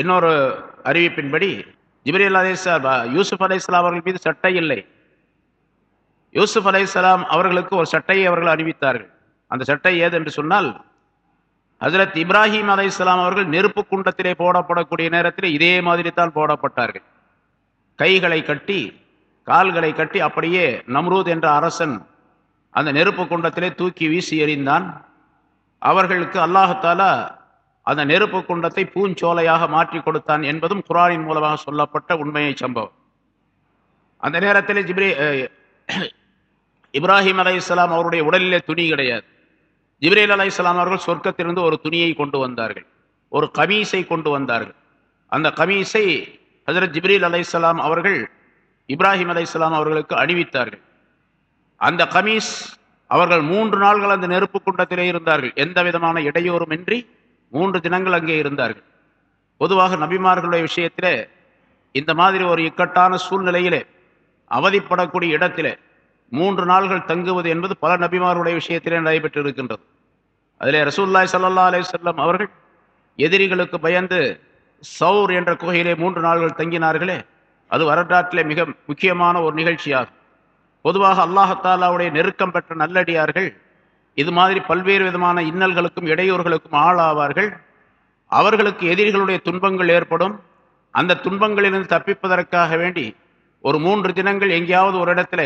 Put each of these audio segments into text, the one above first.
இன்னொரு அறிவிப்பின்படி ஜிப்ரீல் அலைஹிஸ்ஸலாம் யூசுப் அலைஹிஸ்ஸலாம் அவர்கள் மீது சட்டை இல்லை. யூசுப் அலைஹிஸ்ஸலாம் அவர்களுக்கு ஒரு சட்டையை அவர்கள் அறிவித்தார்கள் அந்த சட்டை ஏது என்று சொன்னால் ஹசரத் இப்ராஹிம் அலைஹிஸ்ஸலாம் அவர்கள் நெருப்பு குண்டத்திலே போடப்படக்கூடிய நேரத்தில் இதே மாதிரி தான் போடப்பட்டார்கள். கைகளை கட்டி கால்களை கட்டி அப்படியே நம்ரூத் என்ற அரசன் அந்த நெருப்பு குண்டத்திலே தூக்கி வீசி எறிந்தான். அவர்களுக்கு அல்லாஹாலா அந்த நெருப்பு குண்டத்தை பூஞ்சோலையாக மாற்றி கொடுத்தான் என்பதும் குரானின் மூலமாக சொல்லப்பட்ட உண்மையை சம்பவம். அந்த நேரத்தில் ஜிப்ரி இப்ராஹிம் இப்ராஹிம் இஸ்லாம் அவருடைய உடலிலே துணி கிடையாது. ஜிப்ரீல் இஸ்லாம் அவர்கள் சொர்க்கத்திலிருந்து ஒரு துணியை கொண்டு வந்தார்கள். ஒரு கமீஸை கொண்டு வந்தார்கள். அந்த கமீஸை ஹசரத் ஜிப்ரீல் அலைஹிஸ்ஸலாம் அவர்கள் இப்ராஹிம் அலைஹிஸ்ஸலாம் அவர்களுக்கு அணிவித்தார்கள். அந்த கமீஸ் அவர்கள் மூன்று நாள்கள் அந்த நெருப்பு குண்டத்திலே இருந்தார்கள். எந்த விதமான இடையூறும் இன்றி மூன்று தினங்கள் அங்கே இருந்தார்கள். பொதுவாக நபிமார்களுடைய விஷயத்திலே இந்த மாதிரி ஒரு இக்கட்டான சூழ்நிலையிலே அவதிப்படக்கூடிய இடத்திலே மூன்று நாள்கள் தங்குவது என்பது பல நபிமார்களுடைய விஷயத்திலே நடைபெற்று இருக்கின்றது அதிலே ரசூல்லாய் சல்லா அலைஹி அவர்கள் எதிரிகளுக்கு பயந்து சௌர் என்ற குகையிலே மூன்று நாள்கள் தங்கினார்களே அது வரலாற்றிலே மிக முக்கியமான ஒரு நிகழ்ச்சியாகும். பொதுவாக அல்லாஹத்தாலாவுடைய நெருக்கம் பெற்ற நல்லடியார்கள் இது மாதிரி பல்வேறு விதமான இன்னல்களுக்கும் இடையூறுகளுக்கும் ஆளாவார்கள். அவர்களுக்கு எதிரிகளுடைய துன்பங்கள் ஏற்படும். அந்த துன்பங்களிலிருந்து தப்பிப்பதற்காக வேண்டி ஒரு மூன்று தினங்கள் எங்கேயாவது ஒரு இடத்துல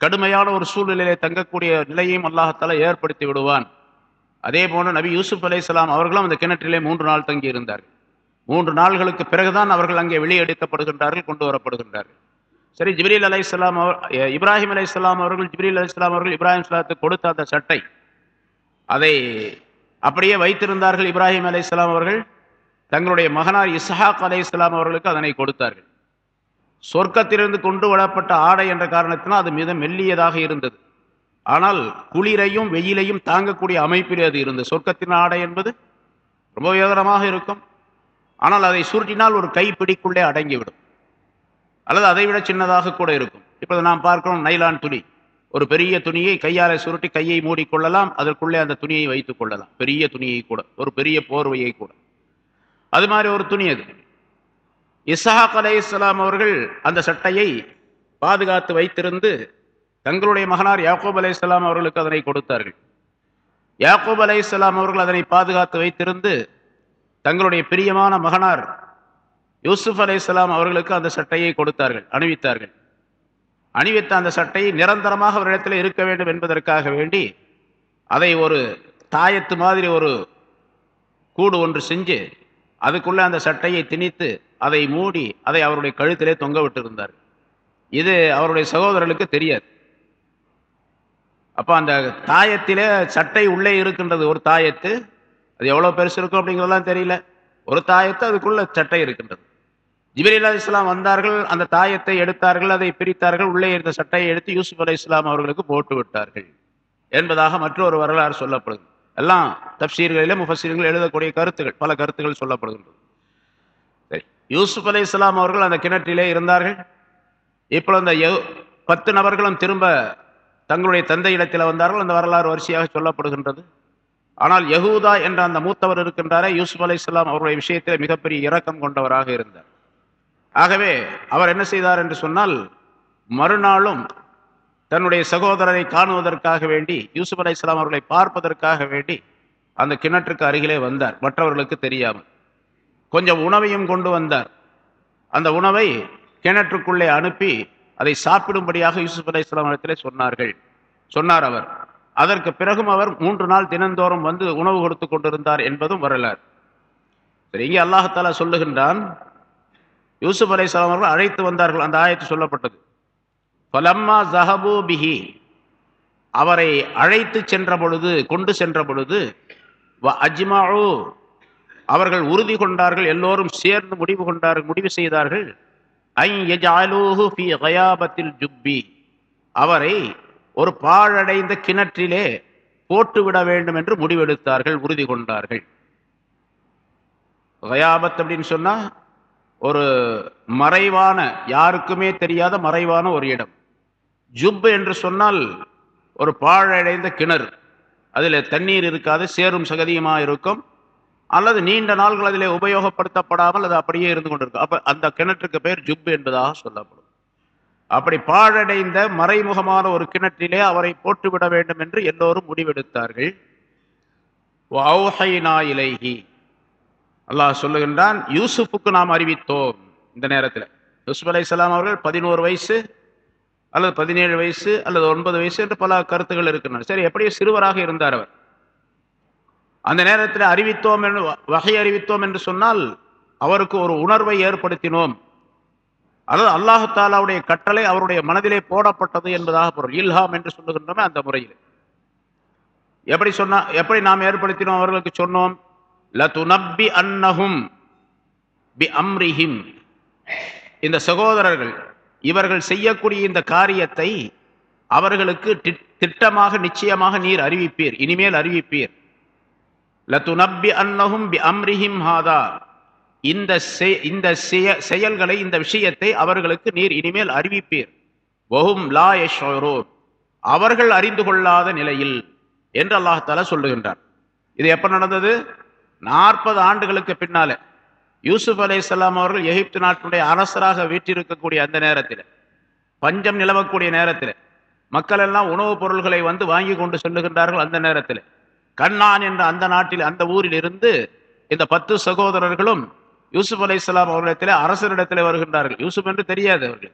கடுமையான ஒரு சூழ்நிலையிலே தங்கக்கூடிய நிலையையும் அல்லாஹத்தாலா ஏற்படுத்தி விடுவான். அதே போன்று நபி யூசுப் அலைஹிஸ்ஸலாம் அவர்களும் அந்த கிணற்றிலே மூன்று நாள் தங்கி இருந்தார்கள். மூன்று நாள்களுக்கு பிறகுதான் அவர்கள் அங்கே வெளியெடுக்கப்படுகின்றார்கள் கொண்டு வரப்படுகின்றார்கள். சரி ஜிப்ரீல் அலைஹிஸ்ஸலாம் அவர் இப்ராஹிம் அலைஹிஸ்ஸலாம் அவர்கள் ஜிப்ரீல் அலைஹிஸ்ஸலாம் அவர்கள் இப்ராஹிம் சலாத்துக்கு கொடுத்த அந்த சட்டை அதை அப்படியே வைத்திருந்தார்கள் இப்ராஹிம் அலைஹிஸ்ஸலாம் அவர்கள். தங்களுடைய மகனார் இஸ்ஹாக் இஸ்லாம் அவர்களுக்கு அதனை கொடுத்தார்கள். சொர்க்கத்திலிருந்து கொண்டு வரப்பட்ட ஆடை என்ற காரணத்தினால் அது மிக மெல்லியதாக இருந்தது. ஆனால் குளிரையும் வெயிலையும் தாங்கக்கூடிய அமைப்பில் அது இருந்தது. சொர்க்கத்தின் ஆடை என்பது ரொம்ப உயரமாக இருக்கும். ஆனால் அதை சுருட்டினால் ஒரு கைப்பிடிக்குள்ளே அடங்கிவிடும். அல்லது அதை விட சின்னதாக கூட இருக்கும். இப்போது நாம் பார்க்கிறோம் நைலான் துணி ஒரு பெரிய துணியை கையால் சுருட்டி கையை மூடிக்கொள்ளலாம் அதற்குள்ளே அந்த துணியை வைத்துக் கொள்ளலாம். பெரிய துணியை கூட ஒரு பெரிய போர்வையை கூட. அது மாதிரி ஒரு துணி அது. இஸ்ஹாக் இஸ்லாம் அவர்கள் அந்த சட்டையை பாதுகாத்து வைத்திருந்து தங்களுடைய மகனார் யாக்கூப் அலைஹிஸ்ஸலாம் அவர்களுக்கு அதனை கொடுத்தார்கள். யாக்கூப் அலைஹிஸ்ஸலாம் அவர்கள் அதனை பாதுகாத்து வைத்திருந்து தங்களுடைய பிரியமான மகனார் யூசுப் அலைஹிஸ்ஸலாம் அவர்களுக்கு அந்த சட்டையை கொடுத்தார்கள் அணிவித்தார்கள். அணிவித்த அந்த சட்டை நிரந்தரமாக அவரிடத்தில் இருக்க வேண்டும் என்பதற்காக வேண்டி அதை ஒரு தாயத்து மாதிரி ஒரு கூடு ஒன்று செஞ்சு அதுக்குள்ளே அந்த சட்டையை திணித்து அதை மூடி அதை அவருடைய கழுத்திலே தொங்க விட்டிருந்தார். இது அவருடைய சகோதரர்களுக்கு தெரியாது. அப்போ அந்த தாயத்திலே சட்டை உள்ளே இருக்கின்றது ஒரு தாயத்து அது எவ்வளோ பெருசு இருக்கும் அப்படிங்கிறதெல்லாம் தெரியல. ஒரு தாயத்து அதுக்குள்ள சட்டை இருக்கின்றது. ஜிபிரில் அலி இஸ்லாம் வந்தார்கள் அந்த தாயத்தை எடுத்தார்கள் அதை பிரித்தார்கள் உள்ளே இருந்த சட்டையை எடுத்து யூசுப் அலி இஸ்லாம் அவர்களுக்கு போட்டு விட்டார்கள் என்பதாக மற்றொரு வரலாறு சொல்லப்படுது. எல்லாம் தப்சீர்களிலே முஃபசீர்கள் எழுதக்கூடிய கருத்துகள் பல கருத்துகள் சொல்லப்படுகின்றது. சரி யூசுப் அலி இஸ்லாம் அவர்கள் அந்த கிணற்றிலே இருந்தார்கள். இப்போ அந்த பத்து நபர்களும் திரும்ப தங்களுடைய தந்தை இடத்தில் வந்தார்கள். அந்த வரலாறு வரிசையாக சொல்லப்படுகின்றது. ஆனால் யகூதா என்ற அந்த மூத்தவர் இருக்கின்றாரே யூசுப் அலி இஸ்லாம் அவருடைய விஷயத்தில் மிகப்பெரிய இரக்கம் கொண்டவராக இருந்தார். ஆகவே அவர் என்ன செய்தார் என்று சொன்னால் மறுநாளும் தன்னுடைய சகோதரரை காணுவதற்காக வேண்டி யூசுப் அலை இஸ்லாம் அவர்களை பார்ப்பதற்காக வேண்டி அந்த கிணற்றுக்கு அருகிலே வந்தார். மற்றவர்களுக்கு தெரியாமல். கொஞ்சம் உணவையும் கொண்டு வந்தார். அந்த உணவை கிணற்றுக்குள்ளே அனுப்பி அதை சாப்பிடும்படியாக யூசுப் அலை இஸ்லாம் இடத்திலே சொன்னார்கள். சொன்னார் அவர். அதற்கு பிறகும் அவர் மூன்று நாள் தினந்தோறும் வந்து உணவு கொடுத்து கொண்டிருந்தார் என்பதும் வரலாறு. சரி இங்கே அல்லாஹாலா சொல்லுகின்றான் யூசுப் அலை அவர்கள் அழைத்து வந்தார்கள். அந்த ஆயத்து சொல்லப்பட்டது. பலம்மா ஜஹபூ பிஹி. அவரை அழைத்து சென்ற பொழுது கொண்டு சென்ற பொழுது அஜ்மாவு அவர்கள் உறுதி கொண்டார்கள். எல்லோரும் சேர்ந்து முடிவு கொண்டார்கள் முடிவு செய்தார்கள். ஐ யஜ்அலூஹு பி கயாபத்தில் ஜுப்பி. அவரை ஒரு பாழடைந்த கிணற்றிலே போட்டுவிட வேண்டும் என்று முடிவெடுத்தார்கள் உறுதி கொண்டார்கள். கயாபத் அப்படின்னு சொன்னால் ஒரு மறைவான யாருக்குமே தெரியாத மறைவான ஒரு இடம். ஜுப் என்று சொன்னால் ஒரு பாழடைந்த கிணறு. அதில் தண்ணீர் இருக்காது சேரும் சகதியுமாக இருக்கும். அல்லது நீண்ட நாள்கள் அதில் உபயோகப்படுத்தப்படாமல் அது அப்படியே இருந்து கொண்டிருக்கும். அப்போ அந்த கிணற்றுக்கு பெயர் ஜுப் என்பதாக சொல்லப்படும். அப்படி பாழடைந்த மறைமுகமான ஒரு கிணற்றிலே அவரை போட்டுவிட வேண்டும் என்று எல்லோரும் முடிவெடுத்தார்கள். இலைகி இலைஹி. அல்லாஹ் சொல்லுகின்றான் யூசுஃபுக்கு நாம் அறிவித்தோம் இந்த நேரத்தில். யூசுப் அலைஹிஸ்ஸலாம் அவர்கள் பதினோரு வயசு அல்லது பதினேழு வயசு அல்லது ஒன்பது வயசு என்று பல கருத்துகள் இருக்கின்றன. சரி எப்படியோ சிறுவராக இருந்தார் அவர். அந்த நேரத்தில் அறிவித்தோம் என்று வகை அறிவித்தோம் என்று சொன்னால் அவருக்கு ஒரு உணர்வை ஏற்படுத்தினோம். அல்லது அல்லாஹு தாலாவுடைய கட்டளை அவருடைய மனதிலே போடப்பட்டது என்பதாக பொருள். இல்ஹாம் என்று சொல்லுகின்றோமே அந்த முறையில். எப்படி சொன்னா எப்படி நாம் ஏற்படுத்தினோம் அவர்களுக்கு சொன்னோம்? லதுனப்பி அன்னஹும் பி அம்ரிஹிம். இந்த சகோதரர்கள் இவர்கள் செய்யக்கூடிய இந்த காரியத்தை அவர்களுக்கு திட்டமாக நிச்சயமாக நீர் அறிவிப்பீர். இனிமேல் அறிவிப்பீர். லதுனப்பி அன்னஹும் பி அம்ரிஹிம் ஹாதா. இந்த இந்த செய- செயல்களை இந்த விஷயத்தை அவர்களுக்கு நீர் இனிமேல் அறிவிப்பீர். வஹும் லா யஷோரோர் அவர்கள் அறிந்து கொள்ளாத நிலையில் என்று அல்லாஹால சொல்லுகின்றார் இது எப்போ நடந்தது? நாற்பது ஆண்டுகளுக்கு பின்னால யூசுப் அலைஹிஸ்ஸலாம் அவர்கள் எகிப்து நாட்டினுடைய அரசராக வீற்றிருக்கக்கூடிய அந்த நேரத்தில் பஞ்சம் நிலவக்கூடிய நேரத்தில் மக்கள் எல்லாம் உணவுப் பொருள்களை வந்து வாங்கி கொண்டு செல்லுகின்றார்கள் அந்த நேரத்தில். கண்ணான் என்ற அந்த நாட்டில் அந்த ஊரில் இருந்து இந்த பத்து சகோதரர்களும் யூசுப் அலை இஸ்லாம் அவர்களிடத்தில் அரசரிடத்தில் வருகின்றார்கள். யூசுப் என்று தெரியாது அவர்கள்.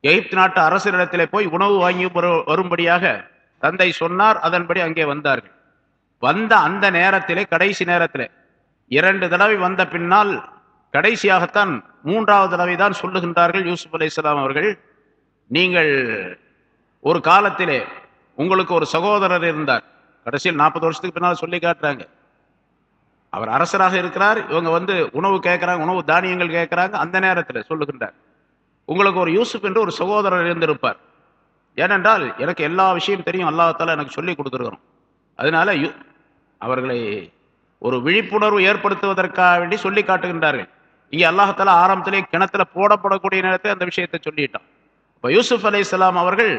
எகிப்து நாட்டு அரசரிடத்திலே போய் உணவு வாங்கி வரு- வரும்படியாக தந்தை சொன்னார் அதன்படி அங்கே வந்தார்கள். வந்த அந்த நேரத்திலே கடைசி நேரத்திலே இரண்டு தடவை வந்த பின்னால் கடைசியாகத்தான் மூன்றாவது தடவை தான் சொல்லுகின்றார்கள் யூசுப் அலைஹிஸ்ஸலாம் அவர்கள் நீங்கள் ஒரு காலத்திலே உங்களுக்கு ஒரு சகோதரர் இருந்தார். கடைசியில் நாற்பது வருஷத்துக்கு பின்னால் சொல்லி காட்டுறாங்க. அவர் அரசராக இருக்கிறார் இவங்க வந்து உணவு கேட்குறாங்க உணவு தானியங்கள் கேட்குறாங்க அந்த நேரத்தில் சொல்லுகின்றார். உங்களுக்கு ஒரு யூசுப் என்று ஒரு சகோதரர் இருந்திருப்பார். ஏனென்றால் எனக்கு எல்லா விஷயம் தெரியும் அல்லாஹத்தால் எனக்கு சொல்லி கொடுத்துருக்கிறோம் அதனால யு- அவர்களை ஒரு விழிப்புணர்வு ஏற்படுத்துவதற்காக வேண்டி சொல்லி காட்டுகின்றார்கள். இங்கே அல்லாஹால ஆரம்பத்திலே கிணத்துல போடப்படக்கூடிய நேரத்தில் அந்த விஷயத்தை சொல்லிட்டான். இப்போ யூசுப் அலைஹிஸ்ஸலாம் அவர்கள்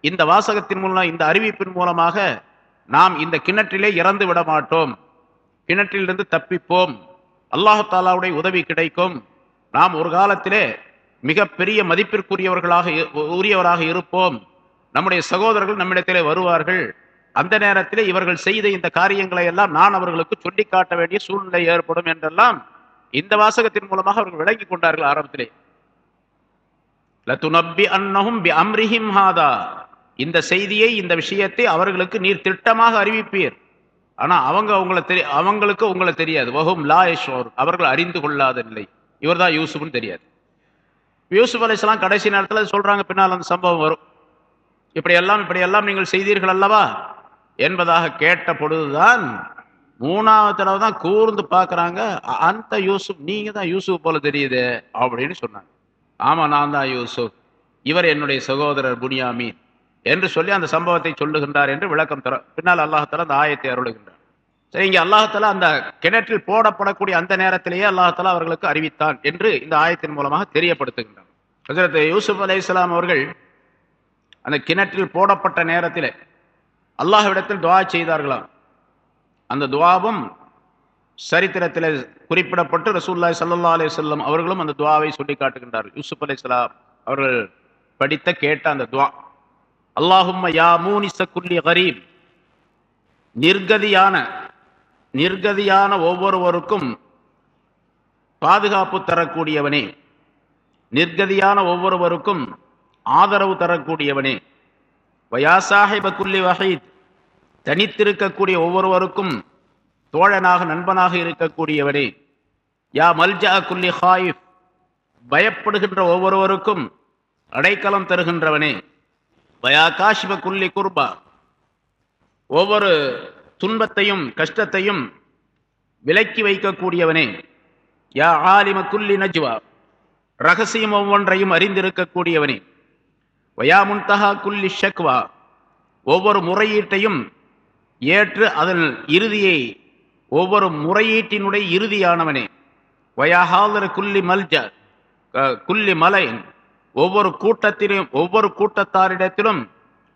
இந்த வாசகத்தின் மூலம் இந்த அறிவிப்பின் மூலமாக நாம் இந்த கிணற்றிலே இறந்து விட மாட்டோம். கிணற்றிலிருந்து தப்பிப்போம். அல்லாஹு தாலாவுடைய உதவி கிடைக்கும். நாம் ஒரு காலத்திலே மிகப்பெரிய மதிப்பிற்குரியவர்களாக உரியவராக இருப்போம். நம்முடைய சகோதரர்கள் நம்மிடத்திலே வருவார்கள். அந்த நேரத்திலே இவர்கள் செய்த இந்த காரியங்களை எல்லாம் நான் அவர்களுக்கு சொல்லி காட்ட வேண்டிய சூழ்நிலை ஏற்படும் என்றெல்லாம் இந்த வாசகத்தின் மூலமாக அவர்கள் விளங்கி கொண்டார்கள் ஆரம்பத்திலே. லதுனப்பி அன்னஹும் பி அம்ரிஹிம் ஹாதா. இந்த செய்தியை இந்த விஷயத்தை அவர்களுக்கு நீர் திட்டமாக அறிவிப்பீர். ஆனா அவங்க உங்களை தெரிய அவங்களுக்கு உங்களை தெரியாது. வகும் லா யஷ்ஊர் அவர்கள் அறிந்து கொள்ளாத நிலை. இவர்தான் யூசுப்னு தெரியாது. யூசுப் அலைஹிஸ்ஸலாம் கடைசி நேரத்தில் சொல்றாங்க பின்னால் அந்த சம்பவம் வரும். இப்படியெல்லாம் இப்படியெல்லாம் நீங்கள் செய்தீர்கள் அல்லவா? என்பதாக கேட்ட பொழுதுதான் மூணாவது தடவை தான் கூர்ந்து பார்க்குறாங்க. அந்த யூசுப் நீங்கள் தான் யூசுப் போல தெரியுது அப்படின்னு சொன்னாங்க. ஆமாம் நான் தான் யூசுப். இவர் என்னுடைய சகோதரர் புனியாமீன் என்று சொல்லி அந்த சம்பவத்தை சொல்லுகின்றார் என்று விளக்கம் தர பின்னால் அல்லாஹால அந்த ஆயத்தை அருளுகின்றார். சரி இங்கே அல்லாஹால அந்த கிணற்றில் போடப்படக்கூடிய அந்த நேரத்திலேயே அல்லாஹால அவர்களுக்கு அறிவித்தான் என்று இந்த ஆயத்தின் மூலமாக தெரியப்படுத்துகின்றார். யூசுப் அலைஹிஸ்ஸலாம் அவர்கள் அந்த கிணற்றில் போடப்பட்ட நேரத்தில் அல்லாஹ்விடத்தில் துவா செய்தார்களாம் அந்த துவாவும் சரித்திரத்தில் குறிப்பிடப்பட்டு ரசூல்லாய் சல்லா அலைஹி சொல்லம் அவர்களும் அந்த துவாவை சொல்லி காட்டுகின்றார்கள் யூசுப் அலைஹிஸ்ஸலாம் அவர்கள் படித்த கேட்ட அந்த துவா. அல்லாஹும்ம யா மூனிச குல்லி கரீப். நிர்கதியான நிர்கதியான ஒவ்வொருவருக்கும் பாதுகாப்பு தரக்கூடியவனே. நிர்கதியான ஒவ்வொருவருக்கும் ஆதரவு தரக்கூடியவனே. வயா சாஹிப குல்லி வஹீத். தனித்திருக்கக்கூடிய ஒவ்வொருவருக்கும் தோழனாக நண்பனாக இருக்கக்கூடியவனே யா மல்ஜா குல்லி ஹாயிஃப் பயப்படுகின்ற ஒவ்வொருவருக்கும் அடைக்கலம் தருகின்றவனே வயா காஷிப குல்லி குர்பா. ஒவ்வொரு துன்பத்தையும் கஷ்டத்தையும் விலக்கி வைக்கக்கூடியவனே யா ஆலிம குல்லி நஜ்வா. ரகசியம் ஒவ்வொன்றையும் அறிந்திருக்கக்கூடியவனே. வயா முன்தஹா குல்லி ஷக்வா. ஒவ்வொரு முறையீட்டையும் ஏற்று அதன் இறுதியை ஒவ்வொரு முறையீட்டினுடைய இறுதியானவனே. வயாஹாதர குல்லி மல்ஜ குல்லி மலைன். ஒவ்வொரு கூட்டத்திலும் ஒவ்வொரு கூட்டத்தாரிடத்திலும்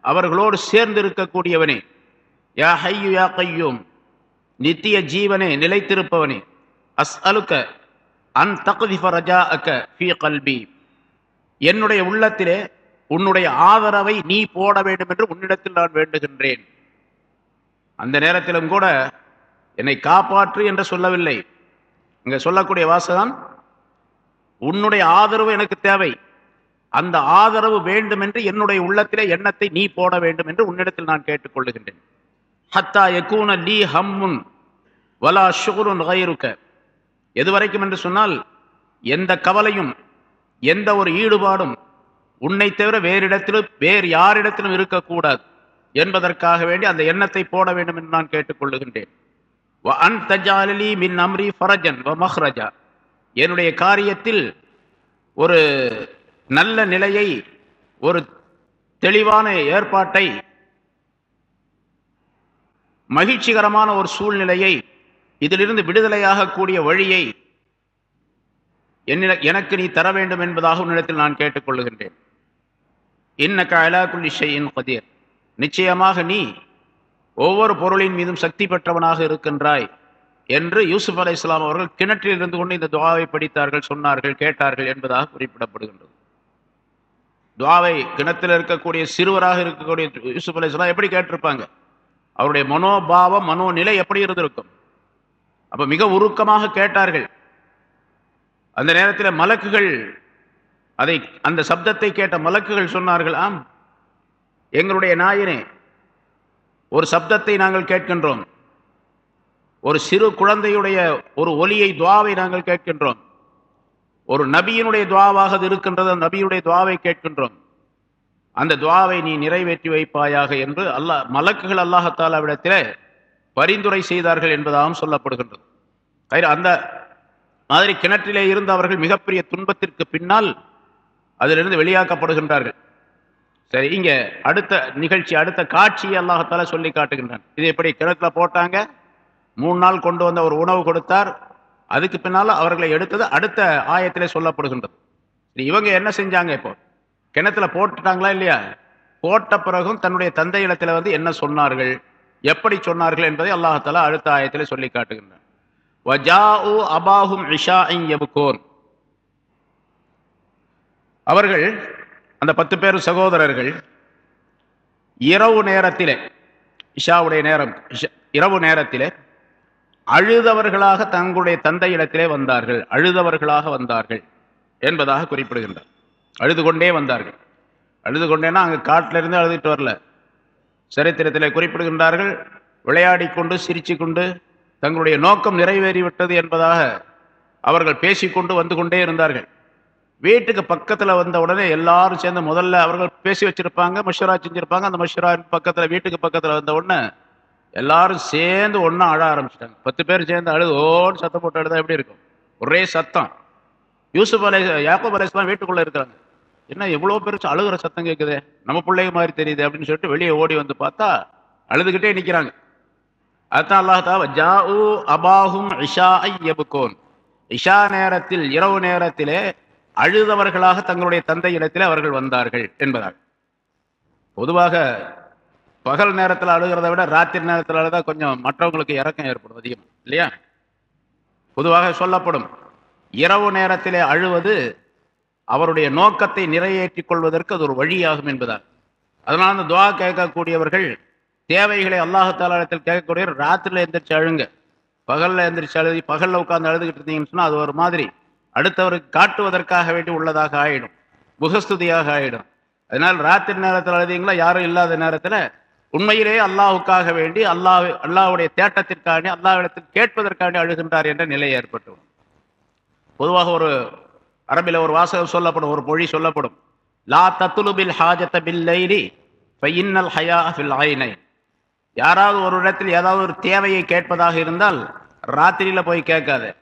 அவர்களோடு சேர்ந்து இருக்கக்கூடியவனே யா ஹையு யா கையும் நித்திய ஜீவனே நிலைத்திருப்பவனே. அஸ் அலுக்க அன் தகுதிஃப ரஜா அக்க ஃபி கல்பி. என்னுடைய உள்ளத்திலே உன்னுடைய ஆதரவை நீ போட வேண்டும் என்று உன்னிடத்தில் நான் வேண்டுகின்றேன். அந்த நேரத்திலும் கூட என்னை காப்பாற்று என்று சொல்லவில்லை. இங்க சொல்லக்கூடிய வாசகம் உன்னுடைய ஆதரவு எனக்கு தேவை. அந்த ஆதரவு வேண்டும் என்று என்னுடைய உள்ளத்திலே எண்ணத்தை நீ போட வேண்டும் என்று உன்னிடத்தில் நான் கேட்டுக்கொள்ளுகின்றேன். ஹத்தா எக்கூன லீ ஹம்முன் வலா ஷுகுருன் கயிறுக்க எதுவரைக்கும் என்று சொன்னால் எந்த கவலையும் எந்த ஒரு ஈடுபாடும் உன்னை தவிர வேறு இடத்திலும் வேறு யாரிடத்திலும் இருக்கக்கூடாது. என்பதற்காக வேண்டி அந்த எண்ணத்தை போட வேண்டும் என்று நான் கேட்டுக்கொள்ளுகின்றேன். அன் தஜாலி மின் அம்ரி ஃபரஜன் வ மஹ்ரஜா. என்னுடைய காரியத்தில் ஒரு நல்ல நிலையை ஒரு தெளிவான ஏற்பாட்டை மகிழ்ச்சிகரமான ஒரு சூழ்நிலையை இதிலிருந்து விடுதலையாக கூடிய வழியை என்னிட எனக்கு நீ தர வேண்டும் என்பதாக உன்னிடத்தில் நான் கேட்டுக்கொள்ளுகின்றேன். இன்னக்க அலாக்குல் இஷையின் கதீர். நிச்சயமாக நீ ஒவ்வொரு பொருளின் மீதும் சக்தி பெற்றவனாக இருக்கின்றாய் என்று யூசுப் அலை இஸ்லாம் அவர்கள் கிணற்றில் இருந்து கொண்டு இந்த துவாவை படித்தார்கள் சொன்னார்கள் கேட்டார்கள் என்பதாக குறிப்பிடப்படுகின்றது. துவாவை கிணத்தில் இருக்கக்கூடிய சிறுவராக இருக்கக்கூடிய யூசுப் அலை இஸ்லாம் எப்படி கேட்டிருப்பாங்க? அவருடைய மனோபாவம் மனோநிலை எப்படி இருந்திருக்கும்? அப்போ மிக உருக்கமாக கேட்டார்கள். அந்த நேரத்தில் மலக்குகள் அதை அந்த சப்தத்தை கேட்ட மலக்குகள் சொன்னார்கள் ஆம் எங்களுடைய நாயனே ஒரு சப்தத்தை நாங்கள் கேட்கின்றோம். ஒரு சிறு குழந்தையுடைய ஒரு ஒலியை துவாவை நாங்கள் கேட்கின்றோம். ஒரு நபியினுடைய துவாவாக அது இருக்கின்றது அந்த நபியுடைய துவாவை கேட்கின்றோம். அந்த துவாவை நீ நிறைவேற்றி வைப்பாயாக என்று அல்லாஹ் மலக்குகள் அல்லாஹத்தாலாவிடத்தில் பரிந்துரை செய்தார்கள் என்பதாகவும் சொல்லப்படுகின்றது. அந்த மாதிரி கிணற்றிலே இருந்து அவர்கள் மிகப்பெரிய துன்பத்திற்கு பின்னால் அதிலிருந்து வெளியாக்கப்படுகின்றார்கள். சரி இங்க அடுத்த நிகழ்ச்சி அடுத்த காட்சியை அல்லாஹத்தால சொல்லி காட்டுகின்றான். இது எப்படி கிணத்துல போட்டாங்க? மூணு நாள் கொண்டு வந்த ஒரு உணவு கொடுத்தார். அதுக்கு பின்னால அவர்களை எடுத்தது அடுத்த ஆயத்திலே சொல்லப்படுகின்றது. இவங்க என்ன செஞ்சாங்க இப்போ? கிணத்துல போட்டுட்டாங்களா இல்லையா? போட்ட பிறகும் தன்னுடைய தந்தை இடத்துல வந்து என்ன சொன்னார்கள்? எப்படி சொன்னார்கள் என்பதை அல்லாஹால அடுத்த ஆயத்திலே சொல்லி காட்டுகின்றான். வஜாஉ அபாஹும் இஷாஇன் யபுகூன். அவர்கள் அந்த பத்து பேர் சகோதரர்கள் இரவு நேரத்திலே இஷாவுடைய நேரம் இரவு நேரத்திலே அழுதவர்களாக தங்களுடைய தந்தையிடத்திலே வந்தார்கள். அழுதவர்களாக வந்தார்கள் என்பதாக குறிப்பிடுகின்றார். அழுது கொண்டே வந்தார்கள். அழுது கொண்டேன்னா அங்கே காட்டிலிருந்து அழுதுட்டு வரல. சரித்திரத்தில் குறிப்பிடுகின்றார்கள் விளையாடி கொண்டு சிரிச்சு கொண்டு தங்களுடைய நோக்கம் நிறைவேறிவிட்டது என்பதாக அவர்கள் பேசிக்கொண்டு வந்து கொண்டே இருந்தார்கள். வீட்டுக்கு பக்கத்தில் வந்த உடனே எல்லாரும் சேர்ந்து முதல்ல அவர்கள் பேசி வச்சிருப்பாங்க மஷூரா செஞ்சிருப்பாங்க. அந்த மஷூரா பக்கத்தில் வீட்டுக்கு பக்கத்தில் வந்த உடனே எல்லாரும் சேர்ந்து ஒன்றா அழ ஆரம்பிச்சிட்டாங்க. பத்து பேர் சேர்ந்து அழுது ஓன்னு சத்தம் போட்டு அழுதா எப்படி இருக்கும்? ஒரே சத்தம். யூசுப் அலை யாக்கூப் அலைஸ்லாம் வீட்டுக்குள்ளே இருக்கிறாங்க. என்ன எவ்வளோ பேர் அழுகுற சத்தம் கேட்குது நம்ம பிள்ளைங்க மாதிரி தெரியுது அப்படின்னு சொல்லிட்டு வெளியே ஓடி வந்து பார்த்தா அழுதுகிட்டே நிற்கிறாங்க அதுதான் அல்லாஹ் உ அபாஹும் இஷா யபுகோன். இஷா நேரத்தில் இரவு நேரத்திலே அழுதவர்களாக தங்களுடைய தந்தை இடத்தில் அவர்கள் வந்தார்கள் என்பதாக பொதுவாக பகல் நேரத்தில் அழுகிறத விட ராத்திரி நேரத்தில் அழுதா கொஞ்சம் மற்றவங்களுக்கு இறக்கம் ஏற்படும் அதிகம் இல்லையா? பொதுவாக சொல்லப்படும் இரவு நேரத்திலே அழுவது அவருடைய நோக்கத்தை நிறைவேற்றிக் கொள்வதற்கு அது ஒரு வழியாகும் என்பதால். அதனால் அந்த துவா கேட்கக்கூடியவர்கள் தேவைகளை அல்லாஹாலத்தில் கேட்கக்கூடிய ராத்திரியில் எந்திரிச்சு அழுங்க. பகலில் எந்திரிச்சு அழுதி பகலில் உட்காந்து அழுதுகிட்டு இருந்தீங்கன்னு சொன்னால் அது ஒரு மாதிரி அடுத்தவருக்கு காட்டுவதற்காக வேண்டி உள்ளதாக ஆயிடும். முகஸ்துதியாக ஆயிடும். அதனால் ராத்திரி நேரத்தில் அழுதீங்களா? யாரும் இல்லாத நேரத்தில் உண்மையிலே அல்லாவுக்காக வேண்டி அல்லாஹ் அல்லாஹ்வுடைய தேட்டத்திற்காண்டி அல்லாவிடத்தில் கேட்பதற்காண்டி அழுகின்றார் என்ற நிலை ஏற்பட்டு பொதுவாக ஒரு அரபில் ஒரு வாசகம் சொல்லப்படும் ஒரு மொழி சொல்லப்படும். லா தத்துலுபில் ஹாஜத்த பில் லைலி ஃபைன்னல் ஹயா ஃபில் ஐனை யாராவது ஒரு இடத்தில் ஏதாவது ஒரு தேவையை கேட்பதாக இருந்தால் ராத்திரியில் போய் கேட்காது.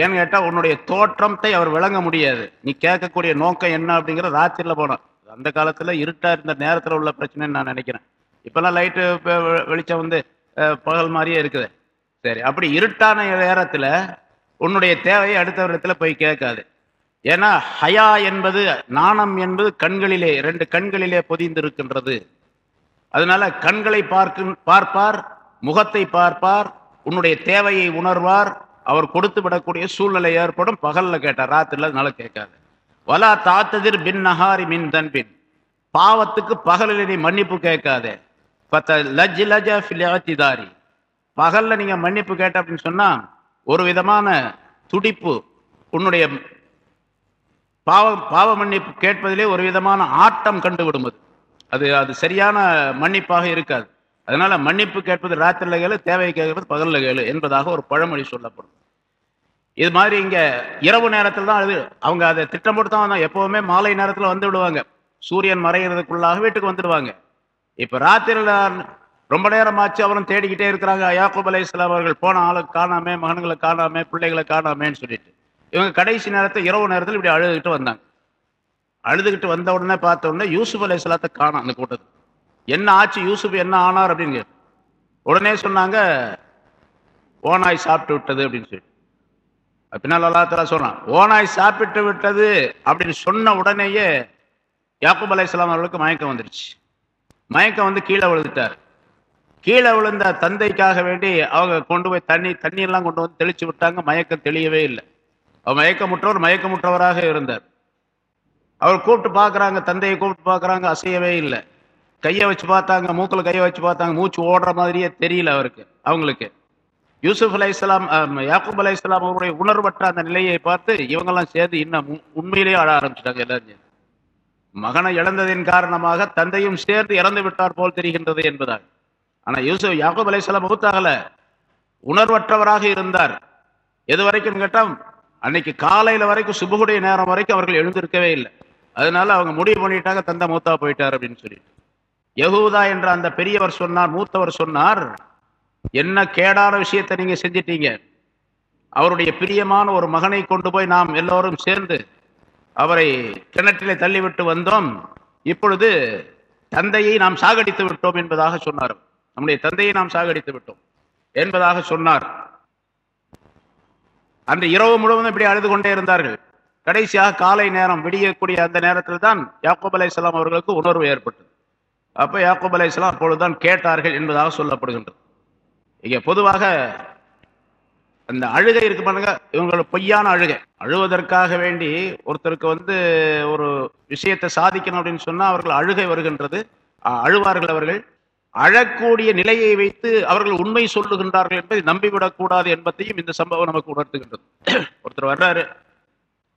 ஏன்னு கேட்டால் உன்னுடைய தோற்றத்தை அவர் விளங்க முடியாது. நீ கேட்கக்கூடிய நோக்கம் என்ன அப்படிங்கிற ராத்திரியில் போனோம் அந்த காலத்தில் இருட்டாக இருந்த நேரத்தில் உள்ள பிரச்சனைன்னு நான் நினைக்கிறேன். இப்பெல்லாம் லைட்டு வெளிச்சம் வந்து பகல் மாதிரியே இருக்குது. சரி அப்படி இருட்டான நேரத்தில் உன்னுடைய தேவையை அடுத்தவரிடத்துல போய் கேட்காது. ஏன்னா ஹயா என்பது நாணம் என்பது கண்களிலே ரெண்டு கண்களிலே பொதிந்திருக்கின்றது. அதனால கண்களை பார்க்கும் பார்ப்பார் முகத்தை பார்ப்பார் உன்னுடைய தேவையை உணர்வார் அவர் கொடுத்து விடக்கூடிய சூழ்நிலை ஏற்படும். பகல்ல கேட்டார் ராத்திரில அதனால கேட்காது. வலா தாத்ததிர் பின் நஹாரி மின் தன் பின் பாவத்துக்கு பகலில் நீ மன்னிப்பு கேட்காதே. பத்த லஜ் லஜ ஃபிலியாத்திதாரி பகல்ல நீங்க மன்னிப்பு கேட்ட அப்படின்னு சொன்னா ஒரு விதமான துடிப்பு உன்னுடைய பாவ பாவ மன்னிப்பு கேட்பதிலே ஒரு விதமான ஆட்டம் கண்டு விடுவது அது அது சரியான மன்னிப்பாக இருக்காது. அதனால மன்னிப்பு கேட்பது ராத்திரில கேளு தேவை கேட்கறது பகல்ல கேளு என்பதாக ஒரு பழமொழி சொல்லப்படும். இது மாதிரி இங்க இரவு நேரத்தில் தான் அது அவங்க அதை திட்டம் போட்டு தான் வந்தாங்க. எப்பவுமே மாலை நேரத்தில் வந்து விடுவாங்க. சூரியன் மறைகிறதுக்குள்ளாக வீட்டுக்கு வந்துடுவாங்க. இப்போ ராத்திரில ரொம்ப நேரம் ஆச்சு அவரும் தேடிக்கிட்டே இருக்கிறாங்க. யாக்கூப் அலை அவர்கள் போன ஆளுக்கு காணாமே மகன்களை காணாமே பிள்ளைகளை காணாமேன்னு சொல்லிட்டு. இவங்க கடைசி நேரத்தில் இரவு நேரத்தில் இப்படி அழுதுகிட்டு வந்தாங்க. அழுதுகிட்டு வந்த உடனே பார்த்த உடனே யூசுப் அலை சலாத்தை காணும் அந்த கூட்டத்தில் என்ன ஆச்சு யூசுப் என்ன ஆனார் அப்படின்னு உடனே சொன்னாங்க ஓனாய் சாப்பிட்டு விட்டது அப்படின்னு சொல்லி. பின்னால் அல்லா சொன்னான் ஓனாய் சாப்பிட்டு விட்டது அப்படின்னு சொன்ன உடனேயே யாக்கூப் அலைஹிஸ்ஸலாம் அவர்களுக்கு மயக்கம் வந்துருச்சு. மயக்கம் வந்து கீழே விழுந்துட்டார். கீழே விழுந்த தந்தைக்காக வேண்டி அவங்க கொண்டு போய் தண்ணி தண்ணியெல்லாம் கொண்டு வந்து தெளிச்சு விட்டாங்க மயக்கம் தெளியவே இல்லை. அவர் மயக்கமுற்றவர் மயக்கமுற்றவராக இருந்தார். அவர் கூப்பிட்டு பார்க்குறாங்க தந்தையை கூப்பிட்டு பார்க்குறாங்க அசையவே இல்லை. கையை வச்சு பார்த்தாங்க மூக்கில் கையை வச்சு பார்த்தாங்க மூச்சு ஓடுற மாதிரியே தெரியல அவருக்கு அவங்களுக்கு. யூசுப் அலை இஸ்லாம் யாக்கூப் அலை இஸ்லாம் அவருடைய உணர்வற்ற அந்த நிலையை பார்த்து இவங்கெல்லாம் சேர்ந்து இன்னும் உண்மையிலேயே ஆட ஆரம்பிச்சிட்டாங்க எல்லாரும். மகனை இழந்ததின் காரணமாக தந்தையும் சேர்ந்து இறந்து விட்டார் போல் தெரிகின்றது என்பதால். ஆனால் யூசுப் யாக்கூப் அலை இஸ்லாம் முகத்தாகல உணர்வற்றவராக இருந்தார். எது வரைக்கும் கேட்டால் அன்னைக்கு காலையில் வரைக்கும் சுபகுடைய நேரம் வரைக்கும் அவர்கள் எழுந்திருக்கவே இல்லை. அதனால அவங்க முடிவு பண்ணிட்டாங்க தந்தை மூத்தா போயிட்டார் அப்படின்னு சொல்லிட்டு. யகூதா என்ற அந்த பெரியவர் சொன்னார் மூத்தவர் சொன்னார் என்ன கேடான விஷயத்தை நீங்க செஞ்சிட்டீங்க? அவருடைய பிரியமான ஒரு மகனை கொண்டு போய் நாம் எல்லோரும் சேர்ந்து அவரை கிணற்றிலே தள்ளிவிட்டு வந்தோம். இப்பொழுது தந்தையை நாம் சாகடித்து விட்டோம் என்பதாக சொன்னார். நம்முடைய தந்தையை நாம் சாகடித்து விட்டோம் என்பதாக சொன்னார். அன்று இரவு முழுவதும் இப்படி அழுது கொண்டே இருந்தார்கள். கடைசியாக காலை நேரம் விடியக்கூடிய அந்த நேரத்தில் தான் யாக்கூப் அலைஹிஸ்ஸலாம் அவர்களுக்கு உணர்வு ஏற்பட்டது. அப்போ யாக்கூப் அலைஹிஸ்ஸலாம் அப்பொழுதுதான் கேட்டார்கள் என்பதாக சொல்லப்படுகின்றது. இங்கே பொதுவாக அந்த அழுகை இருக்கு பாருங்க இவங்களோட பொய்யான அழுகை. அழுவதற்காக வேண்டி ஒருத்தருக்கு வந்து ஒரு விஷயத்தை சாதிக்கணும் அப்படின்னு சொன்னால் அவர்கள் அழுகை வருகின்றது. அழுவார்கள் அவர்கள். அழக்கூடிய நிலையை வைத்து அவர்கள் உண்மை சொல்லுகின்றார்கள் என்பதை நம்பிவிடக்கூடாது என்பதையும் இந்த சம்பவம் நமக்கு உணர்த்துகின்றது. ஒருத்தர் வர்றாரு.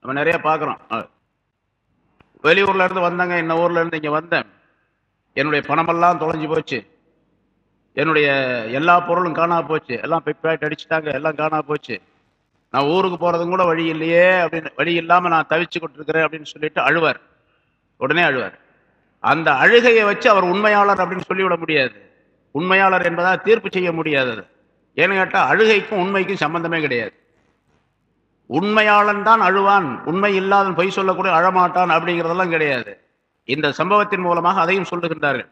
நம்ம நிறைய பார்க்குறோம். வெளியூர்ல இருந்து வந்தாங்க இந்த ஊர்ல இருந்து இங்கே வந்தேன். என்னுடைய பணமெல்லாம் தொலைஞ்சு போச்சு. என்னுடைய எல்லா பொருளும் காணா போச்சு. எல்லாம் பிக் அடிச்சுட்டாங்க எல்லாம் காணா போச்சு. நான் ஊருக்கு போகிறதும் கூட வழி இல்லையே அப்படின்னு வழி இல்லாமல் நான் தவிச்சு கொண்டிருக்கிறேன் அப்படின்னு சொல்லிட்டு அழுவார். உடனே அழுவார். அந்த அழுகையை வச்சு அவர் உண்மையாளர் அப்படின்னு சொல்லிவிட முடியாது. உண்மையாளர் என்பதாக தீர்ப்பு செய்ய முடியாது அது. ஏன்னு கேட்டால் அழுகைக்கும் உண்மைக்கும் சம்பந்தமே கிடையாது. உண்மையாளன் தான் அழுவான். உண்மை இல்லாதன் பொய் சொல்லக்கூடிய அழமாட்டான் அப்படிங்கிறதெல்லாம் கிடையாது. இந்த சம்பவத்தின் மூலமாக அதையும் சொல்லுகின்றார்கள்.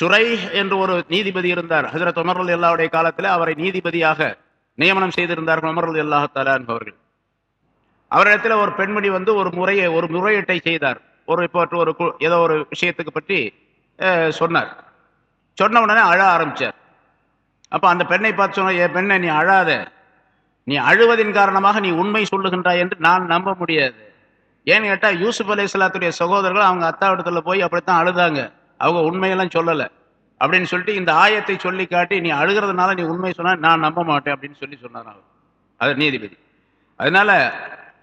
ஷுரை என்று ஒரு நீதிபதி இருந்தார். ஹசரத் உமர் எல்லாவுடைய காலத்தில் அவரை நீதிபதியாக நியமனம் செய்திருந்தார்கள் உமர் அலி என்பவர்கள் அவரிடத்தில் ஒரு பெண்மணி வந்து ஒரு முறையை ஒரு முறையீட்டை செய்தார். ஒரு இப்போ ஒரு கு- ஏதோ ஒரு விஷயத்துக்கு பற்றி சொன்னார். சொன்ன உடனே அழ ஆரம்பித்தார் அப்போ அந்த பெண்ணை பார்த்து சொன்ன என் பெண்ணை நீ அழாத. நீ அழுவதின் காரணமாக நீ உண்மை சொல்லுகின்றாய் என்று நான் நம்ப முடியாது. ஏன்னு கேட்டால் யூசுப் அலி இஸ்லாத்துடைய சகோதரர்கள் அவங்க அத்தா இடத்துல போய் அப்படித்தான் அழுதாங்க. அவங்க உண்மையெல்லாம் சொல்லலை. அப்படின்னு சொல்லிட்டு இந்த ஆயத்தை சொல்லி காட்டி நீ அழுகிறதுனால நீ உண்மை சொன்னால் நான் நம்ப மாட்டேன் அப்படின்னு சொல்லி சொன்னார் அவர். அது நீதிபதி. அதனால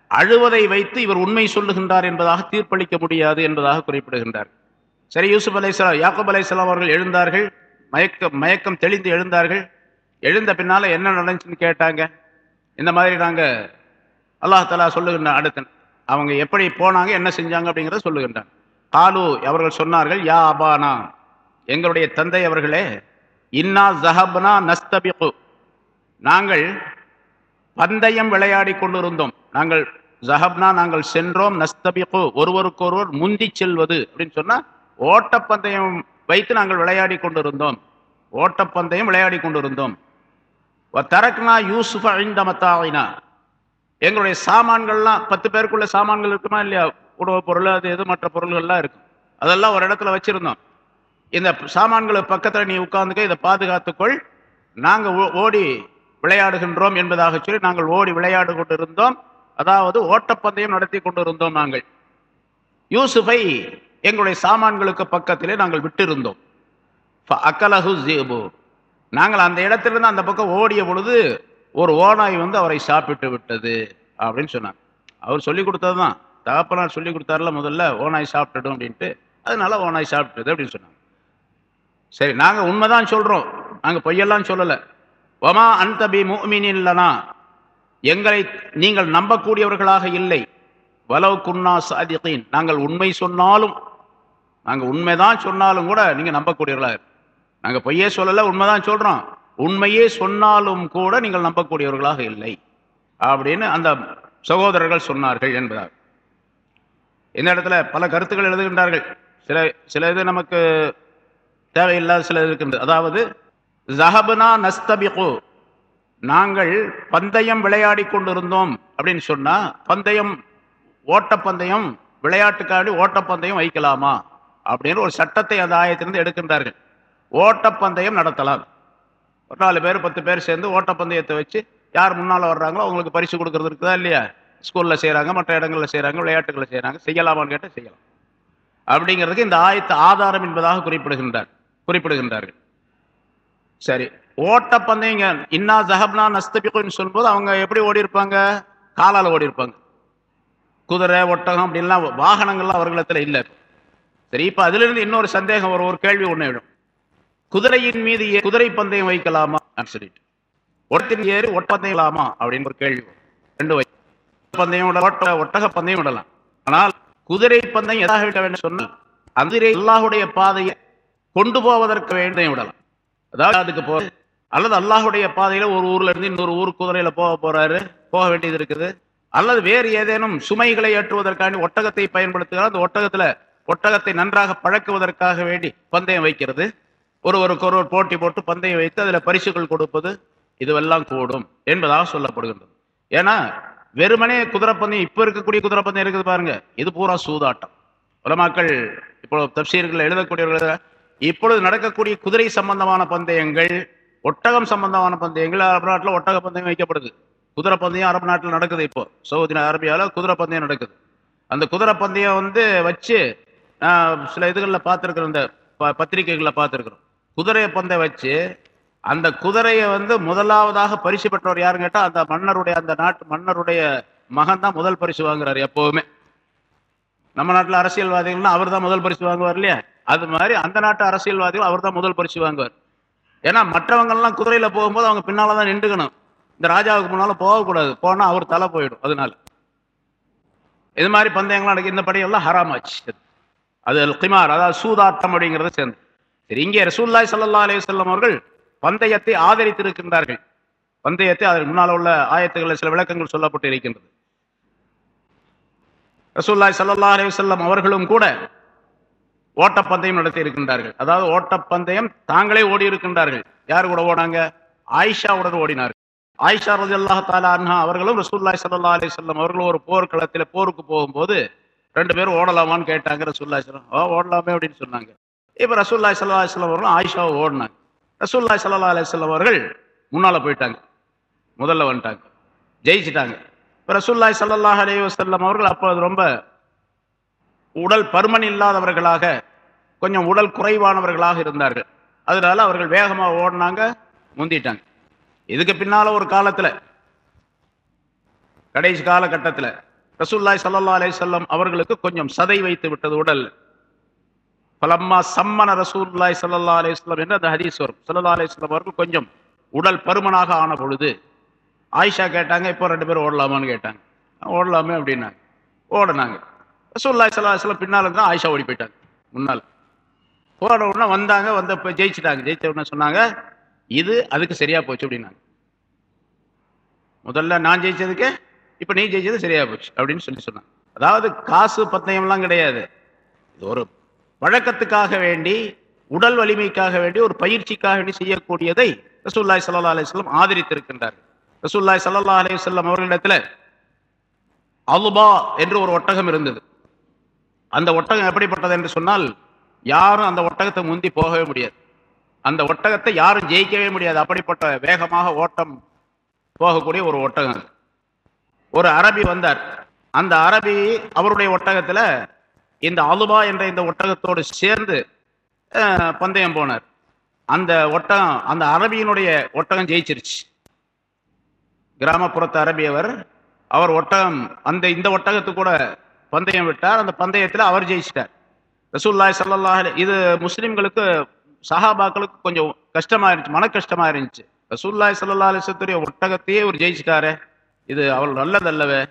அழுவதை வைத்து இவர் உண்மை சொல்லுகின்றார் என்பதாக தீர்ப்பளிக்க முடியாது என்பதாக குறிப்பிடுகின்றார். சரி யூசுப் அலையாம் யாக்கப் அலையாம் அவர்கள் எழுந்தார்கள். மயக்கம் மயக்கம் தெளிந்து எழுந்தார்கள். எழுந்த பின்னால என்ன நடந்துச்சுன்னு கேட்டாங்க. இந்த மாதிரி நாங்கள் அல்லாஹ் தலா சொல்லுகின்ற அடுத்த அவங்க எப்படி போனாங்க என்ன செஞ்சாங்க அப்படிங்கிறத சொல்லுகின்றான் காலு அவர்கள் சொன்னார்கள் யா அபானா எங்களுடைய தந்தை அவர்களே இன்னா ஜஹப்னா நஸ்தபிகு. நாங்கள் பந்தயம் விளையாடி கொண்டிருந்தோம். நாங்கள் ஜஹப்னா நாங்கள் சென்றோம் நஸ்தபிகு ஒருவருக்கொருவர் முந்தி செல்வது அப்படின்னு சொன்னால் ஓட்டப்பந்தயம் வைத்து நாங்கள் விளையாடி கொண்டிருந்தோம். ஓட்டப்பந்தயம் விளையாடி கொண்டிருந்தோம். தரக்னா யூசுஃப ஐந்த எங்களுடைய சாமான்கள்லாம் பத்து பேருக்குள்ள சாமான்கள் இருக்குமா இல்லையா? உணவுப் பொருள் அது எது மற்ற பொருள்கள்லாம் இருக்கும் அதெல்லாம் ஒரு இடத்துல வச்சிருந்தோம். இந்த சாமான்களை பக்கத்தில் நீ உட்காந்துக்க இதை பாதுகாத்துக்கொள். நாங்கள் ஓடி விளையாடுகின்றோம் என்பதாக சொல்லி நாங்கள் ஓடி விளையாடு கொண்டிருந்தோம். அதாவது ஓட்டப்பந்தயம் நடத்தி கொண்டிருந்தோம் நாங்கள். யூசுஃபை எங்களுடைய சாமான்களுக்கு பக்கத்திலே நாங்கள் விட்டிருந்தோம். அக்கலஹு ஜீபு. நாங்கள் அந்த இடத்திலிருந்து அந்த பக்கம் ஓடிய பொழுது ஒரு ஓநாய் வந்து அவரை சாப்பிட்டு விட்டது அப்படின்னு சொன்னாங்க. அவர் சொல்லி கொடுத்தது தான் தகப்பனார் சொல்லி கொடுத்தாருல முதல்ல ஓநாய் சாப்பிட்டுடும் அப்படின்ட்டு. அதனால ஓனாய் சாப்பிட்டுது அப்படின்னு சொன்னாங்க. சரி நாங்கள் உண்மைதான் சொல்கிறோம் நாங்கள் பொய்யெல்லாம் சொல்லலை. ஒமா அன்தபி இல்லனா எங்களை நீங்கள் நம்பக்கூடியவர்களாக இல்லை. வலவு குன்னா சாதித்தீன் நாங்கள் உண்மை சொன்னாலும் நாங்கள் உண்மைதான் சொன்னாலும் கூட நீங்கள் நம்பக்கூடியவர்களாக நாங்கள் பொய்யே சொல்லலை உண்மைதான் சொல்கிறோம் உண்மையே சொன்னாலும் கூட நீங்கள் நம்பக்கூடியவர்களாக இல்லை. அப்படின்னு அந்த சகோதரர்கள் சொன்னார்கள் என்பதாக இந்த இடத்துல பல கருத்துக்கள் எழுதுகின்றார்கள். சில சில இது நமக்கு தேவையில்லாத சில இருக்கின்றது. அதாவது ஜஹபுனா நஸ்தபிகு. நாங்கள் பந்தயம் விளையாடி கொண்டிருந்தோம். அப்படின்னு சொன்னால் பந்தயம் ஓட்டப்பந்தயம் விளையாட்டுக்காடி ஓட்டப்பந்தயம் வைக்கலாமா? அப்படின்னு ஒரு சட்டத்தை அந்த ஆயத்திலிருந்து எடுக்கின்றார்கள். ஓட்டப்பந்தயம் நடத்தலாம். ஒரு நாலு பேர் பத்து பேர் சேர்ந்து ஓட்டப்பந்தயத்தை வச்சு யார் முன்னால் வர்றாங்களோ அவங்களுக்கு பரிசு கொடுக்கறது இருக்குதா இல்லையா? ஸ்கூலில் செய்கிறாங்க மற்ற இடங்களில் செய்கிறாங்க விளையாட்டுகளில் செய்கிறாங்க செய்யலாமான்னு கேட்டால் செய்யலாம். அப்படிங்கிறதுக்கு இந்த ஆயத்து ஆதாரம் என்பதாக குறிப்பிடுகின்றார் குறிப்பிடுகின்றார்கள். சரி ஓட்டப்பந்தயங்க இன்னா ஜஹப்னா நஸ்தபிக்குன்னு சொல்லும்போது அவங்க எப்படி ஓடி இருப்பாங்க காலால் ஓடி இருப்பாங்க குதிரை ஒட்டகம் அப்படின்லாம் வாகனங்கள்லாம் அவர்களிடத்தில் இல்லை. சரி இப்போ அதிலிருந்து இன்னொரு சந்தேகம் ஒரு ஒரு கேள்வி ஒன்று விடும் குதிரையின் மீது குதிரை பந்தயம் வைக்கலாமா? சொல்லிட்டு. ஒட்டத்தின் ஏறி ஒட்டப்பந்தயலாமா அப்படின்னு ஒரு கேள்வி ரெண்டு வை பந்தயம் விட ஒட்டக பந்தயம் விடலாம். ஆனால் குதிரை பந்தயம் எதாக விட வேண்டும் சொன்னால் அந்த அல்லாஹுடைய பாதையை கொண்டு போவதற்கு வேண்டும் விடலாம். அதாவது அதுக்கு போ அல்லது அல்லாஹுடைய பாதையில ஒரு ஊர்ல இருந்து இன்னொரு ஊர் குதிரையில போக போறாரு போக வேண்டியது இருக்குது. அல்லது வேறு ஏதேனும் சுமைகளை ஏற்றுவதற்காண்டி ஒட்டகத்தை பயன்படுத்துகிறார். அந்த ஒட்டகத்துல ஒட்டகத்தை நன்றாக பழக்குவதற்காக வேண்டி பந்தயம் வைக்கிறது. ஒருவருக்கு ஒருவர் போட்டி போட்டு பந்தயம் வைத்து அதில் பரிசுகள் கொடுப்பது இதுவெல்லாம் கூடும் என்பதாக சொல்லப்படுகின்றது. ஏன்னா வெறுமனே குதிரைப்பந்தயம் இப்போ இருக்கக்கூடிய குதிரைப்பந்தயம் இருக்குது பாருங்க. இது பூரா சூதாட்டம். உலமாக்கள் இப்போ தப்சீர்கள் எழுதக்கூடியவர்கள் இப்பொழுது நடக்கக்கூடிய குதிரை சம்பந்தமான பந்தயங்கள் ஒட்டகம் சம்பந்தமான பந்தயங்கள் அரபு நாட்டில் ஒட்டக பந்தயம் வைக்கப்படுது. குதிரை பந்தயம் அரபு நாட்டில் நடக்குது இப்போ. சவுதி அரேபியாவில் குதிரை பந்தயம் நடக்குது. அந்த குதிரை பந்தயம் வந்து வச்சு சில இதுகளில் பார்த்துருக்குறோம் இந்த பத்திரிகைகளில் பார்த்துருக்குறோம். குதிரையை பந்தை வச்சு அந்த குதிரையை வந்து முதலாவதாக பரிசு பெற்றவர் யாருன்னு கேட்டால் அந்த மன்னருடைய அந்த நாட்டு மன்னருடைய மகன் தான் முதல் பரிசு வாங்குறாரு எப்போவுமே. நம்ம நாட்டில் அரசியல்வாதிகள்னா அவர் தான் முதல் பரிசு வாங்குவார் இல்லையா? அது மாதிரி அந்த நாட்டு அரசியல்வாதிகள் அவர் தான் முதல் பரிசு வாங்குவார். ஏன்னா மற்றவங்கள்லாம் குதிரையில் போகும்போது அவங்க பின்னால் தான் நின்றுக்கணும். இந்த ராஜாவுக்கு முன்னாலும் போகக்கூடாது. போனால் அவர் தலை போயிடும் அதனால. இது மாதிரி பந்தயங்கள்லாம் நடக்கு இந்த படியெல்லாம் ஹராமாச்சு. அது கிமார் அதாவது சூதாட்டம் அப்படிங்கிறத சேர்ந்து சரி இங்கே ரசூல்லாய் சல்லா அலி சொல்லம் அவர்கள் பந்தயத்தை ஆதரித்திருக்கின்றார்கள். பந்தயத்தை அதற்கு முன்னால் உள்ள ஆயத்துகளில் சில விளக்கங்கள் சொல்லப்பட்டு இருக்கின்றது. ரசூல்லாய் சல்லா அலி சொல்லம் அவர்களும் கூட ஓட்டப்பந்தயம் நடத்தி இருக்கின்றார்கள். அதாவது ஓட்டப்பந்தயம் தாங்களே ஓடி இருக்கின்றார்கள். யார் கூட ஓடாங்க ஆயிஷாவுடன் ஓடினார்கள். ஆயிஷா ரஜி அல்லா தாலா அவர்களும் ரசூல்லாய் சல்லா அலி சொல்லம் அவர்களும் ஒரு போர்க்களத்தில் போருக்கு போகும்போது ரெண்டு பேரும் ஓடலாமான்னு கேட்டாங்க ரசூல்லாய் சொல்லம் ஓ ஓடலாமே அப்படின்னு சொன்னாங்க. இப்போ ரசூல்லாய் சல்லா அலிஸ்லாம் அவர்களும் ஆயிஷாவை ஓடினாங்க. ரசூல்லாய் சல்லா அலிஸ்லாம் அவர்கள் முன்னால் போயிட்டாங்க. முதல்ல வந்துட்டாங்க. ஜெயிச்சிட்டாங்க. இப்போ ரசூல்லாய் சல்லாஹ் அலி வசல்லம் அவர்கள் அப்போது ரொம்ப உடல் பருமன் இல்லாதவர்களாக கொஞ்சம் உடல் குறைவானவர்களாக இருந்தார்கள். அதனால அவர்கள் வேகமாக ஓடினாங்க முந்திட்டாங்க. இதுக்கு பின்னால ஒரு காலத்தில் கடைசி காலகட்டத்தில் ரசூல்லாய் சல்லா அலி அவர்களுக்கு கொஞ்சம் சதை வைத்து விட்டது உடல். பலம்மா சம்மன ரசூல்லாய் சல்லா அலிஸ்லாம் என்று அந்த ஹதீஸ் வரும். சல்லா அலிஸ்லாம் அவர்கள் கொஞ்சம் உடல் பருமனாக ஆன பொழுது ஆயிஷா கேட்டாங்க இப்போ ரெண்டு பேரும் ஓடலாமான்னு கேட்டாங்க. ஓடலாமே அப்படின்னாங்க. ஓடினாங்க. ரசூல்லாய் சல்லா அலிஸ்லாம் பின்னால் இருந்தால் ஆயிஷா ஓடி போயிட்டாங்க முன்னால். போன உடனே வந்தாங்க வந்த ஜெயிச்சிட்டாங்க. ஜெயிச்ச உடனே சொன்னாங்க இது அதுக்கு சரியா போச்சு அப்படின்னாங்க. முதல்ல நான் ஜெயிச்சதுக்கு இப்போ நீ ஜெயிச்சது சரியா போச்சு அப்படின்னு சொல்லி சொன்னாங்க. அதாவது காசு பத்தயம்லாம் கிடையாது. இது ஒரு வழக்கத்துக்காக வேண்டி உடல் வலிமைக்காக வேண்டி ஒரு பயிற்சிக்காக வேண்டி செய்யக்கூடியதை ரசூல்லாய் சல்லா அலிஸ்லாம் ஆதரித்திருக்கின்றார் ரசூல்லாய் சல்லா அலிஸ்லாம் அவர்களிடத்தில் அலுபா என்று ஒரு ஒட்டகம் இருந்தது. அந்த ஒட்டகம் எப்படிப்பட்டது என்று சொன்னால் யாரும் அந்த ஒட்டகத்தை முந்தி போகவே முடியாது. அந்த ஒட்டகத்தை யாரும் ஜெயிக்கவே முடியாது. அப்படிப்பட்ட வேகமாக ஓட்டம் போகக்கூடிய ஒரு ஒட்டகம் ஒரு அரபி வந்தார். அந்த அரபி அவருடைய ஒட்டகத்துல இந்த அலுபா என்ற இந்த ஒட்டகத்தோடு சேர்ந்து பந்தயம் போனார். அந்த ஒட்டகம் அந்த அரபியினுடைய ஒட்டகம் ஜெயிச்சிருச்சு. கிராமப்புறத்து அரபியவர் அவர் ஒட்டகம் அந்த இந்த ஒட்டகத்து கூட பந்தயம் விட்டார். அந்த பந்தயத்தில் அவர் ஜெயிச்சிட்டார். ரசூல்லாய் சல்லாஹ் இது முஸ்லீம்களுக்கு சஹாபாக்களுக்கு கொஞ்சம் கஷ்டமா இருந்துச்சு மன கஷ்டமா இருந்துச்சு ரசூல்லாய் சல்லா அலிசத்துடைய ஒட்டகத்தையே ஒரு ஜெயிச்சிட்டாரே. இது அவள் நல்லதல்லவே.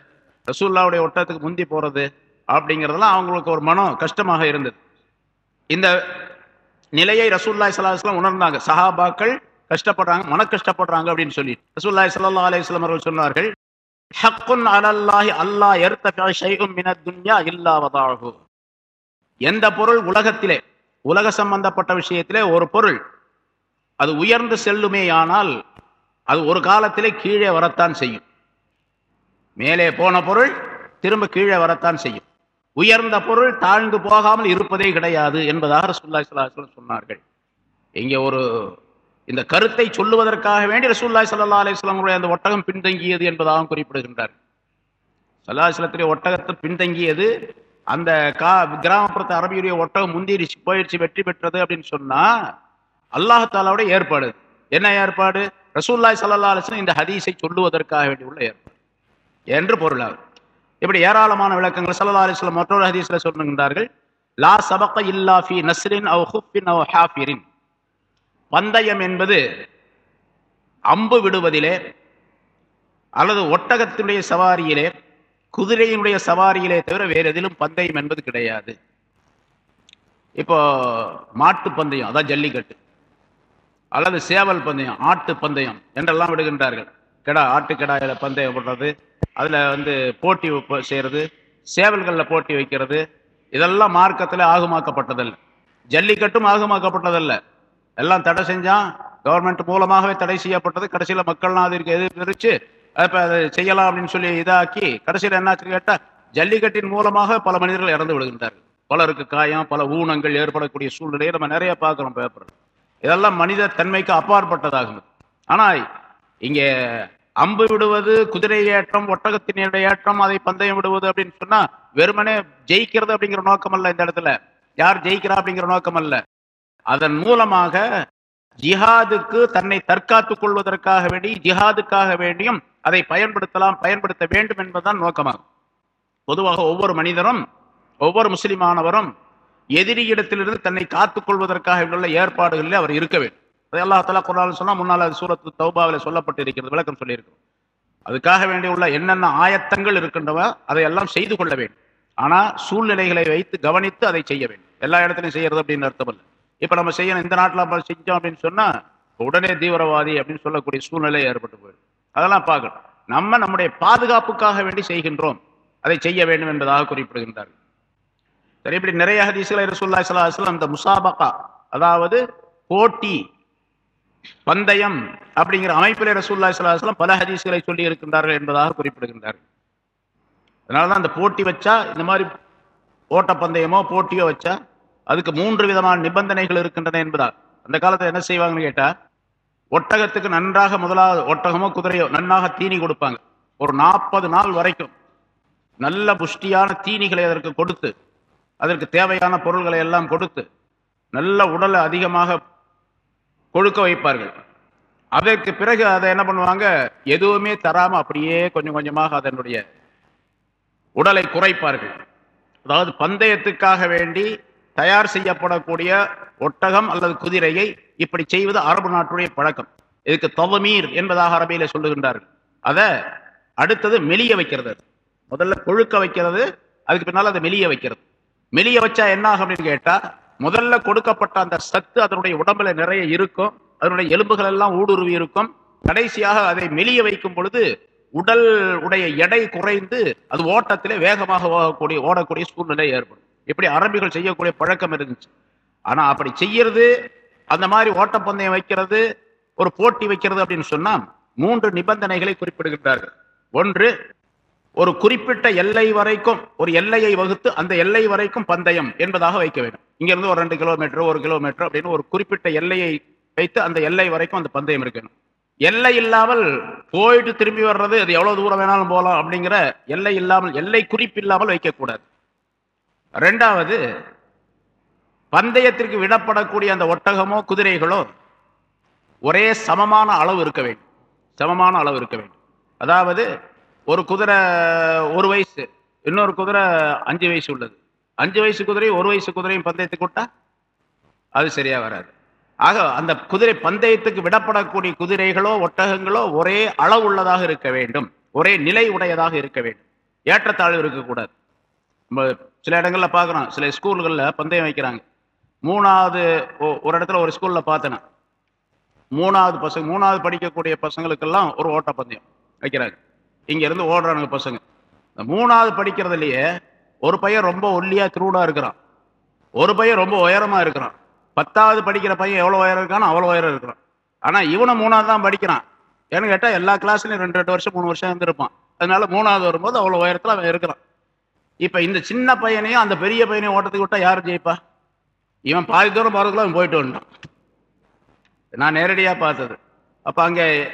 ரசூல்லாவுடைய ஒட்டகத்துக்கு முந்தி போறது அப்படிங்கிறதெல்லாம் அவங்களுக்கு ஒரு மனம் கஷ்டமாக இருந்தது. இந்த நிலையை ரசூல்லாய் ஸல்லல்லாஹு உணர்ந்தாங்க. சஹாபாக்கள் கஷ்டப்படுறாங்க மன கஷ்டப்படுறாங்க அப்படின்னு சொல்லி. ரசூல்லாய் சல்லா அலிஸ்லாம் அவர்கள் சொன்னார்கள் ஹக்குன் அலல்லாஹி அல்லாஹ் யர்தஃபி ஷைஉம் மினத் துன்யா இல்லாவதாகு எந்த பொருள் உலகத்திலே உலக சம்பந்தப்பட்ட விஷயத்திலே ஒரு பொருள் அது உயர்ந்து செல்லுமே ஆனால் அது ஒரு காலத்திலே கீழே வரத்தான் செய்யும். மேலே போன பொருள் திரும்ப கீழே வரத்தான் செய்யும். உயர்ந்த பொருள் தாழ்ந்து போகாமல் இருப்பதே கிடையாது என்பதாக ரசூல்லா சலாஹலம் சொன்னார்கள். இங்கே ஒரு இந்த கருத்தை சொல்லுவதற்காக வேண்டி ரசூல்லாய் சல்லா அலிஸ்லாமுடைய அந்த ஒட்டகம் பின்தங்கியது என்பதாகவும் குறிப்பிடுகின்றார். சல்லாஹலத்துடைய ஒட்டகத்தை பின்தங்கியது அந்த கா கிராமப்புறத்து அரபியுடைய ஒட்டகம் முந்திரிச்சு போயிடுச்சு வெற்றி பெற்றது அப்படின்னு சொன்னா அல்லாஹாலாவுடைய ஏற்பாடு. என்ன ஏற்பாடு? ரசூல்லாய் சல்லா அலிஸ்லாம் இந்த ஹதீஸை சொல்லுவதற்காக வேண்டி உள்ள ஏற்பாடு. என்று பொருளாகும் இப்படி ஏராளமான விளக்கங்கள் சல்லா அலைஹி மற்றொரு ஹதீஸ்ல சொல்லுகின்றார்கள் லா சபக்க இல்லா ஃபி நஸ்ரின் அவ் ஹுஃபின் அவ் ஹாஃபிரின். பந்தயம் என்பது அம்பு விடுவதிலே அல்லது ஒட்டகத்தினுடைய சவாரியிலே குதிரையினுடைய சவாரியிலே தவிர வேறு எதிலும் பந்தயம் என்பது கிடையாது. இப்போ மாட்டு பந்தயம் அதான் ஜல்லிக்கட்டு அல்லது சேவல் பந்தயம் ஆட்டு பந்தயம் என்றெல்லாம் விடுகின்றார்கள். கிடா ஆட்டு பந்தயம் போடுறது அதுல வந்து போட்டி வைப்ப- செய்யறது சேவல்களில் போட்டி வைக்கிறது இதெல்லாம் மார்க்கத்தில் ஆகுமாக்கப்பட்டதல்ல. ஜல்லிக்கட்டும் ஆகுமாக்கப்பட்டதல்ல. எல்லாம் தடை செஞ்சான் கவர்மெண்ட் மூலமாகவே தடை செய்யப்பட்டது. கடைசியில் மக்கள்லாம் அதற்கு எதிர்த்து இப்போ அதை செய்யலாம் அப்படின்னு சொல்லி இதாக்கி கடைசியில் என்னாச்சு கேட்டால் ஜல்லிக்கட்டின் மூலமாக பல மனிதர்கள் இறந்து விடுகின்றார்கள். பலருக்கு காயம் பல ஊனங்கள் ஏற்படக்கூடிய சூழ்நிலையை நம்ம நிறைய பார்க்குறோம் பேப்பர் இதெல்லாம் மனித தன்மைக்கு அப்பாற்பட்டதாகும். ஆனால் இங்கே அம்பு விடுவது குதிரை ஏற்றம் ஒட்டகத்தினுடைய ஏற்றம் அதை பந்தயம் விடுவது அப்படின்னு சொன்னா வெறுமனே ஜெயிக்கிறது அப்படிங்கிற நோக்கம் அல்ல இந்த இடத்துல. யார் ஜெயிக்கிறா அப்படிங்கிற நோக்கம் அல்ல. அதன் மூலமாக ஜிஹாதுக்கு தன்னை தற்காத்துக் கொள்வதற்காக வேண்டி ஜிஹாதுக்காக வேண்டியும் அதை பயன்படுத்தலாம் பயன்படுத்த வேண்டும் என்பதுதான் நோக்கமாகும். பொதுவாக ஒவ்வொரு மனிதரும் ஒவ்வொரு முஸ்லிமானவரும் எதிரியிடத்திலிருந்து தன்னை காத்துக் கொள்வதற்காக உள்ள ஏற்பாடுகளில் அவர் இருக்க வேண்டும். அதை அல்லா தலா குரான் சொன்னா முன்னால் அது சூரத்து தௌபாவில் சொல்லப்பட்டு இருக்கிறது விளக்கம் சொல்லியிருக்கிறோம். அதுக்காக வேண்டி உள்ள என்னென்ன ஆயத்தங்கள் இருக்கின்றவ அதையெல்லாம் செய்து கொள்ள வேண்டும். ஆனா சூழ்நிலைகளை வைத்து கவனித்து அதை செய்ய வேண்டும். எல்லா இடத்துலையும் செய்யறது அப்படின்னு அர்த்தம் இல்லை. இப்ப நம்ம செய்யணும் இந்த நாட்டில் நம்ம செஞ்சோம் அப்படின்னு சொன்னா உடனே தீவிரவாதி அப்படின்னு சொல்லக்கூடிய சூழ்நிலை ஏற்பட்டு போயிடும். அதெல்லாம் பார்க்கணும். நம்ம நம்முடைய பாதுகாப்புக்காக வேண்டி செய்கின்றோம். அதை செய்ய வேண்டும் என்பதாக குறிப்பிடுகின்றார்கள். சரி இப்படி நிறைய ஹதீசுகளை ரசூல்லா ஸல்லல்லாஹு அந்த இந்த முசாபகா அதாவது போட்டி பந்தயம் அப்படிங்கிற அமைப்பிலே ரசூலுல்லாஹி ஸல்லல்லாஹு பல ஹதீஸ்களை சொல்லி இருக்கின்றார்கள் என்பதாக குறிப்பிடுகின்றார்கள் அதனாலதான் அந்த போட்டி வச்சா இந்த மாதிரி ஓட்ட பந்தயமோ போட்டியோ வச்சா அதுக்கு மூன்று விதமான நிபந்தனைகள் இருக்கின்றன என்பதால் அந்த காலத்துல என்ன செய்வாங்கன்னு கேட்டா ஒட்டகத்துக்கு நன்றாக முதலாவது ஒட்டகமோ குதிரையோ நன்றாக தீனி கொடுப்பாங்க. ஒரு நாற்பது நாள் வரைக்கும் நல்ல புஷ்டியான தீனிகளை அதற்கு கொடுத்து அதற்கு தேவையான பொருள்களை எல்லாம் கொடுத்து நல்ல உடலை அதிகமாக கொழுக்க வைப்பார்கள். அதற்கு பிறகு அதை என்ன பண்ணுவாங்க? எதுவுமே தராமல் அப்படியே கொஞ்சம் கொஞ்சமாக அதனுடைய உடலை குறைப்பார்கள். அதாவது பந்தயத்துக்காக வேண்டி தயார் செய்யப்படக்கூடிய ஒட்டகம் அல்லது குதிரையை இப்படி செய்வது அரபு நாட்டுடைய பழக்கம். இதுக்கு தவமீர் என்பதாக அரபியில சொல்லுகின்றார்கள். அதை அடுத்தது மெலிய வைக்கிறது. முதல்ல கொழுக்க வைக்கிறது அதுக்கு பின்னால் அதை மெலிய வைக்கிறது. மெலிய வச்சா என்ன ஆகும் அப்படின்னு கேட்டால் முதல்ல கொடுக்கப்பட்ட அந்த சத்து அதனுடைய உடம்புல நிறைய இருக்கும். அதனுடைய எலும்புகள் எல்லாம் ஊடுருவி இருக்கும். கடைசியாக அதை மெலிய வைக்கும் பொழுது உடல் உடைய எடை குறைந்து அது ஓட்டத்திலே வேகமாக ஓடக்கூடிய ஓடக்கூடிய சூழ்நிலை ஏற்படும். இப்படி அரபிகள் செய்யக்கூடிய பழக்கம் இருந்துச்சு. ஆனா அப்படி செய்யறது அந்த மாதிரி ஓட்டப்பந்தயம் வைக்கிறது ஒரு போட்டி வைக்கிறது அப்படின்னு சொன்னா மூன்று நிபந்தனைகளை குறிப்பிடுகின்றார்கள். ஒன்று ஒரு குறிப்பிட்ட எல்லை வரைக்கும் ஒரு எல்லையை வகுத்து அந்த எல்லை வரைக்கும் பந்தயம் என்பதாக வைக்க வேண்டும். இங்கிருந்து ஒரு ரெண்டு கிலோமீட்டர் ஒரு கிலோமீட்டர் அப்படின்னு ஒரு குறிப்பிட்ட எல்லையை வைத்து அந்த எல்லை வரைக்கும் அந்த பந்தயம் இருக்கணும். எல்லை இல்லாமல் போயிட்டு திரும்பி வர்றது அது எவ்வளவு தூரம் வேணாலும் போகலாம் அப்படிங்கிற எல்லை இல்லாமல் எல்லை குறிப்பு இல்லாமல் வைக்கக்கூடாது. ரெண்டாவது பந்தயத்திற்கு விடப்படக்கூடிய அந்த ஒட்டகமோ குதிரைகளோ ஒரே சமமான அளவு இருக்க வேண்டும். சமமான அளவு இருக்க வேண்டும். அதாவது ஒரு குதிரை ஒரு வயசு இன்னொரு குதிரை அஞ்சு வயசு உள்ளது. அஞ்சு வயசு குதிரையும் ஒரு வயசு குதிரையும் பந்தயத்துக்கு விட்டா அது சரியா வராது. ஆக அந்த குதிரை பந்தயத்துக்கு விடப்படக்கூடிய குதிரைகளோ ஒட்டகங்களோ ஒரே அளவு உள்ளதாக இருக்க வேண்டும். ஒரே நிலை உடையதாக இருக்க வேண்டும். ஏற்றத்தாழ்வு இருக்கக்கூடாது. நம்ம சில இடங்களில் பார்க்குறோம். சில ஸ்கூல்களில் பந்தயம் வைக்கிறாங்க. மூணாவது ஒரு இடத்துல ஒரு ஸ்கூலில் பார்த்தேன்னா மூணாவது பசங்க மூணாவது படிக்கக்கூடிய பசங்களுக்கெல்லாம் ஒரு ஓட்டப்பந்தயம் வைக்கிறாங்க. இங்க இருந்து ஓடுறானுங்க பசங்க. இந்த மூணாவது படிக்கிறதுலயே ஒரு பையன் ரொம்ப ஒல்லியா திருடா இருக்கிறான். ஒரு பையன் ரொம்ப உயரமா இருக்கிறான். பத்தாவது படிக்கிற பையன் எவ்வளவு உயரம் இருக்கானோ அவ்வளவு உயரம் இருக்கிறான். ஆனா இவனை மூணாவது தான் படிக்கிறான். ஏன்னு கேட்டா எல்லா கிளாஸ்லயும் ரெண்டு ரெண்டு வருஷம் மூணு வருஷம் இருந்திருப்பான். அதனால மூணாவது வரும்போது அவ்வளவு உயரத்துல அவன் இருக்கிறான். இப்ப இந்த சின்ன பையனையும் அந்த பெரிய பையனையும் ஓட்டத்துக்கு விட்டா யார் ஜெயிப்பா? இவன் பாதி தூரம் போறதுக்குள்ள அவன் போயிட்டு வந்துட்டான். நான் நேரடியா பார்த்தது. அப்ப அங்க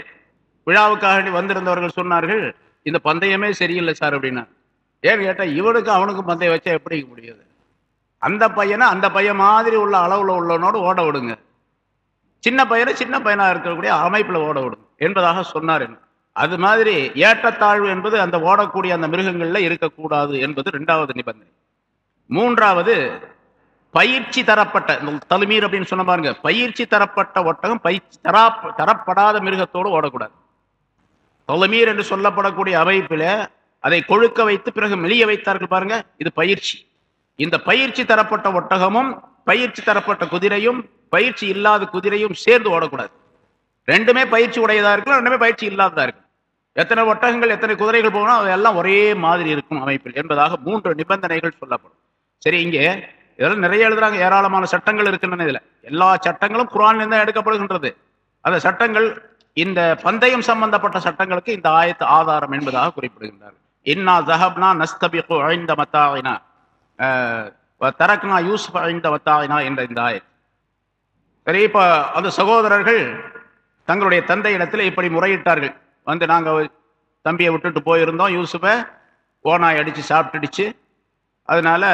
விழாவுக்காக வந்திருந்தவர்கள் சொன்னார்கள் இந்த பந்தயமே சரியில்லை சார் அப்படின்னா. ஏன்னு கேட்டால் இவனுக்கு அவனுக்கும் பந்தயம் வச்சா எப்படி முடியாது? அந்த பையனை அந்த பையன் மாதிரி உள்ள அளவில் உள்ளவனோடு ஓட விடுங்க. சின்ன பையனை சின்ன பையனாக இருக்கக்கூடிய அமைப்பில் ஓட விடுங்க என்பதாக சொன்னார் என்ன. அது மாதிரி ஏற்றத்தாழ்வு என்பது அந்த ஓடக்கூடிய அந்த மிருகங்களில் இருக்கக்கூடாது என்பது ரெண்டாவது நிபந்தனை. மூன்றாவது பயிற்சி தரப்பட்ட தலுமீர் அப்படின்னு சொன்ன பாருங்க பயிற்சி தரப்பட்ட ஒட்டகம் பயிற்சி தரா தரப்படாத மிருகத்தோடு ஓடக்கூடாது. தொலமீர் என்று சொல்லப்படக்கூடிய அமைப்பில அதை கொழுக்க வைத்து பிறகு மெலிய வைத்தார்கள் பாருங்க இது பயிற்சி. இந்த பயிற்சி தரப்பட்ட ஒட்டகமும் பயிற்சி தரப்பட்ட குதிரையும் பயிற்சி இல்லாத குதிரையும் சேர்ந்து ஓடக்கூடாது. ரெண்டுமே பயிற்சி உடையதா இருக்கலாம் ரெண்டுமே பயிற்சி இல்லாததா இருக்கும் எத்தனை ஒட்டகங்கள் எத்தனை குதிரைகள் போகணும் அதெல்லாம் ஒரே மாதிரி இருக்கும் அமைப்பில் என்பதாக மூன்று நிபந்தனைகள் சொல்லப்படும். சரி இங்கே இதெல்லாம் நிறைய எழுதுறாங்க ஏராளமான சட்டங்கள் இருக்கின்றன இதுல. எல்லா சட்டங்களும் குரான்ல இருந்து எடுக்கப்படுகின்றது. அந்த சட்டங்கள் இந்த பந்தயம் சம்பந்தப்பட்ட சட்டங்களுக்கு இந்த ஆயத்து ஆதாரம் என்பதாக குறிப்பிடுகின்றார். இன்னா ஜஹப்னா நஸ்தபிகு ஐந்த மத்தாயினா. தரக்னா யூசுப் ஐந்த மத்தாயினா என்ற இந்த ஆயத்து சரி இப்போ அந்த சகோதரர்கள் தங்களுடைய தந்தை இடத்துல இப்படி முறையிட்டார்கள். வந்து நாங்கள் தம்பியை விட்டுட்டு போயிருந்தோம் யூசுஃபை ஓனாய் அடித்து சாப்பிட்டுடுச்சு. அதனால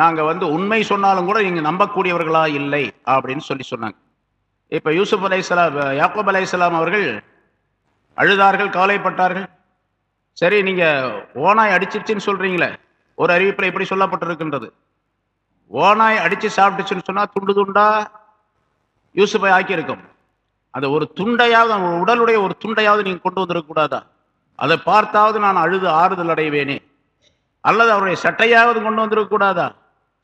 நாங்கள் வந்து உண்மை சொன்னாலும் கூட நீங்கள் நம்பக்கூடியவர்களா இல்லை அப்படின்னு சொல்லி சொன்னாங்க. இப்போ யூசுப் அலைஹிஸ்ஸலாம் யாக்கூப் அலைஹிஸ்ஸலாம் அவர்கள் அழுதார்கள் கவலைப்பட்டார்கள். சரி நீங்கள் ஓனாய் அடிச்சிருச்சுன்னு சொல்கிறீங்களே ஒரு அறிவிப்பில் இப்படி சொல்லப்பட்டிருக்கின்றது. ஓனாய் அடிச்சு சாப்பிட்டுச்சுன்னு சொன்னால் துண்டு துண்டாக யூசுஃபை ஆக்கியிருக்கும். அந்த ஒரு துண்டையாவது அவன் உடலுடைய ஒரு துண்டையாவது நீங்கள் கொண்டு வந்துடக்கூடாதா அதை பார்த்தாவது நான் அழுது ஆறுதல் அடைவேனே. அல்லது அவருடைய சட்டையாவது கொண்டு வந்துடக்கூடாதா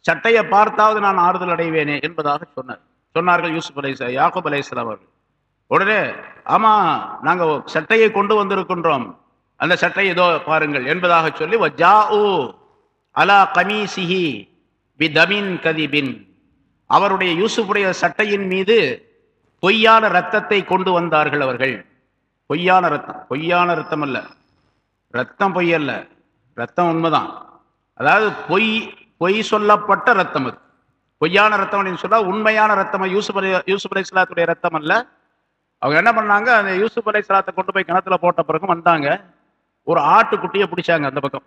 சட்டையை பார்த்தாவது நான் ஆறுதல் அடைவேனே என்பதாக சொன்னார். சொன்னார்கள் யூசுப் அலை யாக்கூப் அலைஹிஸ்ஸலாம் அவர்கள். உடனே ஆமா நாங்க சட்டையை கொண்டு வந்திருக்கின்றோம். அந்த சட்டை ஏதோ பாருங்கள் என்பதாக சொல்லி அலா கமீசிஹி பிதமின் கதிபின். அவருடைய யூசுஃபுடைய சட்டையின் மீது பொய்யான ரத்தத்தை கொண்டு வந்தார்கள் அவர்கள். பொய்யான ரத்தம் பொய்யான ரத்தம் அல்ல. ரத்தம் பொய் அல்ல. ரத்தம் உண்மைதான். அதாவது பொய் பொய் சொல்லப்பட்ட ரத்தம் அது. பொய்யான ரத்தம் அப்படின்னு சொன்னால் உண்மையான ரத்தம் யூசுப் அலி யூசுப் அலி இஸ்லாத்துடைய ரத்தம் அல்ல. அவங்க என்ன பண்ணாங்க? அந்த யூசுப் அலி இஸ்லாத்தை கொண்டு போய் கிணத்துல போட்ட பிறகு வந்தாங்க. ஒரு ஆட்டுக்குட்டியை பிடிச்சாங்க அந்த பக்கம்.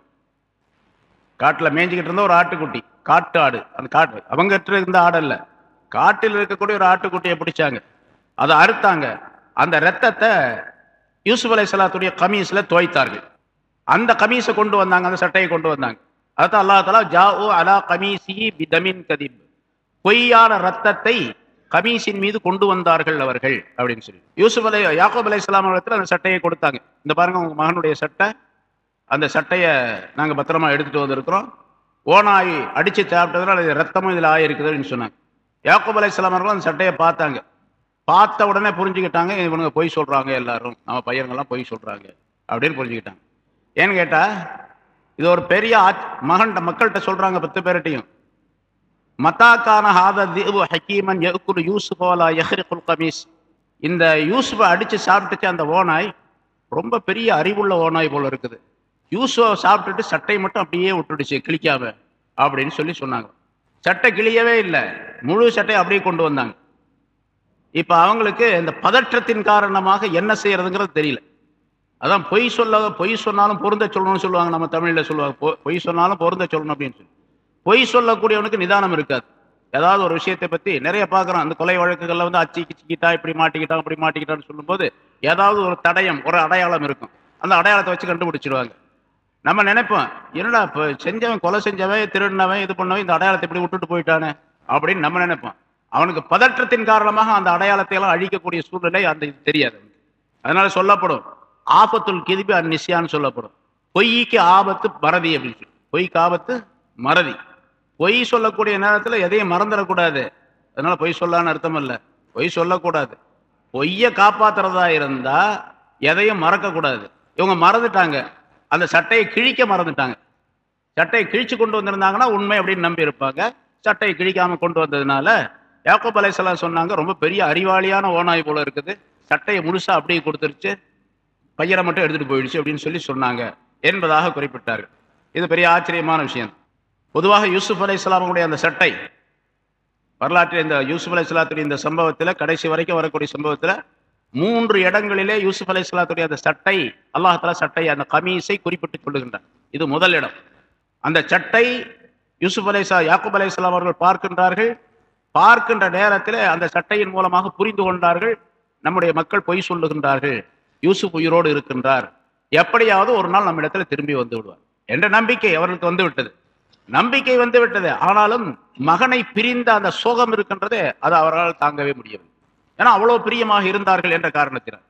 காட்டில் மேய்ஞ்சிக்கிட்டு இருந்த ஒரு ஆட்டுக்குட்டி காட்டு ஆடு. அந்த காட்டு அவங்க இருந்த ஆடு இல்லை காட்டில் இருக்கக்கூடிய ஒரு ஆட்டுக்குட்டியை பிடிச்சாங்க. அதை அறுத்தாங்க. அந்த ரத்தத்தை யூசுப் அலை சலாத்துடைய கமீஸில் துவைத்தார்கள். அந்த கமீஸை கொண்டு வந்தாங்க அந்த சட்டையை கொண்டு வந்தாங்க. அதான் அல்லாஹ் தலா ஜாஉ அலா கமீசி பிதமின் கதிப். பொய்யான ரத்தத்தை கமீஸின் மீது கொண்டு வந்தார்கள் அவர்கள் அப்படின்னு சொல்லி. யூசுப் அலை யாக்கோப் அலை இஸ்லாம் இடத்துல அந்த சட்டையை கொடுத்தாங்க. இந்த பாருங்க உங்க மகனுடைய சட்டை. அந்த சட்டையை நாங்க பத்திரமா எடுத்துட்டு வந்திருக்கிறோம். ஓனாய் அடிச்சு சாப்பிட்டதுனால அது ரத்தமும் இதுல அப்படின்னு சொன்னாங்க. யாக்கோப் அலை இஸ்லாம் அவர்கள் அந்த சட்டையை பார்த்தாங்க. பார்த்த உடனே புரிஞ்சுக்கிட்டாங்க இவனுங்க பொய் சொல்றாங்க எல்லாரும். நம்ம பையன்கள்லாம் பொய் சொல்றாங்க அப்படின்னு புரிஞ்சுக்கிட்டாங்க. ஏன்னு கேட்டா இது ஒரு பெரிய ஆச்- மகன்கிட்ட மக்கள்கிட்ட சொல்றாங்க பத்து பேர்கிட்டையும். மத்தாக்கான ஹாத தீபு ஹக்கீமன் யகுலு யூசுஃபோலா யஹ்ரிகுல் கமீஸ் இந்த யூசுஃபை அடித்து சாப்பிட்டுச்சு அந்த ஓனாய் ரொம்ப பெரிய அறிவுள்ள ஓனாய் போல் இருக்குது. யூசுஃபை சாப்பிட்டுட்டு சட்டை மட்டும் அப்படியே விட்டுடுச்சு கிழிக்காம அப்படின்னு சொல்லி சொன்னாங்க. சட்டை கிழியவே இல்லை முழு சட்டையை அப்படியே கொண்டு வந்தாங்க. இப்போ அவங்களுக்கு இந்த பதற்றத்தின் காரணமாக என்ன செய்யறதுங்கிறது தெரியல. அதான் பொய் சொல்ல பொய் சொன்னாலும் பொருந்த சொல்லணும்னு சொல்லுவாங்க நம்ம தமிழில் சொல்லுவாங்க பொய் சொன்னாலும் பொருந்த சொல்லணும் அப்படின்னு சொல்லி. பொய் சொல்லக்கூடியவனுக்கு நிதானம் இருக்காது. ஏதாவது ஒரு விஷயத்தை பத்தி நிறைய பார்க்குறோம். அந்த கொலை வழக்குகள்ல வந்து அச்சி கிச்சிக்கிட்டா இப்படி மாட்டிக்கிட்டான் இப்படி மாட்டிக்கிட்டான்னு சொல்லும்போது ஏதாவது ஒரு தடயம் ஒரு அடையாளம் இருக்கும். அந்த அடையாளத்தை வச்சு கண்டுபிடிச்சிருவாங்க. நம்ம நினைப்போம் என்னடா இப்போ செஞ்சவன் கொலை செஞ்சவன் திருடினவன் இது பண்ணவன் இந்த அடையாளத்தை இப்படி விட்டுட்டு போயிட்டானே? அப்படின்னு நம்ம நினைப்போம். அவனுக்கு பதற்றத்தின் காரணமாக அந்த அடையாளத்தை எல்லாம் அழிக்கக்கூடிய சூழ்நிலை அந்த இது தெரியாது. அதனால சொல்லப்படும் ஆபத்துள் கிதிபி அந்நிசியான்னு சொல்லப்படும். பொய்க்கு ஆபத்து மறதி அப்படின்னு சொல்லி. பொய்க்கு ஆபத்து மறதி. பொய் சொல்லக்கூடிய நேரத்தில் எதையும் மறந்துடக்கூடாது. அதனால பொய் சொல்லான்னு அர்த்தம் இல்லை. பொய் சொல்லக்கூடாது. பொய்யை காப்பாத்துறதா இருந்தா எதையும் மறக்கக்கூடாது. இவங்க மறந்துட்டாங்க. அந்த சட்டையை கிழிக்க மறந்துட்டாங்க. சட்டையை கிழிச்சு கொண்டு வந்திருந்தாங்கன்னா உண்மை அப்படின்னு நம்பி இருப்பாங்க. சட்டையை கிழிக்காம கொண்டு வந்ததுனால யாக்கோப் அலைசலாம் சொன்னாங்க ரொம்ப பெரிய அறிவாளியான ஓனாய் போல இருக்குது. சட்டையை முழுசா அப்படியே கொடுத்துருச்சு. பையனை மட்டும் எடுத்துட்டு போயிடுச்சு அப்படின்னு சொல்லி சொன்னாங்க என்பதாக குறிப்பிட்டார்கள். இது பெரிய ஆச்சரியமான விஷயம். பொதுவாக யூசுப் அலை இஸ்லாமுடைய அந்த சட்டை வரலாற்றில் இந்த யூசுப் அலை இஸ்லாத்துடைய இந்த சம்பவத்தில் கடைசி வரைக்கும் வரக்கூடிய சம்பவத்தில் மூன்று இடங்களிலே யூசுப் அலை இஸ்லாத்துடைய அந்த சட்டை அல்லாஹால சட்டை அந்த கமீஸை குறிப்பிட்டு சொல்லுகின்றார் இது முதல் இடம். அந்த சட்டை யூசுப் அலை யாக்குப் அலை இஸ்லாம் அவர்கள் பார்க்கின்றார்கள். பார்க்கின்ற நேரத்தில் அந்த சட்டையின் மூலமாக புரிந்து கொண்டார்கள். நம்முடைய மக்கள் பொய் சொல்லுகின்றார்கள். யூசுப் உயிரோடு இருக்கின்றார். எப்படியாவது ஒரு நாள் நம்ம இடத்துல திரும்பி வந்து விடுவார். என்ற நம்பிக்கை அவர்களுக்கு வந்து விட்டது. நம்பிக்கை வந்து விட்டது ஆனாலும் மகனை பிரிந்த அந்த சோகம் இருக்கின்றதே அது அவரால் தாங்கவே முடியவில்லை. ஏன்னா அவ்வளவு பிரியமாக இருந்தார்கள் என்ற காரணத்தினால்.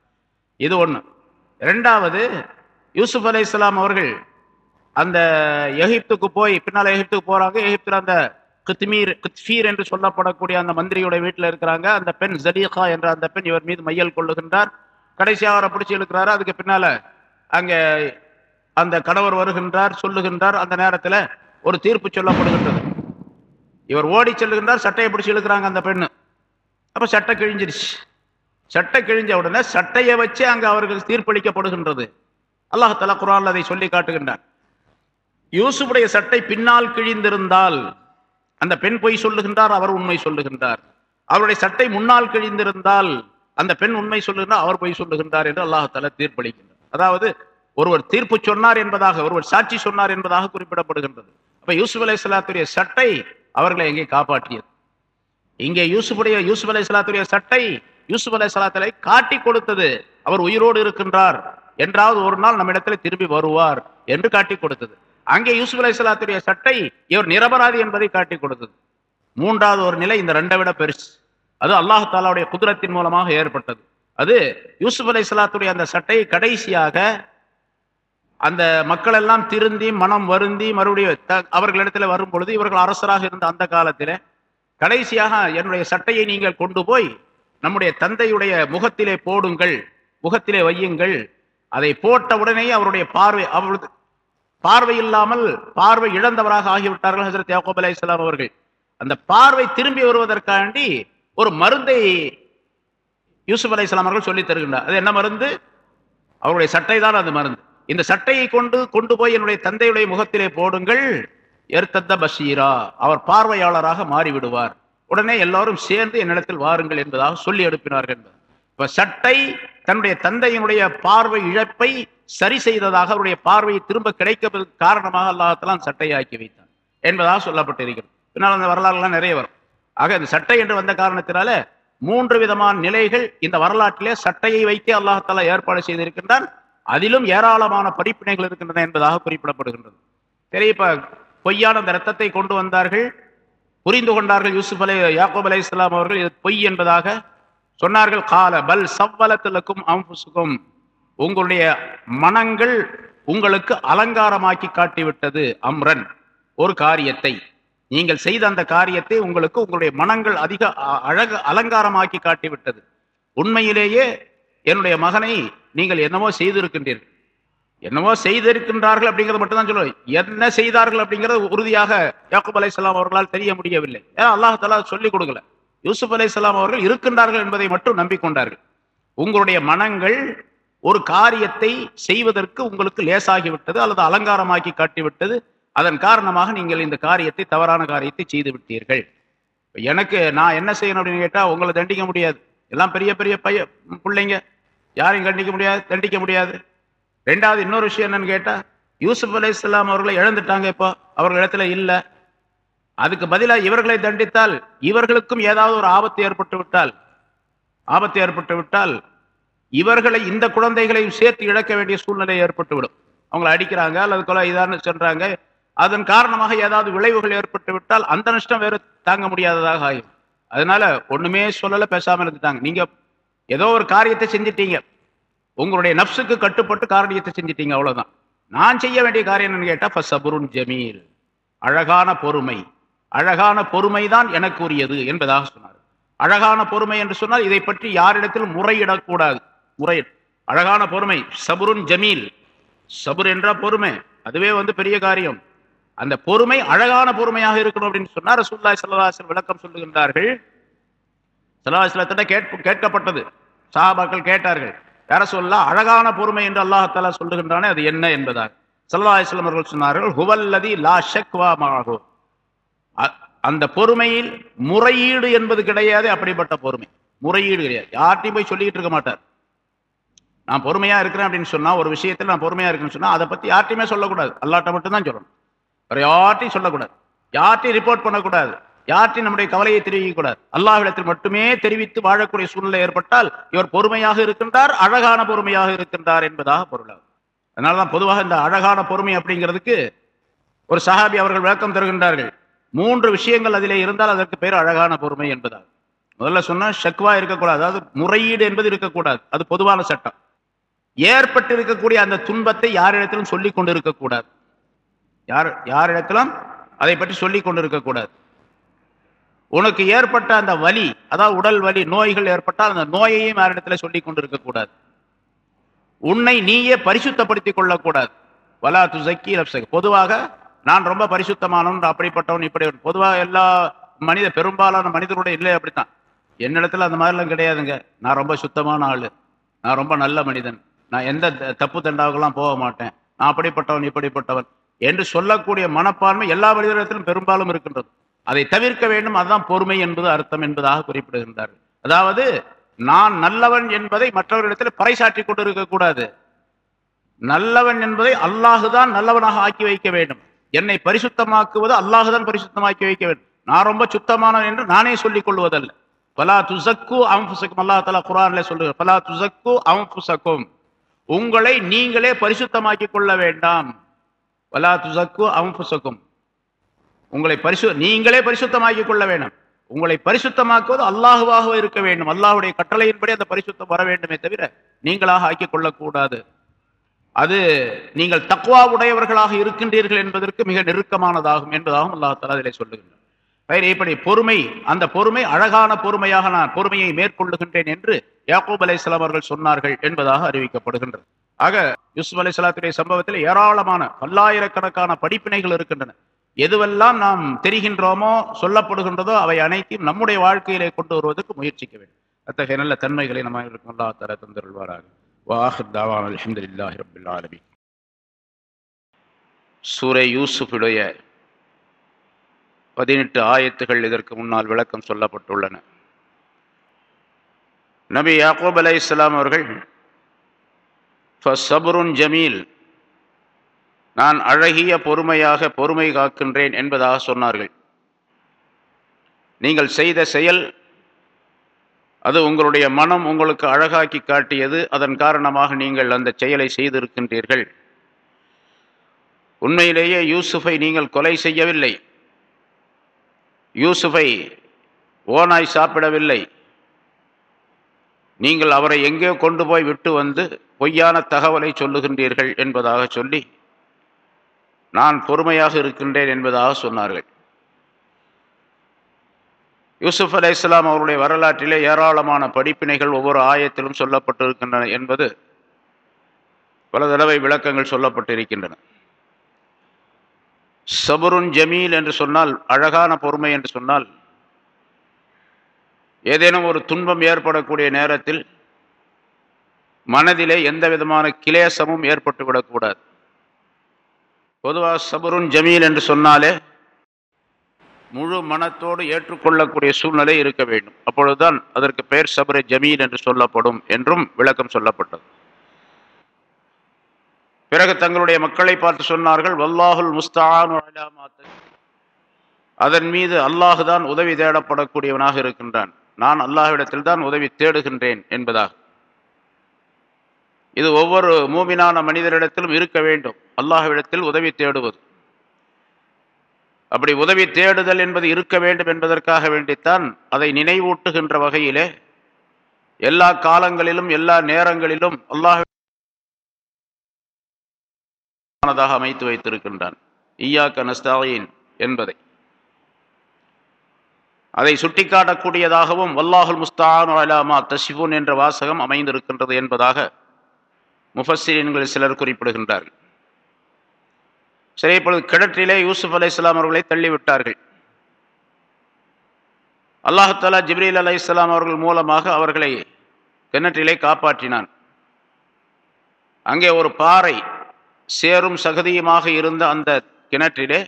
இது ஒண்ணு. ரெண்டாவது யூசுப் அலை அவர்கள் அந்த எகிப்துக்கு போய் பின்னால் எகிப்துக்கு போறாங்க. எகிப்தில் அந்த கித்மீர் கித்ஃபீர் என்று சொல்லப்படக்கூடிய அந்த மந்திரியுடைய வீட்டில் இருக்கிறாங்க. அந்த பெண் ஜலீஹா என்ற அந்த பெண் இவர் மீது மையல் கொள்ளுகின்றார். கடைசியாக அவரை பிடிச்சி இழுக்கிறாரு. அதுக்கு பின்னால அங்கே அந்த கணவர் வருகின்றார் சொல்லுகின்றார். அந்த நேரத்தில் ஒரு தீர்ப்பு சொல்லப்படுகின்றது. இவர் ஓடி செல்லுகின்றார் சட்டையை பிடிச்சி இழுக்கிறாங்க அந்த பெண்ணு. அப்போ சட்டை கிழிஞ்சிருச்சு. சட்டை கிழிஞ்ச உடனே சட்டையை வச்சு அங்கே அவர்கள் தீர்ப்பளிக்கப்படுகின்றது. அல்லாஹ் குரான் அதை சொல்லி காட்டுகின்றார் யூசுஃபுடைய சட்டை பின்னால் கிழிந்திருந்தால் அந்த பெண் பொய் சொல்லுகின்றார் அவர் உண்மை சொல்லுகின்றார். அவருடைய சட்டை முன்னால் கிழிந்திருந்தால் அந்த பெண் உண்மை சொல்லுகின்றார் அவர் பொய் சொல்லுகின்றார் என்று அல்லாஹால தீர்ப்பளிக்கின்றார் அதாவது ஒருவர் தீர்ப்பு சொன்னார் என்பதாக ஒருவர் சாட்சி சொன்னார் என்பதாக குறிப்பிடப்படுகின்றது. அப்ப யூசுப் அலை சலாத்துடைய சட்டை அவர்களை எங்கே காப்பாற்றியது? இங்கே யூசுஃபுடைய யூசுப் அலை சலாத்துடைய சட்டை யூசுப் அலை சலாத்தலை காட்டி கொடுத்தது. அவர் உயிரோடு இருக்கின்றார். என்றாவது ஒரு நாள் நம்மிடத்துல திரும்பி வருவார் என்று காட்டி கொடுத்தது. அங்கே யூசுப் அலை சலாத்துடைய சட்டை இவர் நிரபராதி என்பதை காட்டி கொடுத்தது. மூன்றாவது ஒரு நிலை இந்த ரெண்டை விட பெருசு. அது அல்லாஹ் தாலாவுடைய குதிரத்தின் மூலமாக ஏற்பட்டது. அது யூசுப் அலை சலாத்துடைய அந்த சட்டையை கடைசியாக அந்த மக்கள் எல்லாம் திருந்தி மனம் வருந்தி மறுபடியும் த- அவர்களிடத்துல வரும் பொழுது இவர்கள் அரசராக இருந்த அந்த காலத்தில் கடைசியாக என்னுடைய சட்டையை நீங்கள் கொண்டு போய் நம்முடைய தந்தையுடைய முகத்திலே போடுங்கள் முகத்திலே வையுங்கள் அதை போட்ட உடனே அவருடைய பார்வை அவரது பார்வை இல்லாமல் பார்வை இழந்தவராக ஆகிவிட்டார்கள் ஹசரத் யாக்கோப் அலி இஸ்லாம் அவர்கள். அந்த பார்வை திரும்பி வருவதற்காண்டி ஒரு மருந்தை யூசுப் அலைஹிஸ்ஸலாம் அவர்கள் சொல்லித் தருகின்றார். அது என்ன மருந்து? அவருடைய சட்டை தான் அது மருந்து. இந்த சட்டையை கொண்டு கொண்டு போய் என்னுடைய தந்தையுடைய முகத்திலே போடுங்கள். எர்த்தத்த பஷீரா. அவர் பார்வையாளராக மாறிவிடுவார். உடனே எல்லாரும் சேர்ந்து என்னிடத்தில் வாருங்கள் என்பதாக சொல்லி அனுப்பினார்கள் என்பது. இப்ப சட்டை தன்னுடைய தந்தையினுடைய பார்வை இழப்பை சரி செய்ததாக அவருடைய பார்வையை திரும்ப கிடைக்க காரணமாக அல்லாஹத்தெல்லாம் சட்டையை ஆக்கி வைத்தார் என்பதாக சொல்லப்பட்டிருக்கிறது. பின்னால் அந்த வரலாறுலாம் நிறைய வரும். ஆக இந்த சட்டை என்று வந்த காரணத்தினால மூன்று விதமான நிலைகள் இந்த வரலாற்றிலே சட்டையை வைத்தே அல்லாஹத்தாலா ஏற்பாடு செய்திருக்கின்றான். அதிலும் ஏராளமான படிப்பினைகள் இருக்கின்றன என்பதாக குறிப்பிடப்படுகின்றது. சரி இப்ப பொய்யான அந்த ரத்தத்தை கொண்டு வந்தார்கள் புரிந்து கொண்டார்கள் யூசுப் அலை யாக்கூப் அலை இஸ்லாம் அவர்கள் இது பொய் என்பதாக சொன்னார்கள். கால பல் சவ்வலத்திலக்கும் அம்புசுக்கும் உங்களுடைய மனங்கள் உங்களுக்கு அலங்காரமாக்கி காட்டிவிட்டது அம்ரன் ஒரு காரியத்தை. நீங்கள் செய்த அந்த காரியத்தை உங்களுக்கு உங்களுடைய மனங்கள் அதிக அ- அழகு அலங்காரமாக்கி காட்டிவிட்டது. உண்மையிலேயே என்னுடைய மகனை நீங்கள் என்னவோ செய்திருக்கின்றீர்கள். என்னவோ செய்திருக்கின்றார்கள் அப்படிங்கிறது மட்டும்தான் சொல்லுவோம் என்ன செய்தார்கள் அப்படிங்கிறது உறுதியாக யாக்கூப் சலாம் அவர்களால் தெரிய முடியவில்லை. ஏன்னா அல்லாஹத்தாலா சொல்லிக் கொடுக்கல. யூசுப் சலாம் அவர்கள் இருக்கின்றார்கள் என்பதை மட்டும் நம்பிக்கொண்டார்கள். உங்களுடைய மனங்கள் ஒரு காரியத்தை செய்வதற்கு உங்களுக்கு லேசாகிவிட்டது அல்லது அலங்காரமாக்கி காட்டிவிட்டது. அதன் காரணமாக நீங்கள் இந்த காரியத்தை தவறான காரியத்தை செய்து விட்டீர்கள். எனக்கு நான் என்ன செய்யணும் அப்படின்னு கேட்டால் உங்களை தண்டிக்க முடியாது. எல்லாம் பெரிய பெரிய பைய பிள்ளைங்க. யாரையும் கண்டிக்க முடியாது தண்டிக்க முடியாது. ரெண்டாவது இன்னொரு விஷயம் என்னன்னு கேட்டால் யூசுப் அலி இஸ்லாம் அவர்களை இழந்துட்டாங்க இப்போ அவர்கள் இடத்துல இல்லை. அதுக்கு பதிலாக இவர்களை தண்டித்தால் இவர்களுக்கும் ஏதாவது ஒரு ஆபத்து ஏற்பட்டு விட்டால் ஆபத்து ஏற்பட்டு விட்டால் இவர்களை இந்த குழந்தைகளையும் சேர்த்து இழக்க வேண்டிய சூழ்நிலை ஏற்பட்டுவிடும். அவங்களை அடிக்கிறாங்க அல்லது கொலை இதான்னு சொல்றாங்க அதன் காரணமாக ஏதாவது விளைவுகள் ஏற்பட்டு விட்டால் அந்த நஷ்டம் வேறு தாங்க முடியாததாக ஆகும் அதனால ஒண்ணுமே சொல்லல பேசாம இருந்துட்டாங்க. நீங்க ஏதோ ஒரு காரியத்தை செஞ்சிட்டீங்க. உங்களுடைய நப்சுக்கு கட்டுப்பட்டு காரியத்தை செஞ்சிட்டீங்க அவ்வளோதான் நான் செய்ய வேண்டிய காரியம் என்னன்னு கேட்டால் ஃபஸ்ட் சபுருன் ஜமீல். அழகான பொறுமை. அழகான பொறுமை தான் எனக்கு உரியது என்பதாக சொன்னார். அழகான பொறுமை என்று சொன்னால் இதை பற்றி யாரிடத்திலும் முறையிடக்கூடாது. முறை. அழகான பொறுமை. சபுருன் ஜமீல். சபுர் என்ற பொறுமை. அதுவே வந்து பெரிய காரியம். அந்த பொறுமை அழகான பொறுமையாக இருக்கணும் அப்படின்னு சொன்னார் ரசூல்லாய் சல்லாஹ் விளக்கம் சொல்லுகின்றார்கள். சல்லாஹலத்திட்ட கேட்பு கேட்கப்பட்டது. சாபாக்கள் கேட்டார்கள் யார சொல்லா அழகான பொறுமை என்று அல்லாஹாலா சொல்லுகின்றானே அது என்ன என்பதாக? சல்லா இஸ்லாம் அவர்கள் சொன்னார்கள் ஹுவல்லதி லா ஷக்வா மாஹு. அந்த பொறுமையில் முறையீடு என்பது கிடையாது அப்படிப்பட்ட பொறுமை. முறையீடு கிடையாது. யார்ட்டையும் போய் சொல்லிக்கிட்டு இருக்க மாட்டார். நான் பொறுமையா இருக்கிறேன் அப்படின்னு சொன்னா ஒரு விஷயத்தில் நான் பொறுமையா இருக்குன்னு சொன்னா அதை பத்தி யார்ட்டையுமே சொல்லக்கூடாது. அல்லாட்ட மட்டும் தான் சொல்லணும். வேற யார்ட்டையும் சொல்லக்கூடாது. யார்ட்டையும் ரிப்போர்ட் பண்ணக்கூடாது. யார்ட்டையும் நம்முடைய கவலையை தெரிவிக்கக்கூடாது அல்லாவிடத்தில் மட்டுமே தெரிவித்து வாழக்கூடிய சூழ்நிலை ஏற்பட்டால் இவர் பொறுமையாக இருக்கின்றார் அழகான பொறுமையாக இருக்கின்றார் என்பதாக பொருளாகும் அதனாலதான் பொதுவாக இந்த அழகான பொறுமை அப்படிங்கிறதுக்கு ஒரு சஹாபி அவர்கள் விளக்கம் தருகின்றார்கள். மூன்று விஷயங்கள் அதிலே இருந்தால் அதற்கு பேர் அழகான பொறுமை என்பதாகும். முதல்ல சொன்னால் ஷக்வா இருக்கக்கூடாது. அதாவது முறையீடு என்பது இருக்கக்கூடாது. அது பொதுவான சட்டம். ஏற்பட்டு இருக்கக்கூடிய அந்த துன்பத்தை யாரிடத்திலும் சொல்லி கொண்டு இருக்கக்கூடாது யார் யாரிடத்திலும் அதை பற்றி சொல்லிக் கொண்டு இருக்கக்கூடாது உனக்கு ஏற்பட்ட அந்த வலி அதாவது உடல் வலி நோய்கள் ஏற்பட்டால் அந்த நோயையும் யாரிடத்துல சொல்லி கொண்டு இருக்கக்கூடாது உன்னை நீயே பரிசுத்தப்படுத்திக் கொள்ளக்கூடாது. வலா துசக்கி லப்சக் பொதுவாக நான் ரொம்ப பரிசுத்தமானவன் அப்படிப்பட்டவன் இப்படி பொதுவாக எல்லா மனித பெரும்பாலான மனிதருடைய இல்லை அப்படித்தான். என்னிடத்துல அந்த மாதிரிலாம் கிடையாதுங்க. நான் ரொம்ப சுத்தமான ஆள். நான் ரொம்ப நல்ல மனிதன். நான் எந்த தப்பு தண்டாவுக்கெல்லாம் போக மாட்டேன். நான் அப்படிப்பட்டவன் இப்படிப்பட்டவன். என்று சொல்லக்கூடிய மனப்பான்மை எல்லா மனிதரிடத்திலும் பெரும்பாலும் இருக்கின்றது. அதை தவிர்க்க வேண்டும். அதுதான் பொறுமை என்பது அர்த்தம் என்பதாக குறிப்பிடுகின்றார்கள் அதாவது நான் நல்லவன் என்பதை மற்றவர்களிடத்தில் பறைசாற்றி கொண்டு இருக்கக்கூடாது நல்லவன் என்பதை அல்லாஹுதான் நல்லவனாக ஆக்கி வைக்க வேண்டும். என்னை பரிசுத்தமாக்குவது அல்லாஹுதான் பரிசுத்தமாக்கி வைக்க வேண்டும். நான் ரொம்ப சுத்தமானவன் என்று நானே சொல்லிக் கொள்வதல்ல. பலா துசக்கு அம்புசக்கும் அல்லா தலா குரான்ல சொல்லுங்க பலா துசக்கு அம்புசக்கும் உங்களை நீங்களே பரிசுத்தமாக்கி கொள்ள வேண்டாம். பலா துசக்கு அம்புசக்கும் உங்களை பரிசு நீங்களே பரிசுத்தமாக்கி கொள்ள வேண்டும். உங்களை பரிசுத்தமாக்குவது அல்லாஹுவாக இருக்க வேண்டும். அல்லாஹுடைய கட்டளையின்படி அந்த பரிசுத்தம் வர வேண்டுமே தவிர நீங்களாக ஆக்கிக் கொள்ளக்கூடாது. அது நீங்கள் தக்குவா உடையவர்களாக இருக்கின்றீர்கள் என்பதற்கு மிக நெருக்கமானதாகும் என்பதாகவும் அல்லாஹ் தலா அதிலே சொல்லுகின்றார் வேறு இப்படி பொறுமை அந்த பொறுமை அழகான பொறுமையாக நான் பொறுமையை மேற்கொள்ளுகின்றேன் என்று யாக்கூப் அலை அவர்கள் சொன்னார்கள் என்பதாக அறிவிக்கப்படுகின்றது. ஆக யூசுப் அலை சலாத்துடைய சம்பவத்தில் ஏராளமான பல்லாயிரக்கணக்கான படிப்பினைகள் இருக்கின்றன. எதுவெல்லாம் நாம் தெரிகின்றோமோ சொல்லப்படுகின்றதோ அவை அனைத்தையும் நம்முடைய வாழ்க்கையிலே கொண்டு வருவதற்கு முயற்சிக்க வேண்டும். அத்தகைய நல்ல தன்மைகளை நம்ம இருக்கும் அல்லா தர தந்திருவாராக வாஹிர் தாவான் அலமதுல்லாஹி ரபில் ஆலமி சூரை யூசுஃபுடைய பதினெட்டு ஆயத்துகள் இதற்கு முன்னால் விளக்கம் சொல்லப்பட்டுள்ளன. நபி யாக்கூப் அலை இஸ்லாம் அவர்கள் சபுருன் ஜமீல் நான் அழகிய பொறுமையாக பொறுமை காக்கின்றேன் என்பதாக சொன்னார்கள். நீங்கள் செய்த செயல் அது உங்களுடைய மனம் உங்களுக்கு அழகாக்கி காட்டியது அதன் காரணமாக நீங்கள் அந்த செயலை செய்திருக்கின்றீர்கள். உண்மையிலேயே யூசுஃபை நீங்கள் கொலை செய்யவில்லை. யூசுஃபை ஓனாய் சாப்பிடவில்லை. நீங்கள் அவரை எங்கே கொண்டு போய் விட்டு வந்து பொய்யான தகவலை சொல்லுகின்றீர்கள் என்பதாக சொல்லி நான் பொறுமையாக இருக்கின்றேன் என்பதாக சொன்னார்கள். யூசுப் அலை இஸ்லாம் அவருடைய வரலாற்றிலே ஏராளமான படிப்பினைகள் ஒவ்வொரு ஆயத்திலும் சொல்லப்பட்டிருக்கின்றன என்பது பல தடவை விளக்கங்கள் சொல்லப்பட்டிருக்கின்றன. சபுருன் ஜமீல் என்று சொன்னால் அழகான பொறுமை என்று சொன்னால் ஏதேனும் ஒரு துன்பம் ஏற்படக்கூடிய நேரத்தில் மனதிலே எந்த விதமான கிளேசமும் ஏற்பட்டு விடக்கூடாது பொதுவாக சபருன் ஜமீல் என்று சொன்னாலே முழு மனத்தோடு ஏற்றுக்கொள்ளக்கூடிய சூழ்நிலை இருக்க வேண்டும். அப்பொழுதுதான் அதற்கு பெயர் சபரை ஜமீல் என்று சொல்லப்படும் என்றும் விளக்கம் சொல்லப்பட்டது. பிறகு தங்களுடைய மக்களை பார்த்து சொன்னார்கள் வல்லாஹுல் முஸ்தான் அதன் மீது அல்லாஹுதான் உதவி தேடப்படக்கூடியவனாக இருக்கின்றான். நான் அல்லாஹ்விடத்தில் தான் உதவி தேடுகின்றேன் என்பதாக. இது ஒவ்வொரு மூமினான மனிதரிடத்திலும் இருக்க வேண்டும். அல்லாஹ்விடத்தில் உதவி தேடுவது. அப்படி உதவி தேடுதல் என்பது இருக்க வேண்டும் என்பதற்காக வேண்டித்தான் அதை நினைவூட்டுகின்ற வகையிலே எல்லா காலங்களிலும் எல்லா நேரங்களிலும் அல்லாஹ் அமைத்து வைத்திருக்கின்றான். ஈயாக்க நஸ்தாயின் என்பதை. அதை சுட்டிக்காட்டக்கூடியதாகவும் வல்லாஹுல் முஸ்தான் அலாமா தஷிபுன் என்ற வாசகம் அமைந்திருக்கின்றது என்பதாக முஃபஸ்ஸிரீன்கள் சிலர் குறிப்பிடுகின்றார்கள். சரி இப்பொழுது கிணற்றிலே யூசுப் அலை இஸ்லாம் அவர்களை தள்ளிவிட்டார்கள். அல்லாஹாலா ஜிப்ரீல் அலை இஸ்லாம் அவர்கள் மூலமாக அவர்களை கிணற்றிலே காப்பாற்றினான். அங்கே ஒரு பாறை சேரும் சகதியுமாக இருந்த அந்த கிணற்றிலே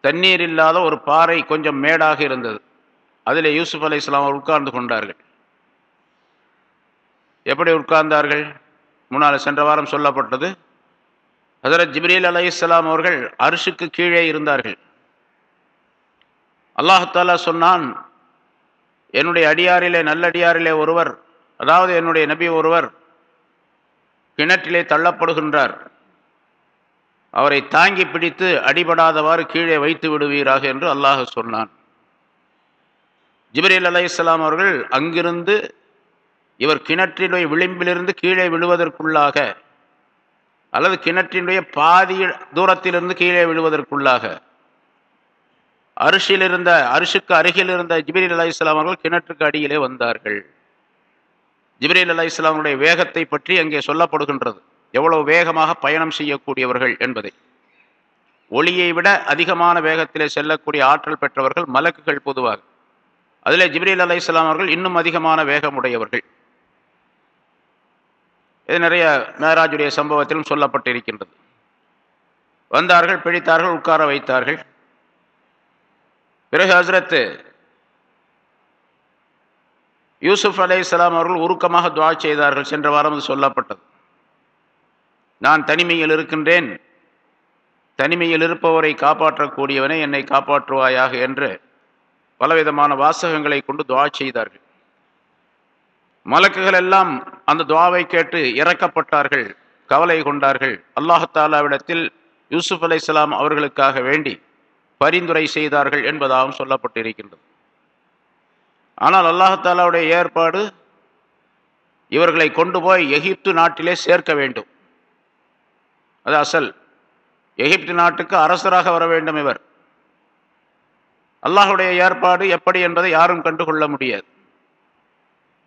தண்ணீர் இல்லாத ஒரு பாறை கொஞ்சம் மேடாக இருந்தது. அதில் யூசுப் அலை இஸ்லாம் அவர் உட்கார்ந்து கொண்டார்கள். எப்படி உட்கார்ந்தார்கள்? முன்னால் சென்ற வாரம் சொல்லப்பட்டது. ஹசரத் ஜிப்ரீல் அலி இஸ்லாம் அவர்கள் அரிசுக்கு கீழே இருந்தார்கள். அல்லாஹாலா சொன்னான் என்னுடைய அடியாரிலே நல்லடியாரிலே ஒருவர் அதாவது என்னுடைய நபி ஒருவர் கிணற்றிலே தள்ளப்படுகின்றார். அவரை தாங்கி பிடித்து அடிபடாதவாறு கீழே வைத்து விடுவீராக என்று அல்லாஹ் சொன்னான். ஜிப்ரீல் அலி இஸ்லாம் அவர்கள் அங்கிருந்து இவர் கிணற்றினுடைய விளிம்பிலிருந்து கீழே விழுவதற்குள்ளாக அல்லது கிணற்றினுடைய பாதி தூரத்திலிருந்து கீழே விழுவதற்குள்ளாக அரிசியில் இருந்த அரிசுக்கு அருகில் இருந்த ஜிப்ரீல் அலா இஸ்லாம் அவர்கள் கிணற்றுக்கு அடியிலே வந்தார்கள். ஜிப்ரீல் அலா இஸ்லாமுடைய வேகத்தை பற்றி அங்கே சொல்லப்படுகின்றது. எவ்வளவு வேகமாக பயணம் செய்யக்கூடியவர்கள் என்பதை. ஒளியை விட அதிகமான வேகத்திலே செல்லக்கூடிய ஆற்றல் பெற்றவர்கள் மலக்குகள் பொதுவாக. அதில் ஜிப்ரீல் அலி இஸ்லாம் அவர்கள் இன்னும் அதிகமான வேகமுடையவர்கள். இது நிறைய மேராஜுடைய சம்பவத்திலும் சொல்லப்பட்டிருக்கின்றது. வந்தார்கள் பிடித்தார்கள் உட்கார வைத்தார்கள். பிறகு ஹசரத்து யூசுப் அலே இஸ்லாம் அவர்கள் உருக்கமாக துவா செய்தார்கள். சென்ற வாரம் அது சொல்லப்பட்டது. நான் தனிமையில் இருக்கின்றேன். தனிமையில் இருப்பவரை காப்பாற்றக்கூடியவனை என்னை காப்பாற்றுவாயாக என்று பலவிதமான வாசகங்களை கொண்டு துவா செய்தார்கள். மலக்குகள் எல்லாம் அந்த துவாவை கேட்டு இறக்கப்பட்டார்கள் கவலை கொண்டார்கள். அல்லாஹாலாவிடத்தில் யூசுப் அலை இஸ்லாம் அவர்களுக்காக வேண்டி பரிந்துரை செய்தார்கள் என்பதாகவும் சொல்லப்பட்டிருக்கின்றது. ஆனால் அல்லாஹாலாவுடைய ஏற்பாடு இவர்களை கொண்டு போய் எகிப்து நாட்டிலே சேர்க்க வேண்டும். அது அசல். எகிப்து நாட்டுக்கு அரசராக வர வேண்டும் இவர். அல்லாஹுடைய ஏற்பாடு எப்படி என்பதை யாரும் கண்டுகொள்ள முடியாது.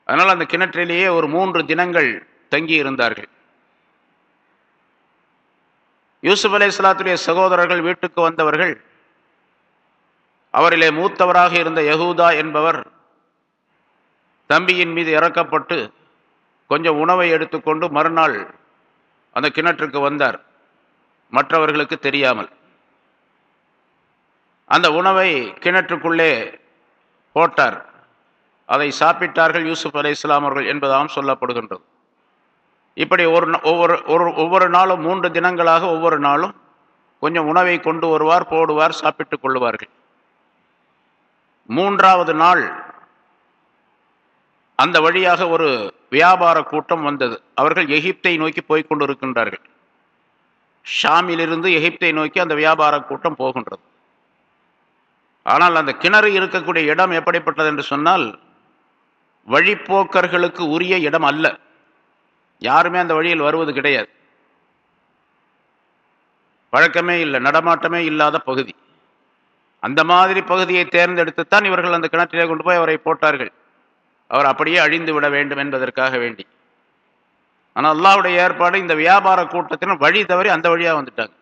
அதனால் அந்த கிணற்றிலேயே ஒரு மூன்று தினங்கள் தங்கி இருந்தார்கள். யூசுப் அலை இஸ்லாத்துடைய சகோதரர்கள் வீட்டுக்கு வந்தவர்கள் அவரிலே மூத்தவராக இருந்த யகூதா என்பவர் தம்பியின் மீது இறக்கப்பட்டு கொஞ்சம் உணவை எடுத்துக்கொண்டு மறுநாள் அந்த கிணற்றுக்கு வந்தார். மற்றவர்களுக்கு தெரியாமல். அந்த உணவை கிணற்றுக்குள்ளே போட்டார். அதை சாப்பிட்டார்கள் யூசுப் அலை இஸ்லாம் அவர்கள் என்பதாகவும் சொல்லப்படுகின்றது. இப்படி ஒரு ஒவ்வொரு ஒரு ஒவ்வொரு நாளும் மூன்று தினங்களாக ஒவ்வொரு நாளும் கொஞ்சம் உணவை கொண்டு வருவார் போடுவார் சாப்பிட்டுக் கொள்ளுவார்கள். மூன்றாவது நாள் அந்த வழியாக ஒரு வியாபார கூட்டம் வந்தது. அவர்கள் எகிப்தை நோக்கி போய்க் கொண்டிருக்கின்றார்கள். ஷாமிலிருந்து எகிப்தை நோக்கி அந்த வியாபார கூட்டம் போகின்றது. ஆனால் அந்த கிணறு இருக்கக்கூடிய இடம் எப்படிப்பட்டது என்று சொன்னால் வழிப்போக்கர்களுக்கு உரிய இடம் அல்ல. யாருமே அந்த வழியில் வருவது கிடையாது. பழக்கமே இல்லை நடமாட்டமே இல்லாத பகுதி. அந்த மாதிரி பகுதியை தேர்ந்தெடுத்துத்தான் இவர்கள் அந்த கிணற்றிலே கொண்டு போய் அவரை போட்டார்கள். அவர் அப்படியே அழிந்து விட வேண்டும் என்பதற்காக வேண்டி. ஆனால் அல்லாவுடைய ஏற்பாடு இந்த வியாபார கூட்டத்தினர் வழி தவறி அந்த வழியாக வந்துட்டாங்க.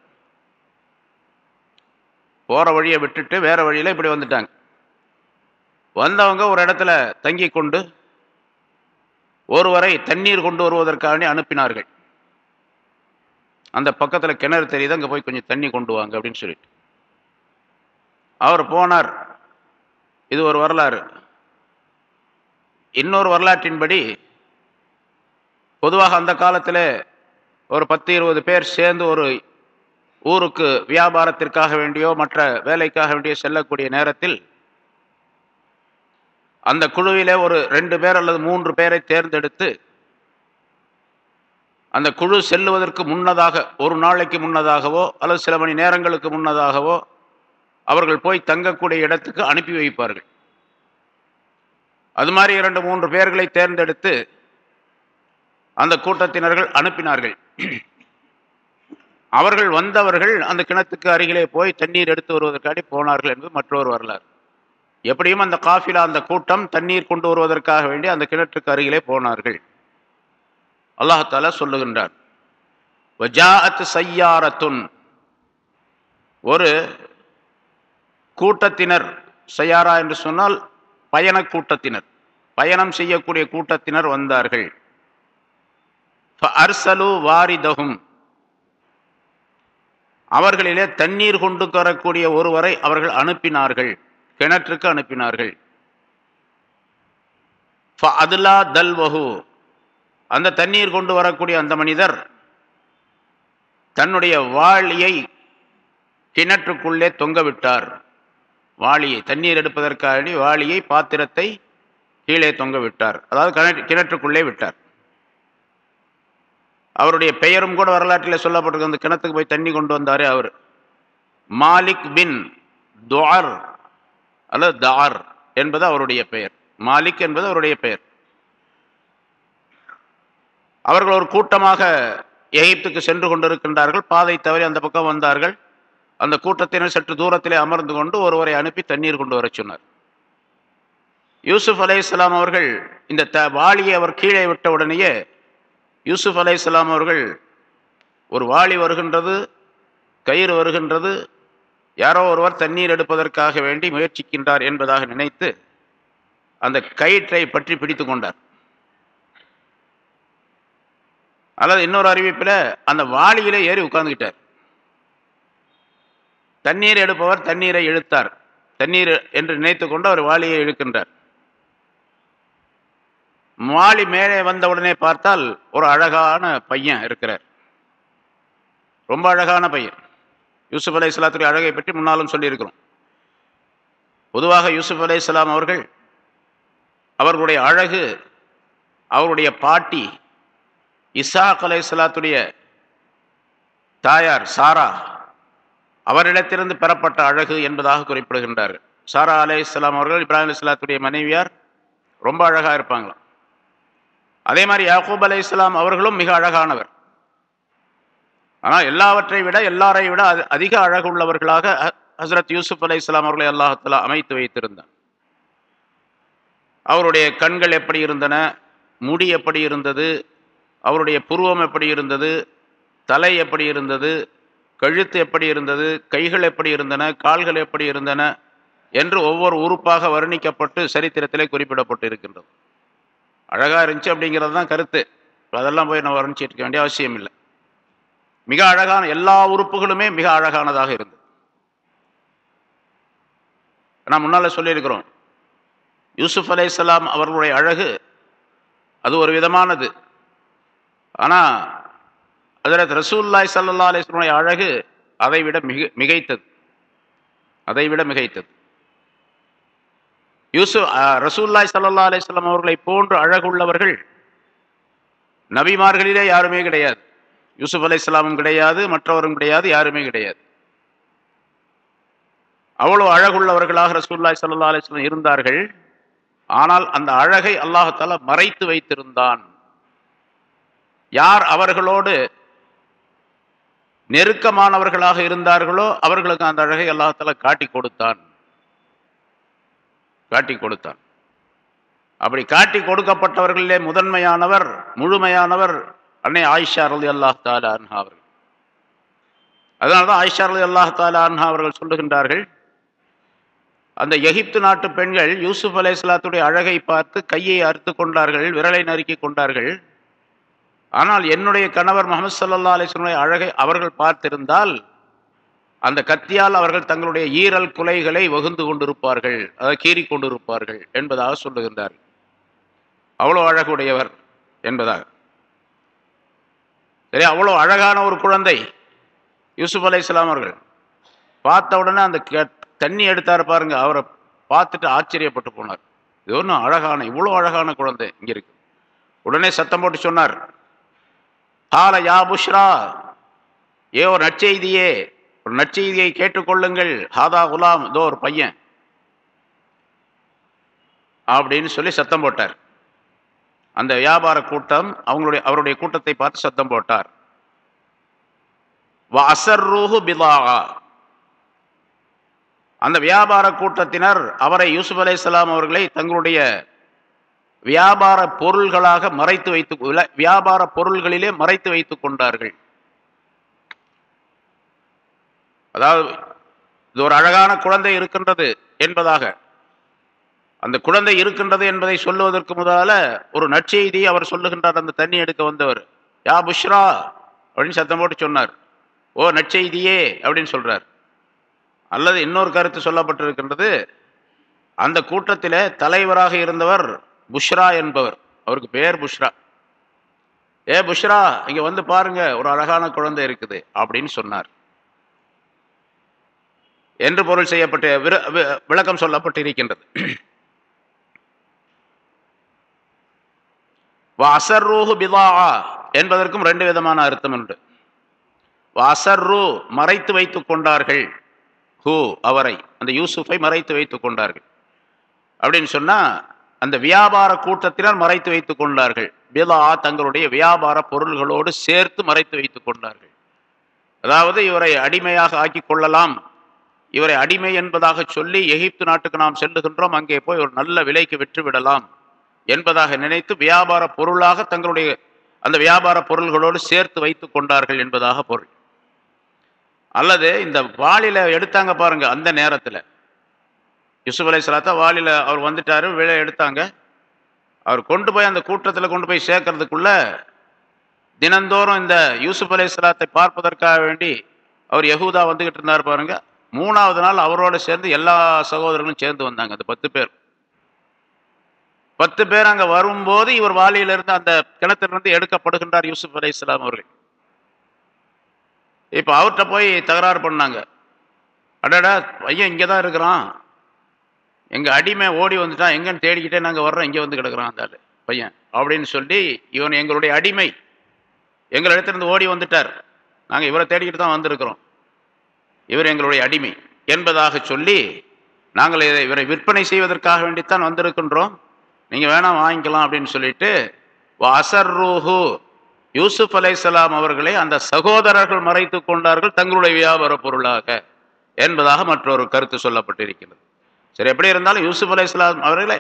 போகிற வழியை விட்டுட்டு வேற வழியில் இப்படி வந்துட்டாங்க. வந்தவங்க ஒரு இடத்துல தங்கி கொண்டு ஒருவரை தண்ணீர் கொண்டு வருவதற்காக அனுப்பினார்கள். அந்த பக்கத்தில் கிணறு தெரியுது அங்கே போய் கொஞ்சம் தண்ணி கொண்டு வாங்க அப்படின்னு சொல்லிட்டு. அவர் போனார். இது ஒரு வரலாறு. இன்னொரு வரலாற்றின்படி பொதுவாக அந்த காலத்தில் ஒரு பத்து இருபது பேர் சேர்ந்து ஒரு ஊருக்கு வியாபாரத்திற்காக வேண்டியோ மற்ற வேலைக்காக வேண்டியோ செல்லக்கூடிய நேரத்தில் அந்த குழுவிலே ஒரு ரெண்டு பேர் அல்லது மூன்று பேரை தேர்ந்தெடுத்து அந்த குழு செல்லுவதற்கு முன்னதாக ஒரு நாளைக்கு முன்னதாகவோ அல்லது சில மணி நேரங்களுக்கு முன்னதாகவோ அவர்கள் போய் தங்கக்கூடிய இடத்துக்கு அனுப்பி வைப்பார்கள். அது மாதிரி இரண்டு மூன்று பேர்களை தேர்ந்தெடுத்து அந்த கூட்டத்தினர்கள் அனுப்பினார்கள். அவர்கள் வந்தவர்கள் அந்த கிணத்துக்கு அருகிலே போய் தண்ணீர் எடுத்து வருவதற்காண்டி போனார்கள் என்பது மற்றொரு வரலாறு. எப்படியும் அந்த காஃபிலா அந்த கூட்டம் தண்ணீர் கொண்டு வருவதற்காக வேண்டி அந்த கிணற்றுக்கு அருகிலே போனார்கள். அல்லாஹால சொல்லுகின்றார் சையாரத்துன் ஒரு கூட்டத்தினர் சையாரா என்று சொன்னால் பயண கூட்டத்தினர் பயணம் செய்யக்கூடிய கூட்டத்தினர் வந்தார்கள். அர்சலு வாரிதகும் அவர்களிலே தண்ணீர் கொண்டு வரக்கூடிய ஒருவரை அவர்கள் அனுப்பினார்கள். கிணற்றுக்கு அனுப்பினார்கள். அதுலா தல்வஹு. அந்த தண்ணீர் கொண்டு வரக்கூடிய அந்த மனிதர் தன்னுடைய வாளியை கிணற்றுக்குள்ளே தொங்கவிட்டார் வாளியை தண்ணீர் எடுப்பதற்காக வாளியை பாத்திரத்தை கீழே தொங்க விட்டார். அதாவது கிணற்றுக்குள்ளே விட்டார். அவருடைய பெயரும் கூட வரலாற்றில் சொல்லப்பட்டிருக்கு. அந்த கிணத்துக்கு போய் தண்ணி கொண்டு வந்தார் அவர். மாலிக் பின் துவார் அல்லது தார் என்பது அவருடைய பெயர். மாலிக் என்பது அவருடைய பெயர். அவர்கள் ஒரு கூட்டமாக எகிப்துக்கு சென்று கொண்டிருக்கின்றார்கள். பாதை தவறி அந்த பக்கம் வந்தார்கள். அந்த கூட்டத்தினர் சற்று தூரத்திலே அமர்ந்து கொண்டு ஒருவரை அனுப்பி தண்ணீர் கொண்டு வர சொன்னார். யூசுப் அலை இஸ்லாம் அவர்கள் இந்த த வாளியை அவர் கீழே விட்ட உடனேயே யூசுப் அலை இஸ்லாம் அவர்கள் ஒரு வாளி வருகின்றது கயிறு வருகின்றது யாரோ ஒருவர் தண்ணீர் எடுப்பதற்காக வேண்டி முயற்சிக்கின்றார் என்பதாக நினைத்து அந்த கயிற்றை பற்றி பிடித்து கொண்டார். அல்லது இன்னொரு அறிவிப்பில் அந்த வாளியிலே ஏறி உட்கார்ந்துக்கிட்டார் தண்ணீர் எடுப்பவர் தண்ணீரை இழுத்தார். தண்ணீர் என்று நினைத்து கொண்டு அவர் வாளியை இழுக்கின்றார். வாளி மேலே வந்தவுடனே பார்த்தால் ஒரு அழகான பையன் இருக்கிறார். ரொம்ப அழகான பையன். யூசுப் அலை இஸ்லாத்துடைய அழகை பற்றி முன்னாலும் சொல்லியிருக்கிறோம். பொதுவாக யூசுப் அலை இஸ்லாம் அவர்கள் அவர்களுடைய அழகு அவருடைய பாட்டி இசாக் அலை இஸ்லாத்துடைய தாயார் சாரா அவரிடத்திலிருந்து பெறப்பட்ட அழகு என்பதாக குறிப்பிடுகின்றார் சாரா அலே இஸ்லாம் அவர்கள் இப்ராஹிம் இஸ்லாத்துடைய மனைவியார் ரொம்ப அழகாக இருப்பாங்களாம். அதே மாதிரி யாக்கூப் அலே இஸ்லாம் அவர்களும் மிக அழகானவர். ஆனால் எல்லாவற்றை விட எல்லாரை விட அதிக அழகு உள்ளவர்களாக ஹசரத் யூசுப் அலை இஸ்லாம் அவர்களை அல்லாஹத்தில் அமைத்து வைத்திருந்தார். அவருடைய கண்கள் எப்படி இருந்தன? முடி எப்படி இருந்தது? அவருடைய புருவம் எப்படி இருந்தது? தலை எப்படி இருந்தது? கழுத்து எப்படி இருந்தது? கைகள் எப்படி இருந்தன? கால்கள் எப்படி இருந்தன? என்று ஒவ்வொரு உறுப்பாக வர்ணிக்கப்பட்டு சரித்திரத்திலே குறிப்பிடப்பட்டு இருக்கின்றது அழகாக இருந்துச்சு அப்படிங்கிறது தான் கருத்து. அதெல்லாம் போய் நான் வர்ணிச்சிட்டு இருக்க வேண்டிய அவசியம் இல்லை. மிக அழகான எல்லா உறுப்புகளுமே மிக அழகானதாக இருந்தது. நான் முன்னால் சொல்லியிருக்கிறோம். யூசுப் அலை இஸ்லாம் அவர்களுடைய அழகு அது ஒரு விதமானது. ஆனால் அதில் ரசூல்லாய் சல்லா அலிஸ்லனுடைய அழகு அதை விட மிக மிகைத்தது. அதை விட மிகைத்தது. யூசுப் ரசூல்லாய் சல்லா அலிஸ்லாம் அவர்களை போன்று அழகுள்ளவர்கள் நபிமார்களிலே யாருமே கிடையாது. யூசுப் அலை இஸ்லாமும் கிடையாது மற்றவரும் கிடையாது யாருமே கிடையாது. அவ்வளவு அழகுள்ளவர்களாக ரசூல்லாய் சல்லா அலிஸ்லாம் இருந்தார்கள். ஆனால் அந்த அழகை அல்லாஹால மறைத்து வைத்திருந்தான். யார் அவர்களோடு நெருக்கமானவர்களாக இருந்தார்களோ அவர்களுக்கு அந்த அழகை அல்லாஹால காட்டி கொடுத்தான். காட்டி கொடுத்தான். அப்படி காட்டி கொடுக்கப்பட்டவர்களிலே முதன்மையானவர் முழுமையானவர் அன்னை ஆயிஷா அருள் அல்லாஹ் தாலா அன்ஹா அவர்கள். அதனால்தான் ஆயிஷா அருள் அல்லாஹ் தாலா அன்ஹா அவர்கள் சொல்லுகின்றார்கள் அந்த எகிப்து நாட்டு பெண்கள் யூசுப் அலை இஸ்லாத்துடைய அழகை பார்த்து கையை அறுத்து கொண்டார்கள் விரலை நறுக்கி கொண்டார்கள். ஆனால் என்னுடைய கணவர் முகமது சல்லா அலிஸ்லனுடைய அழகை அவர்கள் பார்த்திருந்தால் அந்த கத்தியால் அவர்கள் தங்களுடைய ஈரல் குலைகளை வகுந்து கொண்டிருப்பார்கள் அதை கீறி கொண்டிருப்பார்கள் என்பதாக சொல்லுகின்றார் அவ்வளோ அழகுடையவர் என்பதாக. சரி அவ்வளோ அழகான ஒரு குழந்தை. யூசுப் அலை இஸ்லாம் அவர்கள். பார்த்த உடனே அந்த தண்ணி எடுத்தார் பாருங்க அவரை பார்த்துட்டு ஆச்சரியப்பட்டு போனார். இது ஒன்றும் அழகான இவ்வளோ அழகான குழந்தை இங்கே இருக்கு. உடனே சத்தம் போட்டு சொன்னார் ஹால யா புஷ்ரா ஏ ஒரு நற்செய்தியே ஒரு நற்செய்தியை கேட்டுக்கொள்ளுங்கள். ஹாதா குலாம் இதோ ஒரு பையன். அப்படின்னு சொல்லி சத்தம் போட்டார். அந்த வியாபார கூட்டம் அவங்களுடைய அவருடைய கூட்டத்தை பார்த்து சத்தம் போட்டார். அந்த வியாபார கூட்டத்தினர் அவரை யூசுப் அலை அவர்களை தங்களுடைய வியாபார பொருள்களாக மறைத்து வைத்து வியாபார பொருள்களிலே மறைத்து வைத்துக் கொண்டார்கள். அதாவது இது ஒரு அழகான குழந்தை இருக்கின்றது என்பதாக. அந்த குழந்தை இருக்கின்றது என்பதை சொல்லுவதற்கு முதலால ஒரு நற்செய்தி அவர் சொல்லுகின்றார். அந்த தண்ணி எடுக்க வந்தவர். யா புஷ்ரா அப்படின்னு சத்தம் போட்டு சொன்னார். ஓ நற்செய்தியே அப்படின்னு சொல்றார். அல்லது இன்னொரு கருத்து சொல்லப்பட்டிருக்கின்றது. அந்த கூட்டத்தில் தலைவராக இருந்தவர் புஷ்ரா என்பவர். அவருக்கு பேர் புஷ்ரா. ஏ புஷ்ரா இங்க வந்து பாருங்க ஒரு அழகான குழந்தை இருக்குது அப்படின்னு சொன்னார். என்று பொருள் செய்யப்பட்டு விளக்கம் சொல்லப்பட்டிருக்கின்றது. வாசர்ரூஹு பிதா என்பதற்கும் ரெண்டு விதமான அர்த்தம் உண்டு. வாசர்ரு மறைத்து வைத்துக் கொண்டார்கள். ஹூ அவரை அந்த யூசுஃபை மறைத்து வைத்துக் கொண்டார்கள். அப்படின்னு சொன்னால் அந்த வியாபார கூட்டத்தினர் மறைத்து வைத்துக் கொண்டார்கள். பிதா தங்களுடைய வியாபார பொருள்களோடு சேர்த்து மறைத்து வைத்துக் கொண்டார்கள். அதாவது இவரை அடிமையாக ஆக்கி கொள்ளலாம். இவரை அடிமை என்பதாக சொல்லி எகிப்து நாட்டுக்கு நாம் செல்லுகின்றோம். அங்கே போய் ஒரு நல்ல விலைக்கு விற்று விடலாம். என்பதாக நினைத்து வியாபார பொருளாக தங்களுடைய அந்த வியாபார பொருள்களோடு சேர்த்து வைத்து கொண்டார்கள் என்பதாக பொருள். அல்லது இந்த வாளில எடுத்தாங்க பாருங்க அந்த நேரத்தில். யூசுப் அலை சலாத்தா வாளில அவர் வந்துட்டாரு விலை எடுத்தாங்க. அவர் கொண்டு போய் அந்த கூட்டத்தில் கொண்டு போய் சேர்க்கறதுக்குள்ள தினந்தோறும் இந்த யூசுப் அலை சலாத்தை பார்ப்பதற்காக வேண்டி அவர் யகுதா வந்துகிட்டு இருந்தார் பாருங்க. மூணாவது நாள் அவரோட சேர்ந்து எல்லா சகோதரர்களும் சேர்ந்து வந்தாங்க அந்த பத்து பேர். பத்து பேர் அங்கே வரும்போது இவர் வாலியிலிருந்து அந்த கிணத்திலிருந்து எடுக்கப்படுகின்றார் யூசுப் அலி இஸ்லாம் அவர்கள். இப்போ அவர்கிட்ட போய் தகராறு பண்ணாங்க. அடடா பையன் இங்கே தான் இருக்கிறான். எங்கள் அடிமை ஓடி வந்துட்டான். எங்கன்னு தேடிக்கிட்டே நாங்கள் வர்றோம். இங்கே வந்து கிடக்குறான் அந்த பையன் அப்படின்னு சொல்லி இவன் எங்களுடைய அடிமை. எங்களிடத்திலிருந்து ஓடி வந்துட்டார். நாங்கள் இவரை தேடிக்கிட்டு தான் வந்திருக்கிறோம். இவர் எங்களுடைய அடிமை என்பதாக சொல்லி நாங்கள் இதை இவரை விற்பனை செய்வதற்காக வேண்டித்தான் வந்திருக்கின்றோம். நீங்கள் வேணாம் வாங்கிக்கலாம் அப்படின்னு சொல்லிட்டு ரூஹு யூசுப் அலைசலாம் அவர்களை அந்த சகோதரர்கள் மறைத்து கொண்டார்கள் தங்களுடைய வியாபார பொருளாக என்பதாக மற்றொரு கருத்து சொல்லப்பட்டிருக்கிறது. சரி எப்படி இருந்தாலும் யூசுப் அலைசலாம் அவர்களை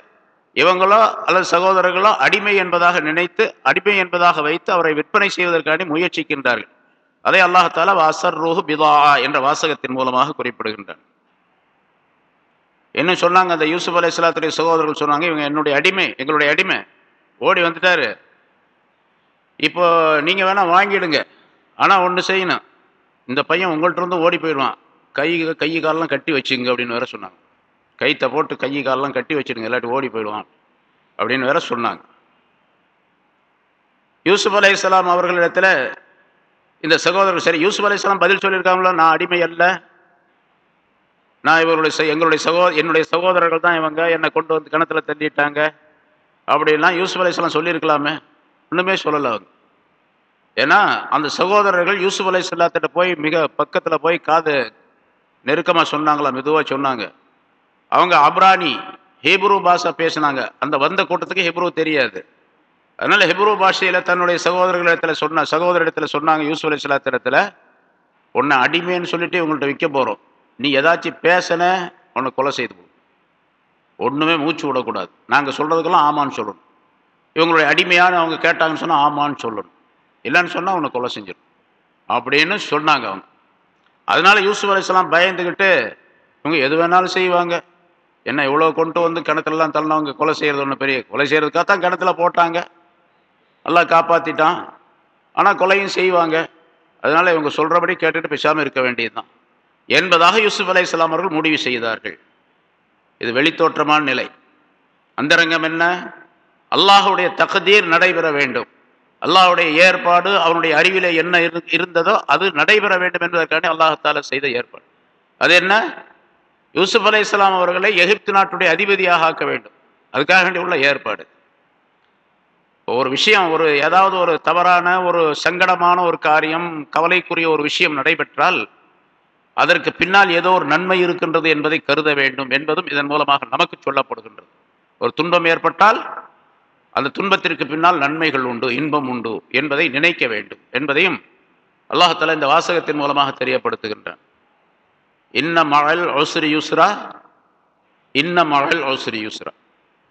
இவங்களோ அல்லது சகோதரர்களோ அடிமை என்பதாக நினைத்து அடிமை என்பதாக வைத்து அவரை விற்பனை செய்வதற்காண்டி முயற்சிக்கின்றார்கள். அதை அல்லாஹால வாசர் ரூஹு பிதா என்ற வாசகத்தின் மூலமாக குறிப்பிடுகின்றான். என்ன சொன்னாங்க? அந்த யூசுப் அலி இஸ்லாத்துடைய சகோதரர்கள் சொன்னாங்க இவங்க என்னுடைய அடிமை எங்களுடைய அடிமை. ஓடி வந்துட்டாரு. இப்போ நீங்கள் வேணால் வாங்கிடுங்க. ஆனால் ஒன்று செய்யணும். இந்த பையன் உங்கள்கிட்ட இருந்தும் ஓடி போயிடுவான். கை கை காலெல்லாம் கட்டி வச்சுங்க அப்படின்னு வேற சொன்னாங்க. கைத்தை போட்டு கை காலெலாம் கட்டி வச்சிடுங்க இல்லாட்டி ஓடி போயிடுவான் அப்படின்னு வேற சொன்னாங்க. யூசுப் அலி இஸ்லாம் அவர்களிடத்தில் இந்த சகோதரர் சரி யூசுப் அலி இஸ்லாம் பதில் சொல்லியிருக்காங்களோ? நான் அடிமை அல்ல. நான் இவருடைய எங்களுடைய சகோ என்னுடைய சகோதரர்கள் தான் இவங்க. என்னை கொண்டு வந்து கிணத்துல தள்ளிட்டாங்க. அப்படின்லாம் யூசுப் அலையாம் சொல்லியிருக்கலாமே. ஒன்றுமே சொல்லலை அவங்க. ஏன்னா அந்த சகோதரர்கள் யூசுப் அலை சொல்லாத்திட்ட போய் மிக பக்கத்தில் போய் காது நெருக்கமாக சொன்னாங்களா மெதுவாக சொன்னாங்க. அவங்க அப்ரானி ஹிப்ரூ பாஷா பேசினாங்க. அந்த வந்த கூட்டத்துக்கு ஹிப்ரு தெரியாது. அதனால் ஹிப்ரு பாஷையில் தன்னுடைய சகோதரர்களிடத்தில் சொன்ன சகோதர இடத்துல சொன்னாங்க யூசுப் அலை சொல்லாத்திரத்தில் உன்னை அடிமைன்னு சொல்லிட்டு இவங்கள்ட்ட விற்க போகிறோம் நீ ஏதாச்சும் பேசின உன்னை கொலை செய்து ஒன்றுமே மூச்சு விடக்கூடாது. நாங்கள் சொல்கிறதுக்கெல்லாம் ஆமான்னு சொல்லணும். இவங்களுடைய அடிமையான அவங்க கேட்டாங்கன்னு சொன்னால் ஆமான்னு சொல்லணும். இல்லைன்னு சொன்னால் அவனை கொலை செஞ்சிடும். அப்படின்னு சொன்னாங்க அவங்க. அதனால யூசுப் அலிஸ்லாம் பயந்துக்கிட்டு இவங்க எது வேணாலும் செய்வாங்க. என்ன இவ்வளோ கொண்டு வந்து கிணத்துலலாம் தள்ளினவங்க கொலை செய்கிறது ஒன்று பெரிய கொலை செய்கிறதுக்காக தான் கிணத்துல போட்டாங்க. நல்லா காப்பாற்றிட்டான் ஆனால் கொலையும் செய்வாங்க. அதனால் இவங்க சொல்கிறபடி கேட்டுட்டு பேசாமல் இருக்க வேண்டியது தான் என்பதாக யூசுப் அலை இஸ்லாம் அவர்கள் முடிவு செய்தார்கள். இது வெளித்தோற்றமான நிலை. அந்தரங்கம் என்ன? அல்லாஹுடைய தகுதீர் நடைபெற வேண்டும். அல்லாஹுடைய ஏற்பாடு அவனுடைய அறிவிலே என்ன இருந்ததோ அது நடைபெற வேண்டும் என்பதற்கான அல்லாஹால செய்த ஏற்பாடு. அது என்ன? யூசுப் அலை இஸ்லாம் அவர்களை எகிப்து நாட்டுடைய அதிபதியாக ஆக்க வேண்டும். அதுக்காக வேண்டிய உள்ள ஏற்பாடு. ஒரு விஷயம் ஒரு ஏதாவது ஒரு தவறான ஒரு சங்கடமான ஒரு காரியம் கவலைக்குரிய ஒரு விஷயம் நடைபெற்றால் அதற்கு பின்னால் ஏதோ ஒரு நன்மை இருக்கின்றது என்பதை கருத வேண்டும் என்பதும் இதன் மூலமாக நமக்கு சொல்லப்படுகின்றது. ஒரு துன்பம் ஏற்பட்டால் அந்த துன்பத்திற்கு பின்னால் நன்மைகள் உண்டு இன்பம் உண்டு என்பதை நினைக்க வேண்டும் என்பதையும் அல்லாஹால இந்த வாசகத்தின் மூலமாக தெரியப்படுத்துகின்றான். இன்ன மழல் ஒசுரி யூஸ்ரா இன்ன மழல் ஒசுரி யூஸ்ரா.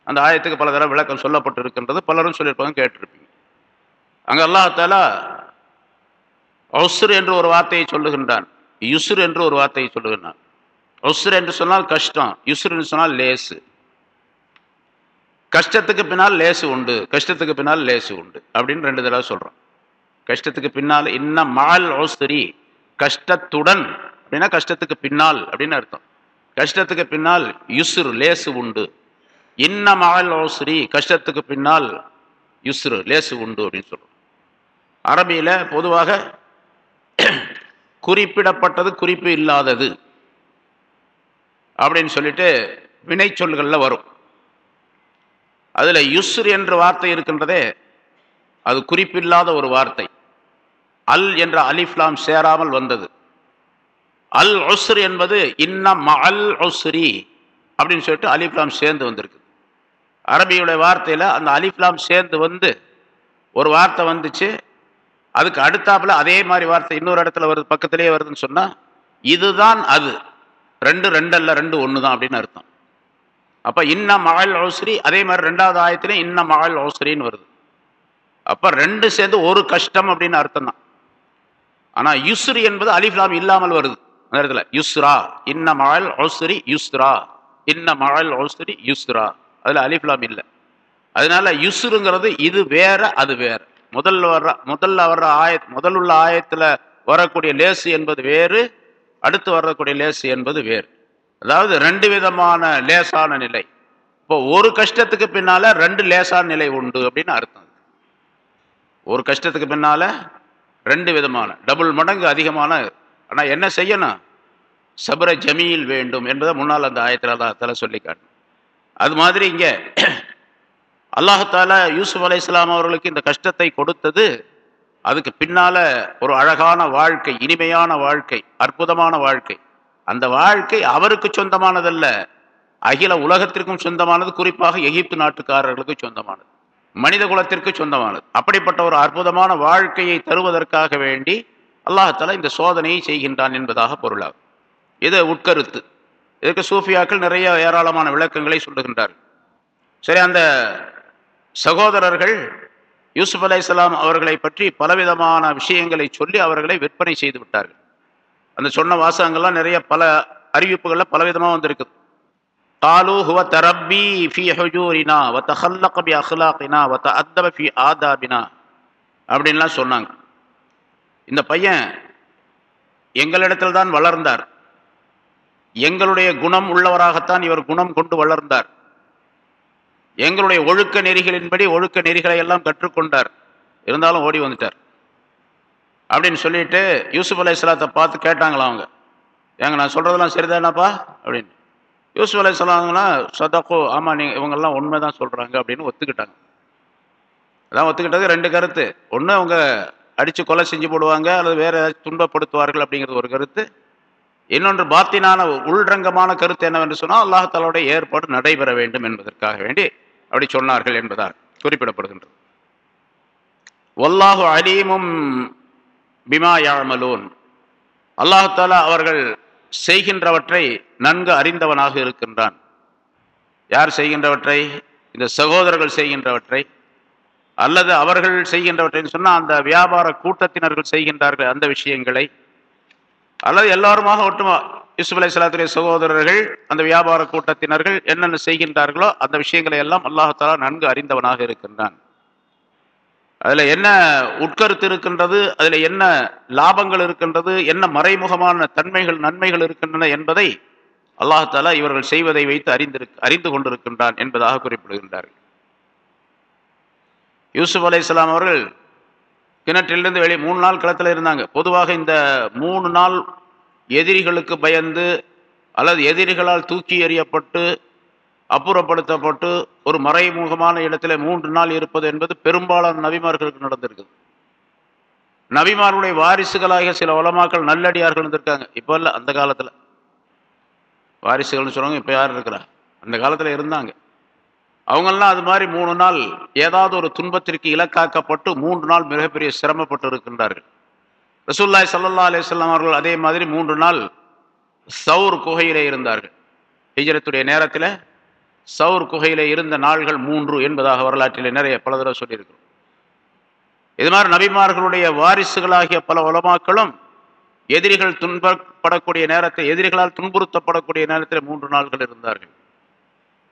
அந்த ஆயத்துக்கு பல தடவை விளக்கம் சொல்லப்பட்டு இருக்கின்றது பலரும் சொல்லியிருப்பாங்க கேட்டிருப்பீங்க. அங்கே அல்லாஹாலா ஒசுர் என்று ஒரு வார்த்தையை சொல்லுகின்றான். யுசுர் என்று ஒரு வார்த்தையை சொல்லுவேன் நான். உசுர் என்று சொன்னால் கஷ்டம் யுசுர் என்று சொன்னால் லேசு. கஷ்டத்துக்கு பின்னால் லேசு உண்டு கஷ்டத்துக்கு பின்னால் லேசு உண்டு அப்படின்னு ரெண்டு தடவை சொல்கிறோம் கஷ்டத்துக்கு பின்னால் இன்ன மால் ஓசுரி கஷ்டத்துடன் அப்படின்னா கஷ்டத்துக்கு பின்னால் அப்படின்னு அர்த்தம். கஷ்டத்துக்கு பின்னால் யுசுர் லேசு உண்டு. இன்ன மால் ஓசுரி கஷ்டத்துக்கு பின்னால் யுஸ்ரு லேசு உண்டு அப்படின்னு சொல்கிறோம் அரபியில் பொதுவாக குறிப்பிடப்பட்டது குறிப்பு இல்லாதது. அப்படின்னு சொல்லிட்டு வினை சொல்களில் வரும். அதில் யுஸ்ர் என்ற வார்த்தை இருக்கின்றதே அது குறிப்பில்லாத ஒரு வார்த்தை. அல் என்ற அலிஃப்லாம் சேராமல் வந்தது. அல் ஒஸ்ரு என்பது இன்னம் அல் ஒஸ்ரி அப்படின்னு சொல்லிட்டு அலிஃப்லாம் சேர்ந்து வந்திருக்கு. அரபியுடைய வார்த்தையில் அந்த அலிஃப்லாம் சேர்ந்து வந்து ஒரு வார்த்தை வந்துச்சு அதுக்கு அடுத்தாப்புல அதே மாதிரி வார்த்தை இன்னொரு இடத்துல வருது பக்கத்திலேயே வருதுன்னு சொன்னால் இதுதான் அது. ரெண்டு ரெண்டு அல்ல ரெண்டு ஒன்று தான் அப்படின்னு அர்த்தம். அப்போ இன்ன மகள் ஓஸ்ரி அதே மாதிரி ரெண்டாவது ஆயத்திலே இன்ன மகள் ஓஸ்ரின்னு வருது. அப்போ ரெண்டு சேர்ந்து ஒரு கஷ்டம் அப்படின்னு அர்த்தம் தான் ஆனால் யுஸ்ரி என்பது அலிஃப்லாம் இல்லாமல் வருது. அந்த இடத்துல யுஸ்ரா இன்ன மகள் ஓஸ்ரி யுஸ்ரா இன்ன மகள் ஓஸ்ரி யுஸ்ரா. அதில் அலிஃப்லாம் இல்லை. அதனால யுஸ்ருங்கிறது இது வேற அது வேற. முதல்ல வர்ற முதல்ல வர்ற ஆய முதல் உள்ள ஆயத்தில் வரக்கூடிய லேசு என்பது வேறு அடுத்து வரக்கூடிய லேசு என்பது வேறு. அதாவது ரெண்டு விதமான லேசான நிலை. இப்போ ஒரு கஷ்டத்துக்கு பின்னால ரெண்டு லேசான நிலை உண்டு அப்படின்னு அர்த்தம். ஒரு கஷ்டத்துக்கு பின்னால ரெண்டு விதமான டபுள் மடங்கு அதிகமான ஆனால் என்ன செய்யணும்? சபர ஜமீல் வேண்டும் என்பதை முன்னால் அந்த ஆயத்தில் தான் சொல்லி காட்டணும். அது மாதிரி இங்கே அல்லாஹால யூசுப் அலை இஸ்லாம் அவர்களுக்கு இந்த கஷ்டத்தை கொடுத்தது. அதுக்கு பின்னால ஒரு அழகான வாழ்க்கை இனிமையான வாழ்க்கை அற்புதமான வாழ்க்கை. அந்த வாழ்க்கை அவருக்கு சொந்தமானதல்ல. அகில உலகத்திற்கும் சொந்தமானது குறிப்பாக எகிப்து நாட்டுக்காரர்களுக்கு சொந்தமானது. மனித குலத்திற்கு சொந்தமானது. அப்படிப்பட்ட ஒரு அற்புதமான வாழ்க்கையை தருவதற்காக வேண்டி அல்லாஹால இந்த சோதனையை செய்கின்றான் என்பதாக பொருளாகும். இது உட்கருத்து. இதற்கு சூஃபியாக்கள் நிறைய ஏராளமான விளக்கங்களை சொல்லுகின்றார்கள். சரி அந்த சகோதரர்கள் யூசுப் அலை இஸ்லாம் அவர்களை பற்றி பலவிதமான விஷயங்களை சொல்லி அவர்களை விற்பனை செய்து விட்டார்கள். அந்த சொன்ன வாசகங்கள்லாம் நிறைய பல அறிவிப்புகளில் பலவிதமாக வந்திருக்குது காலு ஹுவ தரப்பி ஃபி ஹுஜூரினா வ தஹல்லக பி அஹ்லாகினா வ ஃபி ஆதாபினா அப்படின்லாம் சொன்னாங்க. இந்த பையன் எங்களிடத்தில் தான் வளர்ந்தார். எங்களுடைய குணம் உள்ளவராகத்தான் இவர் குணம் கொண்டு வளர்ந்தார். எங்களுடைய ஒழுக்க நெறிகளின்படி ஒழுக்க நெறிகளை எல்லாம் கற்றுக்கொண்டார். இருந்தாலும் ஓடி வந்துட்டார். அப்படின்னு சொல்லிட்டு யூசுப் அலை இஸ்லாத்தை பார்த்து கேட்டாங்களா அவங்க. ஏங்க நான் சொல்றதெல்லாம் சரிதானாப்பா அப்படின்னு. யூசுப் அலை இஸ்லாம்னா சதாக்கோ ஆமாம் நீங்கள் இவங்கெல்லாம் உண்மை தான் சொல்கிறாங்க அப்படின்னு ஒத்துக்கிட்டாங்க. அதான் ஒத்துக்கிட்டது ரெண்டு கருத்து. ஒன்று அவங்க அடித்து கொலை செஞ்சு போடுவாங்க அல்லது வேற ஏதாச்சும் துன்பப்படுத்துவார்கள் அப்படிங்கிறது ஒரு கருத்து. இன்னொன்று பாத்தினான உள்ரங்கமான கருத்து என்னவென்று சொன்னால் அல்லாஹாலோடைய ஏற்பாடு நடைபெற வேண்டும் என்பதற்காக வேண்டி. அப்படி சொன்னார்கள் என்பதால் குறிப்பிடப்படுகின்றது. ஒல்லாஹு அலீமும் பிமா யாமலூன் அல்லாஹாலா அவர்கள் செய்கின்றவற்றை நன்கு அறிந்தவனாக இருக்கின்றான். யார் செய்கின்றவற்றை? இந்த சகோதரர்கள் செய்கின்றவற்றை. அல்லது அவர்கள் செய்கின்றவற்றை சொன்னால் அந்த வியாபார கூட்டத்தினர்கள் செய்கின்றார்கள் அந்த விஷயங்களை. அல்லது எல்லாருமாக ஒட்டுமா யூசுப் அலை சலாத்துடைய சகோதரர்கள் அந்த வியாபார கூட்டத்தினர்கள் என்னென்ன செய்கின்றார்களோ அந்த விஷயங்களை எல்லாம் அல்லாஹாலா நன்கு அறிந்தவனாக இருக்கின்றான். அதுல என்ன உட்கருத்து இருக்கின்றது அதுல என்ன லாபங்கள் இருக்கின்றது என்ன மறைமுகமான தன்மைகள் நன்மைகள் இருக்கின்றன என்பதை அல்லாஹாலா இவர்கள் செய்வதை வைத்து அறிந்திரு அறிந்து கொண்டிருக்கின்றான் என்பதாக குறிப்பிடுகின்றார்கள். யூசுப் அலை இஸ்லாம் அவர்கள் கிணற்றிலிருந்து வெளியே மூணு நாள் களத்தில் இருந்தாங்க. பொதுவாக இந்த மூணு நாள் எதிரிகளுக்கு பயந்து அல்லது எதிரிகளால் தூக்கி எறியப்பட்டு அப்புறப்படுத்தப்பட்டு ஒரு மறைமுகமான இடத்துல மூன்று நாள் இருப்பது என்பது பெரும்பாலான நபிமார்களுக்கு நடந்திருக்குது. நபிமாருடைய வாரிசுகளாக சில உலமாக்கள் நல்லடியார்கள் இருந்திருக்காங்க. இப்போ இல்லை அந்த காலத்தில். வாரிசுகள்னு சொல்லுவாங்க இப்போ யார் இருக்கிறா? அந்த காலத்தில் இருந்தாங்க. அவங்கெல்லாம் அது மாதிரி மூணு நாள் ஏதாவது ஒரு துன்பத்திற்கு இலக்காக்கப்பட்டு மூன்று நாள் மிகப்பெரிய சிரமப்பட்டு இருக்கின்றார்கள். ரசூல்லாய் சல்லா அலிஸ்லாம் அவர்கள் அதே மாதிரி மூன்று நாள் சவுர் குகையிலே இருந்தார்கள். ஹிஜரத்துடைய நேரத்தில் சவுர் குகையிலே இருந்த நாள்கள் மூன்று என்பதாக வரலாற்றில் நிறைய பல தடவை சொல்லியிருக்கிறோம். இது மாதிரி நபிமார்களுடைய வாரிசுகளாகிய பல உலமாக்களும் எதிரிகள் துன்பப்படக்கூடிய நேரத்தை எதிரிகளால் துன்புறுத்தப்படக்கூடிய நேரத்தில் மூன்று நாள்கள் இருந்தார்கள்.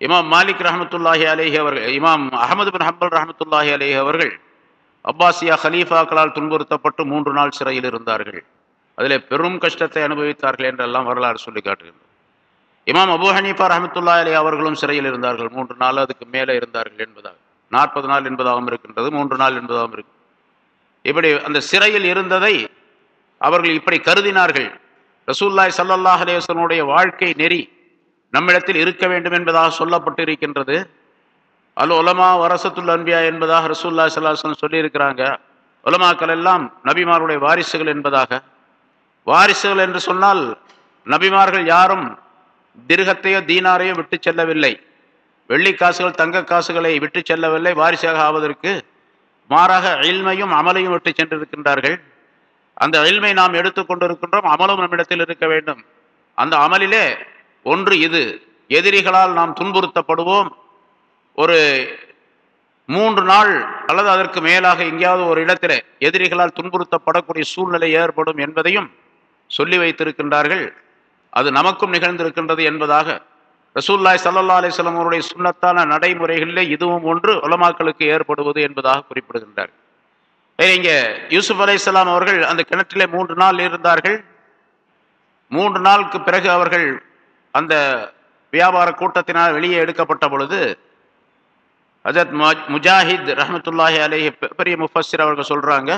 இமாம் மாலிக் ரஹமத்துல்லாஹி அலேஹி அவர்கள் இமாம் அகமது பின் ஹம்பல் ரஹமத்துல்லாஹி அலேஹி அவர்கள் அப்பாசியா ஹலீஃபாக்களால் துன்புறுத்தப்பட்டு மூன்று நாள் சிறையில் இருந்தார்கள். அதிலே பெரும் கஷ்டத்தை அனுபவித்தார்கள் என்றெல்லாம் வரலாறு சொல்லி காட்டுகின்றனர் இமாம் அபு ஹனீஃபா ரஹமத்துல்லா அலி அவர்களும் சிறையில் இருந்தார்கள். மூன்று நாள் அதுக்கு மேலே இருந்தார்கள் என்பதாக. நாற்பது நாள் என்பதாகவும் இருக்கின்றது மூன்று நாள் என்பதாகவும் இருக்கு. இப்படி அந்த சிறையில் இருந்ததை அவர்கள் இப்படி கருதினார்கள். ரசூல்லாய் சல்லல்லாஹ் அலேசனுடைய வாழ்க்கை நெறி நம்மிடத்தில் இருக்க வேண்டும் என்பதாக சொல்லப்பட்டு இருக்கின்றது அல் உலமா வரசத்துல் அன்பியா என்பதாக ரசூல்லா சல்லாஹன் சொல்லியிருக்கிறாங்க. உலமாக்கள் எல்லாம் நபிமாருடைய வாரிசுகள் என்பதாக. வாரிசுகள் என்று சொன்னால் நபிமார்கள் யாரும் திருகத்தையோ தீனாரையோ விட்டு செல்லவில்லை. வெள்ளி காசுகள் தங்க காசுகளை விட்டு செல்லவில்லை. வாரிசாக ஆவதற்கு மாறாக இல்மையும் அமலையும் விட்டு சென்றிருக்கின்றார்கள். அந்த இல்மை நாம் எடுத்துக்கொண்டிருக்கின்றோம் அமலும் நம்மிடத்தில் இருக்க வேண்டும். அந்த அமலிலே ஒன்று இது. எதிரிகளால் நாம் துன்புறுத்தப்படுவோம். ஒரு மூன்று நாள் அல்லது அதற்கு மேலாக எங்கேயாவது ஒரு இடத்துல எதிரிகளால் துன்புறுத்தப்படக்கூடிய சூழ்நிலை ஏற்படும் என்பதையும் சொல்லி வைத்திருக்கின்றார்கள். அது நமக்கும் நிகழ்ந்திருக்கின்றது என்பதாக ரசூல்லாய் சல்லா அலிஸ்லாம் அவருடைய சுண்ணத்தான நடைமுறைகளிலே இதுவும் ஒன்று உலமாக்களுக்கு ஏற்படுவது என்பதாக குறிப்பிடுகின்றார் இங்கே யூசுப் அலை அவர்கள் அந்த கிணற்றிலே மூன்று நாள் இருந்தார்கள். மூன்று நாளுக்கு பிறகு அவர்கள் அந்த வியாபார கூட்டத்தினால் வெளியே எடுக்கப்பட்ட பொழுது அஜத் முஜாஹித் ரஹமத்துல்லாஹி அலேஹி பெரிய முஃபஸிர் அவர்கள் சொல்கிறாங்க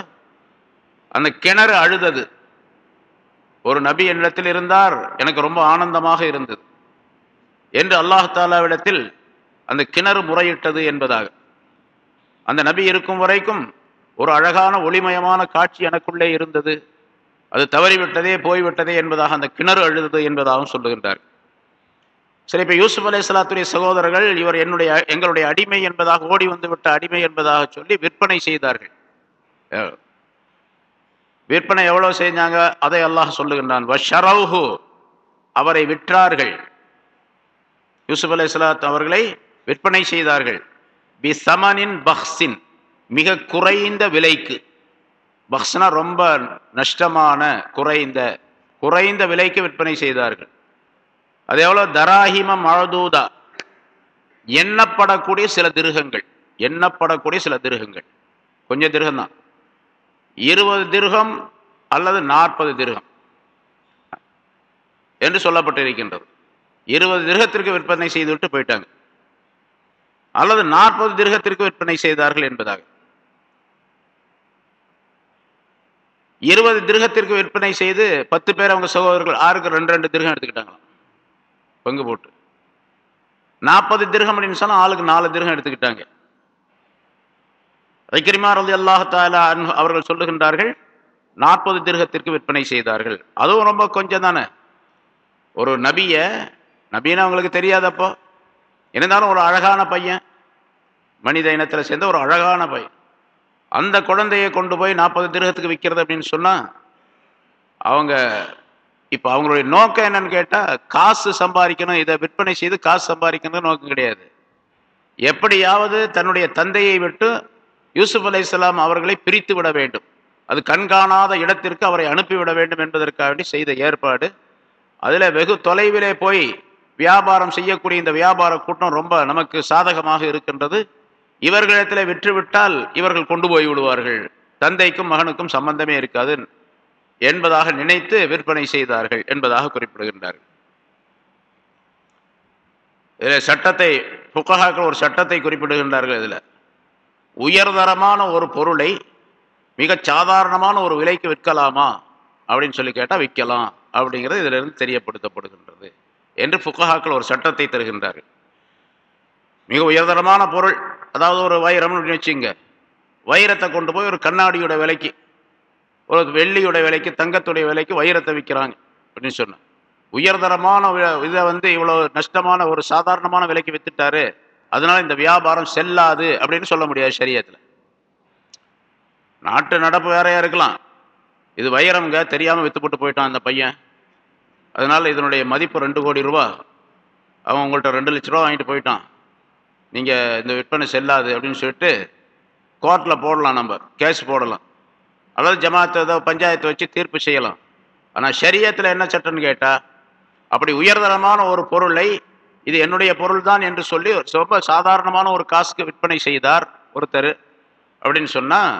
அந்த கிணறு அழுதது. ஒரு நபி என்னிடத்தில் இருந்தார் எனக்கு ரொம்ப ஆனந்தமாக இருந்தது. என்று அல்லாஹ் தாலாவிடத்தில் அந்த கிணறு முறையிட்டது என்பதாக. அந்த நபி இருக்கும் வரைக்கும் ஒரு அழகான ஒளிமயமான காட்சி எனக்குள்ளே இருந்தது. அது தவறிவிட்டதே போய்விட்டதே என்பதாக அந்த கிணறு அழுதது என்பதாகவும் சொல்லுகின்றார் சரி இப்போ யூசுப் அலி சலாத்துடைய சகோதரர்கள் இவர் என்னுடைய எங்களுடைய அடிமை என்பதாக ஓடி வந்து விட்ட அடிமை என்பதாக சொல்லி விற்பனை செய்தார்கள். விற்பனை எவ்வளவு செஞ்சாங்க? அதை அல்லாஹ் சொல்லுகின்றான். அவரை விற்றார்கள். யூசுப் அலி சலாத் அவர்களை விற்பனை செய்தார்கள். பி சமனின் பஹ்சின் மிக குறைந்த விலைக்கு. பஹ்ஸ்னா ரொம்ப நஷ்டமான குறைந்த குறைந்த விலைக்கு விற்பனை செய்தார்கள். அது எவ்வளோ? தராஹிம மழதூதா எண்ணப்படக்கூடிய சில திருகங்கள். எண்ணப்படக்கூடிய சில திருகங்கள். கொஞ்சம் திருகம் தான். இருபது திருகம் அல்லது நாற்பது திருகம். என்று சொல்லப்பட்டிருக்கின்றது. இருபது திருகத்திற்கு விற்பனை செய்துவிட்டு போயிட்டாங்க. அல்லது நாற்பது திருகத்திற்கு விற்பனை செய்தார்கள் என்பதாக. இருபது திருகத்திற்கு விற்பனை செய்து பத்து பேர் அவங்க சகோதரர்கள் ஆறுக்கு ரெண்டு ரெண்டு திருகம் எடுத்துக்கிட்டாங்களாம். பங்கு போட்டு. நாற்பது திருகம் அப்படின்னு சொன்னால் ஆளுக்கு நாலு திருகம் எடுத்துக்கிட்டாங்க. ஐக்கிரிமார் அலி அல்லாஹால அவர்கள் சொல்லுகின்றார்கள் நாற்பது திருகத்திற்கு விற்பனை செய்தார்கள். அதுவும் ரொம்ப கொஞ்சம் தானே. ஒரு நபிய நபின்னு அவங்களுக்கு தெரியாதப்போ இருந்தாலும் ஒரு அழகான பையன் மனித இனத்தில் சேர்ந்த ஒரு அழகான பையன். அந்த குழந்தையை கொண்டு போய் நாற்பது திருகத்துக்கு விற்கிறது அப்படின்னு சொன்னால் அவங்க இப்போ அவங்களுடைய நோக்கம் என்னன்னு கேட்டால் காசு சம்பாதிக்கணும் இதை விற்பனை செய்து காசு சம்பாதிக்கணும் நோக்கம் கிடையாது. எப்படியாவது தன்னுடைய தந்தையை விட்டு யூசுப் அலை இஸ்லாம் அவர்களை பிரித்து விட வேண்டும். அது கண்காணாத இடத்திற்கு அவரை அனுப்பிவிட வேண்டும் என்பதற்காக செய்த ஏற்பாடு. அதில் வெகு தொலைவிலே போய் வியாபாரம் செய்யக்கூடிய இந்த வியாபார கூட்டம் ரொம்ப நமக்கு சாதகமாக இருக்கின்றது. இவர்களிடத்தில் விற்றுவிட்டால் இவர்கள் கொண்டு போய் விடுவார்கள். தந்தைக்கும் மகனுக்கும் சம்பந்தமே இருக்காது. என்பதாக நினைத்து விற்பனை செய்தார்கள் என்பதாக குறிப்பிடுகின்றார்கள். இதில் சட்டத்தை புக்ககாக்கள் ஒரு சட்டத்தை குறிப்பிடுகின்றார்கள் இதில். உயர்தரமான ஒரு பொருளை மிகச் சாதாரணமான ஒரு விலைக்கு விற்கலாமா அப்படின்னு சொல்லி கேட்டால் விற்கலாம் அப்படிங்கிறது இதிலிருந்து தெரியப்படுத்தப்படுகின்றது என்று புக்கஹாக்கள் ஒரு சட்டத்தை தருகின்றார்கள். மிக உயர்தரமான பொருள் அதாவது ஒரு வைரம்னு வச்சுங்க வைரத்தை கொண்டு போய் ஒரு கண்ணாடியோட விலைக்கு ஒரு வெள்ளியோட விலைக்கு தங்கத்துடைய விலைக்கு வைரத்தை விற்கிறாங்க. அப்படின்னு சொன்னேன். உயர்தரமான இதை வந்து இவ்வளோ நஷ்டமான ஒரு சாதாரணமான விலைக்கு வித்துட்டாரு. அதனால இந்த வியாபாரம் செல்லாது அப்படின்னு சொல்ல முடியாது சரியத்தில் நாட்டு நடப்பு வேறையா இருக்கலாம். இது வைரம்ங்க தெரியாமல் வித்துப்பட்டு போயிட்டான் அந்த பையன். அதனால இதனுடைய மதிப்பு ரெண்டு கோடி ரூபா. அவன் உங்கள்கிட்ட ரெண்டு லட்ச ரூபா வாங்கிட்டு போயிட்டான். நீங்கள் இந்த விற்பனை செல்லாது அப்படின்னு சொல்லிட்டு கோர்ட்டில் போடலாம் நம்ம கேஸ் போடலாம். அதாவது ஜமாத்தை ஏதோ பஞ்சாயத்தை வச்சு தீர்ப்பு செய்யலாம். ஆனால் சரியத்தில் என்ன சட்டம்னு கேட்டால் அப்படி உயர்தரமான ஒரு பொருளை இது என்னுடைய பொருள் தான் என்று சொல்லி ரொம்ப சாதாரணமான ஒரு காசுக்கு விற்பனை செய்தார் ஒருத்தர். அப்படின்னு சொன்னால்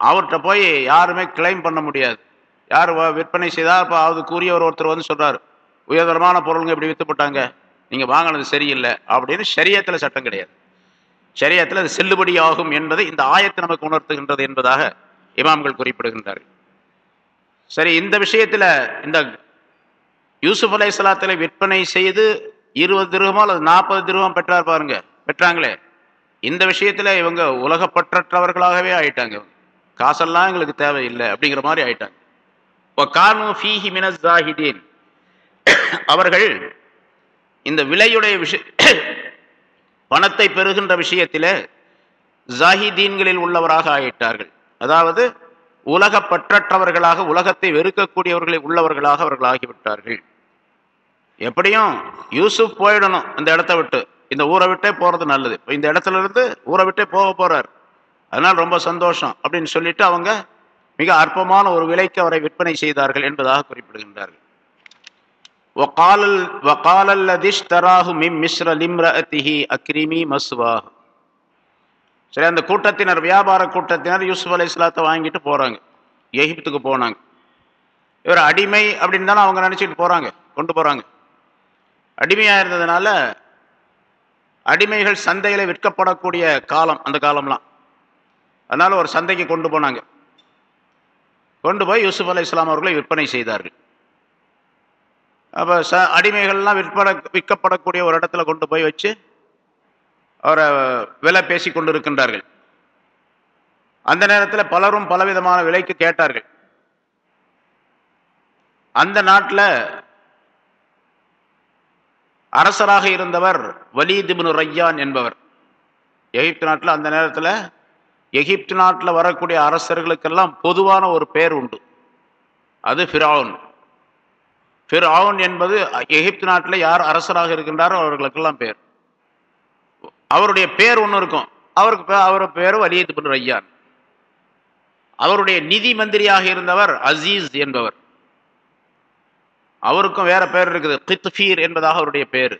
அவர்கிட்ட போய் யாருமே கிளைம் பண்ண முடியாது. யார் விற்பனை செய்தால் இப்போ அதுக்குரிய ஒரு ஒருத்தர் வந்து சொல்கிறார் உயர்தரமான பொருளுங்க இப்படி விற்றுப்பட்டாங்க நீங்கள் வாங்கினது சரியில்லை. அப்படின்னு சரியத்தில் சட்டம் கிடையாது. சரியத்தில் அது செல்லுபடியாகும் என்பதை இந்த ஆயத்தை நமக்கு உணர்த்துகின்றது என்பதாக இமாம்கள் குறிப்பிடுகின்றார்கள். சரி இந்த விஷயத்தில் இந்த யூசுப் அலை சலாத்தில் விற்பனை செய்து இருபது திருவமோ அல்லது நாற்பது திருவம் பெற்றார் பாருங்க. பெற்றாங்களே? இந்த விஷயத்தில் இவங்க உலகப்பற்றற்றவர்களாகவே ஆயிட்டாங்க. காசெல்லாம் எங்களுக்கு தேவையில்லை அப்படிங்கிற மாதிரி ஆயிட்டாங்க. ஜாஹிதீன். அவர்கள் இந்த விலையுடைய விஷய பணத்தை பெறுகின்ற விஷயத்தில் ஜாஹிதீன்களில் உள்ளவராக ஆயிட்டார்கள். அதாவது உலக பற்றற்றவர்களாக உலகத்தை வெறுக்கக்கூடியவர்களை உள்ளவர்களாக அவர்கள் ஆகிவிட்டார்கள். எப்படியும் யூசுப் போயிடணும் இந்த இடத்த விட்டு. இந்த ஊரை விட்டே போகிறது நல்லது. இப்போ இந்த இடத்துல இருந்து ஊரை விட்டே போக போகிறார் அதனால் ரொம்ப சந்தோஷம் அப்படின்னு சொல்லிட்டு அவங்க மிக அற்பமான ஒரு விலைக்கு அவரை விற்பனை செய்தார்கள் என்பதாக குறிப்பிடுகின்றார்கள். சரி அந்த கூட்டத்தினர் வியாபார கூட்டத்தினர் யூசுப் அலி இஸ்லாத்தை வாங்கிட்டு போகிறாங்க எகிப்துக்கு போனாங்க. இவர் அடிமை அப்படின்னு தானே அவங்க நினச்சிட்டு போகிறாங்க கொண்டு போகிறாங்க அடிமையாக இருந்ததுனால அடிமைகள் சந்தையில் விற்கப்படக்கூடிய காலம் அந்த காலம்லாம். அதனால் ஒரு சந்தைக்கு கொண்டு போனாங்க. கொண்டு போய் யூசுப் அலி இஸ்லாம் அவர்களை விற்பனை செய்தார்கள். அப்போ ச அடிமைகள்லாம் விற்பனை விற்கப்படக்கூடிய ஒரு இடத்துல கொண்டு போய் வச்சு அவரை விலை பேசி கொண்டு இருக்கின்றார்கள் அந்த நேரத்தில் பலரும் பலவிதமான விலைக்கு கேட்டார்கள். அந்த நாட்டில் அரசராக இருந்தவர் வலீதிபுன் ரையான் என்பவர். எகிப்து நாட்டில் அந்த நேரத்தில் எகிப்து நாட்டில் வரக்கூடிய அரசர்களுக்கெல்லாம் பொதுவான ஒரு பேர் உண்டு. அது ஃபிரவுன். ஃபிரவுன் என்பது எகிப்து நாட்டில் யார் அரசராக இருக்கின்றாரோ அவர்களுக்கெல்லாம் பேர். அவருடைய பேர் ஒன்று இருக்கும். அவருக்கு அவர் பேர் வலியத்து ரையான். அவருடைய நிதி மந்திரியாக இருந்தவர் அசீஸ் என்பவர். அவருக்கும் வேற பேர் இருக்குது கித்ஃபீர் என்பதாக அவருடைய பேர்.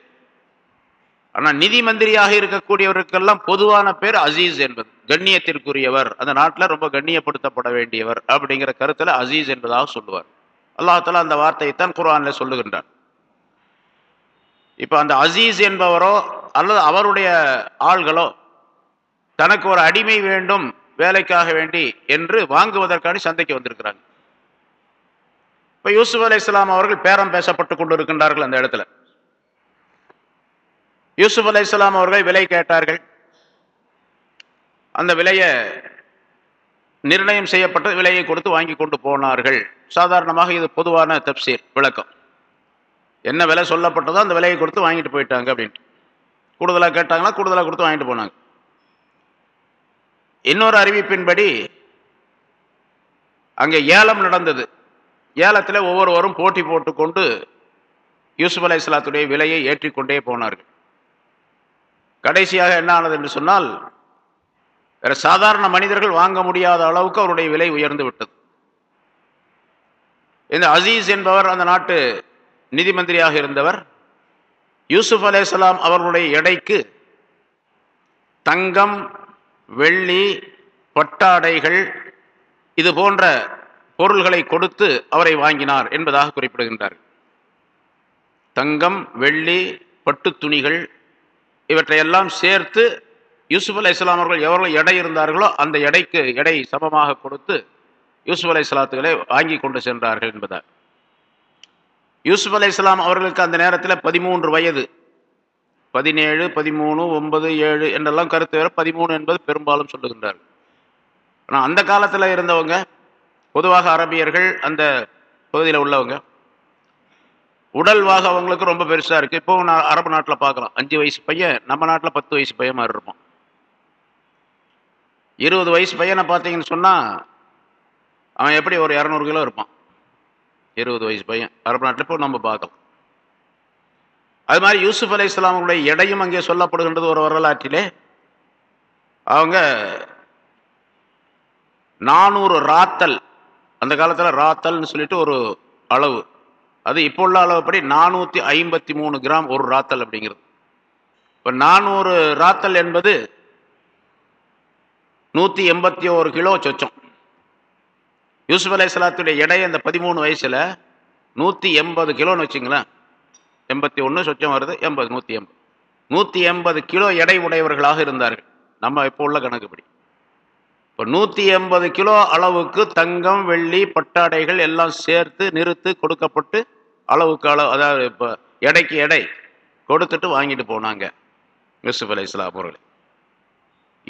ஆனால் நிதி மந்திரியாக இருக்கக்கூடியவருக்கெல்லாம் பொதுவான பேர் அசீஸ் என்பது கண்ணியத்திற்குரியவர். அந்த நாட்டில் ரொம்ப கண்ணியப்படுத்தப்பட வேண்டியவர் அப்படிங்கிற கருத்தில் அசீஸ் என்பதாக சொல்லுவார். அல்லாஹால அந்த வார்த்தையை தான் சொல்லுகின்றார் இப்போ அந்த அசீஸ் என்பவரோ அல்லது அவருடைய ஆள்களோ தனக்கு ஒரு அடிமை வேண்டும் வேலைக்காக வேண்டி என்று வாங்குவதற்கான சந்தைக்கு வந்திருக்கிறாங்க. இப்போ யூசுப் அலி இஸ்லாம் அவர்கள் பேரம் பேசப்பட்டு கொண்டு இருக்கின்றார்கள் அந்த இடத்துல. யூசுப் அலி இஸ்லாம் அவர்கள் விலை கேட்டார்கள். அந்த விலையை நிர்ணயம் செய்யப்பட்ட விலையை கொடுத்து வாங்கி கொண்டு போனார்கள். சாதாரணமாக இது பொதுவான தப்சீர் விளக்கம். என்ன விலை சொல்லப்பட்டதோ அந்த விலையை கொடுத்து வாங்கிட்டு போயிட்டாங்க அப்படின்ட்டு. கூடுதலாக கேட்டாங்களா கூடுதலாக கொடுத்து வாங்கிட்டு போனாங்க. இன்னொரு அறிவிப்பின்படி அங்கே ஏலம் நடந்தது. ஏலத்தில் ஒவ்வொருவரும் போட்டி போட்டுக்கொண்டு யூசுப் அலை இஸ்லாத்துடைய விலையை ஏற்றிக்கொண்டே போனார்கள். கடைசியாக என்ன ஆனது என்று சொன்னால் வேற சாதாரண மனிதர்கள் வாங்க முடியாத அளவுக்கு அவருடைய விலை உயர்ந்து விட்டது. இந்த அசீஸ் என்பவர் அந்த நாட்டு நிதி மந்திரியாக இருந்தவர் யூசுப் அலேசலாம் அவர்களுடைய எடைக்கு தங்கம் வெள்ளி பட்டாடைகள் இது போன்ற பொருள்களை கொடுத்து அவரை வாங்கினார் என்பதாக குறிப்பிடுகின்றார் தங்கம் வெள்ளி பட்டு துணிகள் இவற்றையெல்லாம் சேர்த்து யூசுப் அலை இஸ்லாம் அவர்கள் எவர்கள் எடை இருந்தார்களோ அந்த எடைக்கு எடை சமமாக கொடுத்து யூசுப் அலை இஸ்லாத்துகளை வாங்கி கொண்டு சென்றார்கள் என்பதால். யூசுப் அலி இஸ்லாம் அவர்களுக்கு அந்த நேரத்தில் பதிமூன்று வயது. பதினேழு பதிமூணு ஒன்பது ஏழு என்றெல்லாம் கருத்து வேறு பதிமூணு என்பது பெரும்பாலும் சொல்லுகின்றார்கள். ஆனால் அந்த காலத்தில் இருந்தவங்க பொதுவாக அரபியர்கள் அந்த பகுதியில் உள்ளவங்க உடல்வாக அவங்களுக்கு ரொம்ப பெருசாக இருக்குது இப்போ நான் அரபு நாட்டில் பார்க்கலாம். அஞ்சு வயசு பையன் நம்ம நாட்டில் பத்து வயசு பையன் மாதிரி இருப்பான். இருபது வயசு பையனை பார்த்தீங்கன்னு சொன்னால் அவன் எப்படி ஒரு இரநூறு கிலோ இருப்பான். இருபது வயசு பையன். அரபு நாட்டில் இப்போ நம்ம பார்க்கலாம். அது மாதிரி யூசுப் அலி இஸ்லாமுடைய எடையும் அங்கே சொல்லப்படுகின்றது ஒரு வரலாற்றிலே. அவங்க நானூறு ராத்தல் அந்த காலத்தில் ராத்தல்னு சொல்லிட்டு ஒரு அளவு. அது இப்போ உள்ள அளவுப்படி நானூற்றி ஐம்பத்தி மூணு கிராம் ஒரு ராத்தல் அப்படிங்கிறது. இப்போ நானூறு ராத்தல் என்பது நூற்றி எண்பத்தி ஒரு கிலோ சொச்சம். யூசுப் அலை சலாத்துடைய எடை அந்த பதிமூணு வயசில் நூற்றி எண்பது கிலோன்னு வச்சுங்களேன். எண்பத்தி ஒன்று சொச்சம் வருது எண்பது நூற்றி எண்பது. நூற்றி எண்பது கிலோ எடை உடையவர்களாக இருந்தார்கள். நம்ம இப்போ உள்ள கணக்குப்படி. இப்போ நூற்றி எண்பது கிலோ அளவுக்கு தங்கம் வெள்ளி பட்டாடைகள் எல்லாம் சேர்த்து நிறுத்து கொடுக்கப்பட்டு அளவுக்கு அளவு அதாவது இப்போ எடைக்கு எடை கொடுத்துட்டு வாங்கிட்டு போனாங்க யூசுப் அலை இஸ்லாம் அவர்கள்.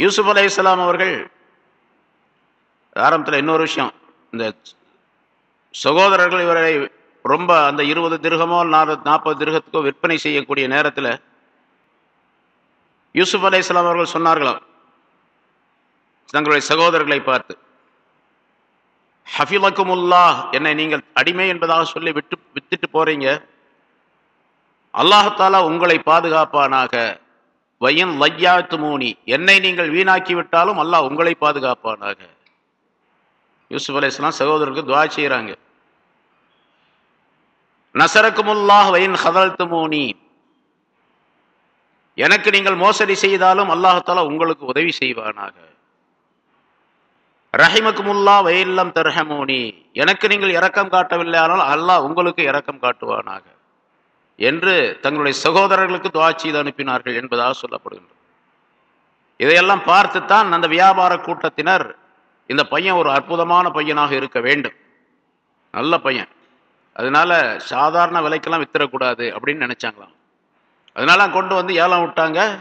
யூசுப் அலை இஸ்லாம் அவர்கள் ஆரம்பத்தில் இன்னொரு விஷயம். இந்த சகோதரர்கள் இவரை ரொம்ப அந்த இருபது திருகமோ நாற்பது திருகத்துக்கோ விற்பனை செய்யக்கூடிய நேரத்தில் யூசுப் அலை இஸ்லாம் அவர்கள் சொன்னார்களாம் தங்களுடைய சகோதரர்களை பார்த்து ஹஃபிலக்குமுல்லா என்னை நீங்கள் அடிமை என்பதாக சொல்லி விட்டு வித்துட்டு போறீங்க. அல்லாஹாலா உங்களை பாதுகாப்பானாக. வயன் லையாத்து மூனி என்னை நீங்கள் வீணாக்கி விட்டாலும் அல்லாஹ் உங்களை பாதுகாப்பானாக. யூசுப் அலி இஸ்லாம் சகோதரருக்கு துவா செய்கிறாங்க நசரக்குமுல்லாஹ் வயன் ஹதல்த்து எனக்கு நீங்கள் மோசடி செய்தாலும் அல்லாஹால உங்களுக்கு உதவி செய்வானாக. ரஹிமக்குமுல்லா வயல்லம் தர்ஹமோனி. எனக்கு நீங்கள் இரக்கம் காட்டவில்லை ஆனால் அல்லாஹ் உங்களுக்கு இரக்கம் காட்டுவானாக என்று தங்களுடைய சகோதரர்களுக்கு துவா செய்து அனுப்பினார்கள் என்பதாக சொல்லப்படுகின்றது. இதையெல்லாம் பார்த்துத்தான் அந்த வியாபார கூட்டத்தினர் இந்த பையன் ஒரு அற்புதமான பையனாக இருக்க வேண்டும். நல்ல பையன். அதனால சாதாரண விலைக்கெல்லாம் வித்துறக்கூடாது அப்படின்னு நினைச்சாங்களாம். அதனால கொண்டு வந்து ஏலம் விட்டாங்க.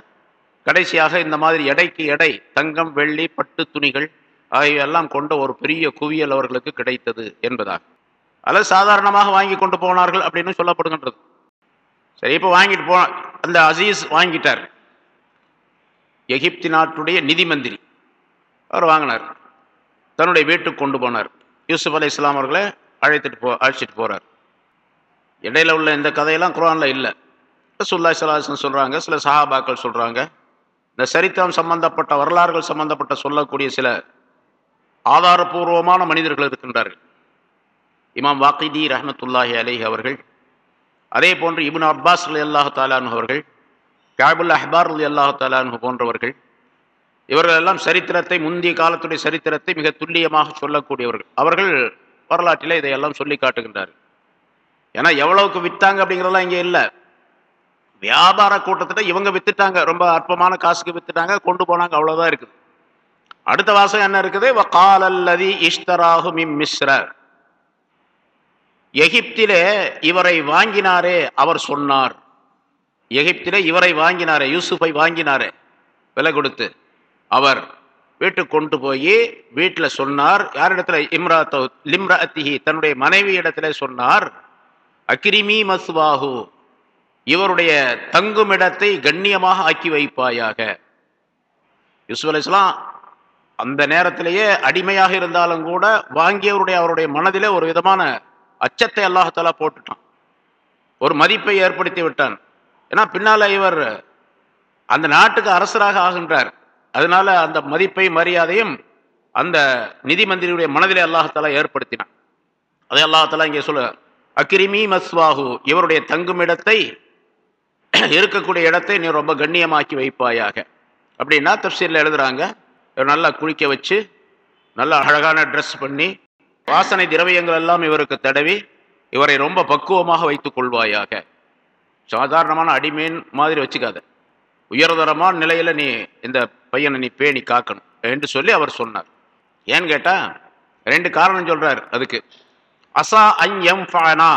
கடைசியாக இந்த மாதிரி எடைக்கு எடை தங்கம் வெள்ளி பட்டு துணிகள் ஆகியவெல்லாம் கொண்ட ஒரு பெரிய குவியல் அவர்களுக்கு கிடைத்தது என்பதாக. அல்லது சாதாரணமாக வாங்கி கொண்டு போனார்கள் அப்படின்னு சொல்லப்படுகின்றது. சரி இப்போ வாங்கிட்டு போ அந்த அசீஸ் வாங்கிட்டார். எகிப்தி நாட்டுடைய நிதி மந்திரி. அவர் வாங்கினார். தன்னுடைய வீட்டுக்கு கொண்டு போனார். யூசுப் அலி இஸ்லாம் அவர்களை அழைத்துட்டு போ அழைச்சிட்டு போகிறார் இடையில உள்ள இந்த கதையெல்லாம் குரானில் இல்லை. சுல்லா சலாஹன் சொல்கிறாங்க சில சஹாபாக்கள் சொல்கிறாங்க இந்த சரித்திரம் சம்பந்தப்பட்ட வரலாறுகள் சம்பந்தப்பட்ட சொல்லக்கூடிய சில ஆதாரபூர்வமான மனிதர்கள் இருக்கின்றார்கள். இமாம் வாக்கிதி ரஹமத்துல்லாஹி அலிஹி அவர்கள் அதே போன்று இபின் அப்பாஸ் அலி அல்லாஹு தாலானு அவர்கள் கேபுல் அஹ்பார் அலி அல்லாஹு தாலானு போன்றவர்கள் இவர்கள் எல்லாம் சரித்திரத்தை முந்தைய காலத்துடைய சரித்திரத்தை மிக துல்லியமாக சொல்லக்கூடியவர்கள். அவர்கள் வரலாற்றில் இதையெல்லாம் சொல்லி காட்டுகின்றார்கள். ஏன்னா எவ்வளவுக்கு விற்றாங்க அப்படிங்கிறதெல்லாம் இங்கே இல்லை. வியாபார கூட்டத்தில் இவங்க வித்துட்டாங்க. ரொம்ப அற்பமான காசுக்கு வித்துட்டாங்க. கொண்டு போனாங்க. அவ்வளோதான் இருக்குது. அடுத்த வாசம் என்ன இருக்குது? காலல்லதி இஷ்தராகு மிம் மிஸ்ர. எகிப்திலே இவரை வாங்கினாரே அவர் சொன்னார். எகிப்திலே இவரை வாங்கினாரே யூசுஃபை வாங்கினாரே விலை கொடுத்து. அவர் வீட்டுக்கு கொண்டு போய் வீட்டில் சொன்னார். யாரிடத்துல? இம்ரா லிம்ராத்திஹி தன்னுடைய மனைவி இடத்துல சொன்னார். அக்ரிமி மஸ்வாஹு இவருடைய தங்குமிடத்தை கண்ணியமாக ஆக்கி வைப்பாயாக. யூசுப் அலிஸ்லாம் அந்த நேரத்திலேயே அடிமையாக இருந்தாலும் கூட வாங்கியவருடைய அவருடைய மனதிலே ஒரு விதமான அச்சத்தை அல்லாஹாலா போட்டுட்டான். ஒரு மதிப்பை ஏற்படுத்தி விட்டான். ஏன்னா பின்னால இவர் அந்த நாட்டுக்கு அரசராக ஆகின்றார். அதனால அந்த மதிப்பை மரியாதையும் அந்த நிதி மந்திரியுடைய மனதிலே அல்லாஹாலா ஏற்படுத்தினான். அதை அல்லாஹாலா இங்கே சொல்ல அக்ரிமி மஸ்வாஹு இவருடைய தங்குமிடத்தை இருக்கக்கூடிய இடத்தை நீ ரொம்ப கண்ணியமாக்கி வைப்பாயாக. அப்படின்னா தப்சீரில் எழுதுறாங்க இவர் நல்லா குளிக்க வச்சு நல்லா அழகான ட்ரெஸ் பண்ணி வாசனை திரவியங்கள் எல்லாம் இவருக்கு தடவி இவரை ரொம்ப பக்குவமாக வைத்துக் கொள்வாயாக. சாதாரணமான அடிமேன் மாதிரி வச்சுக்காத. உயர்தரமான நிலையில் நீ இந்த பையனை நீ பேணி காக்கணும் என்று சொல்லி அவர் சொன்னார். ஏன்னு கேட்டால் ரெண்டு காரணம் சொல்கிறார் அதுக்கு. அசா ஐயம் ஃபானா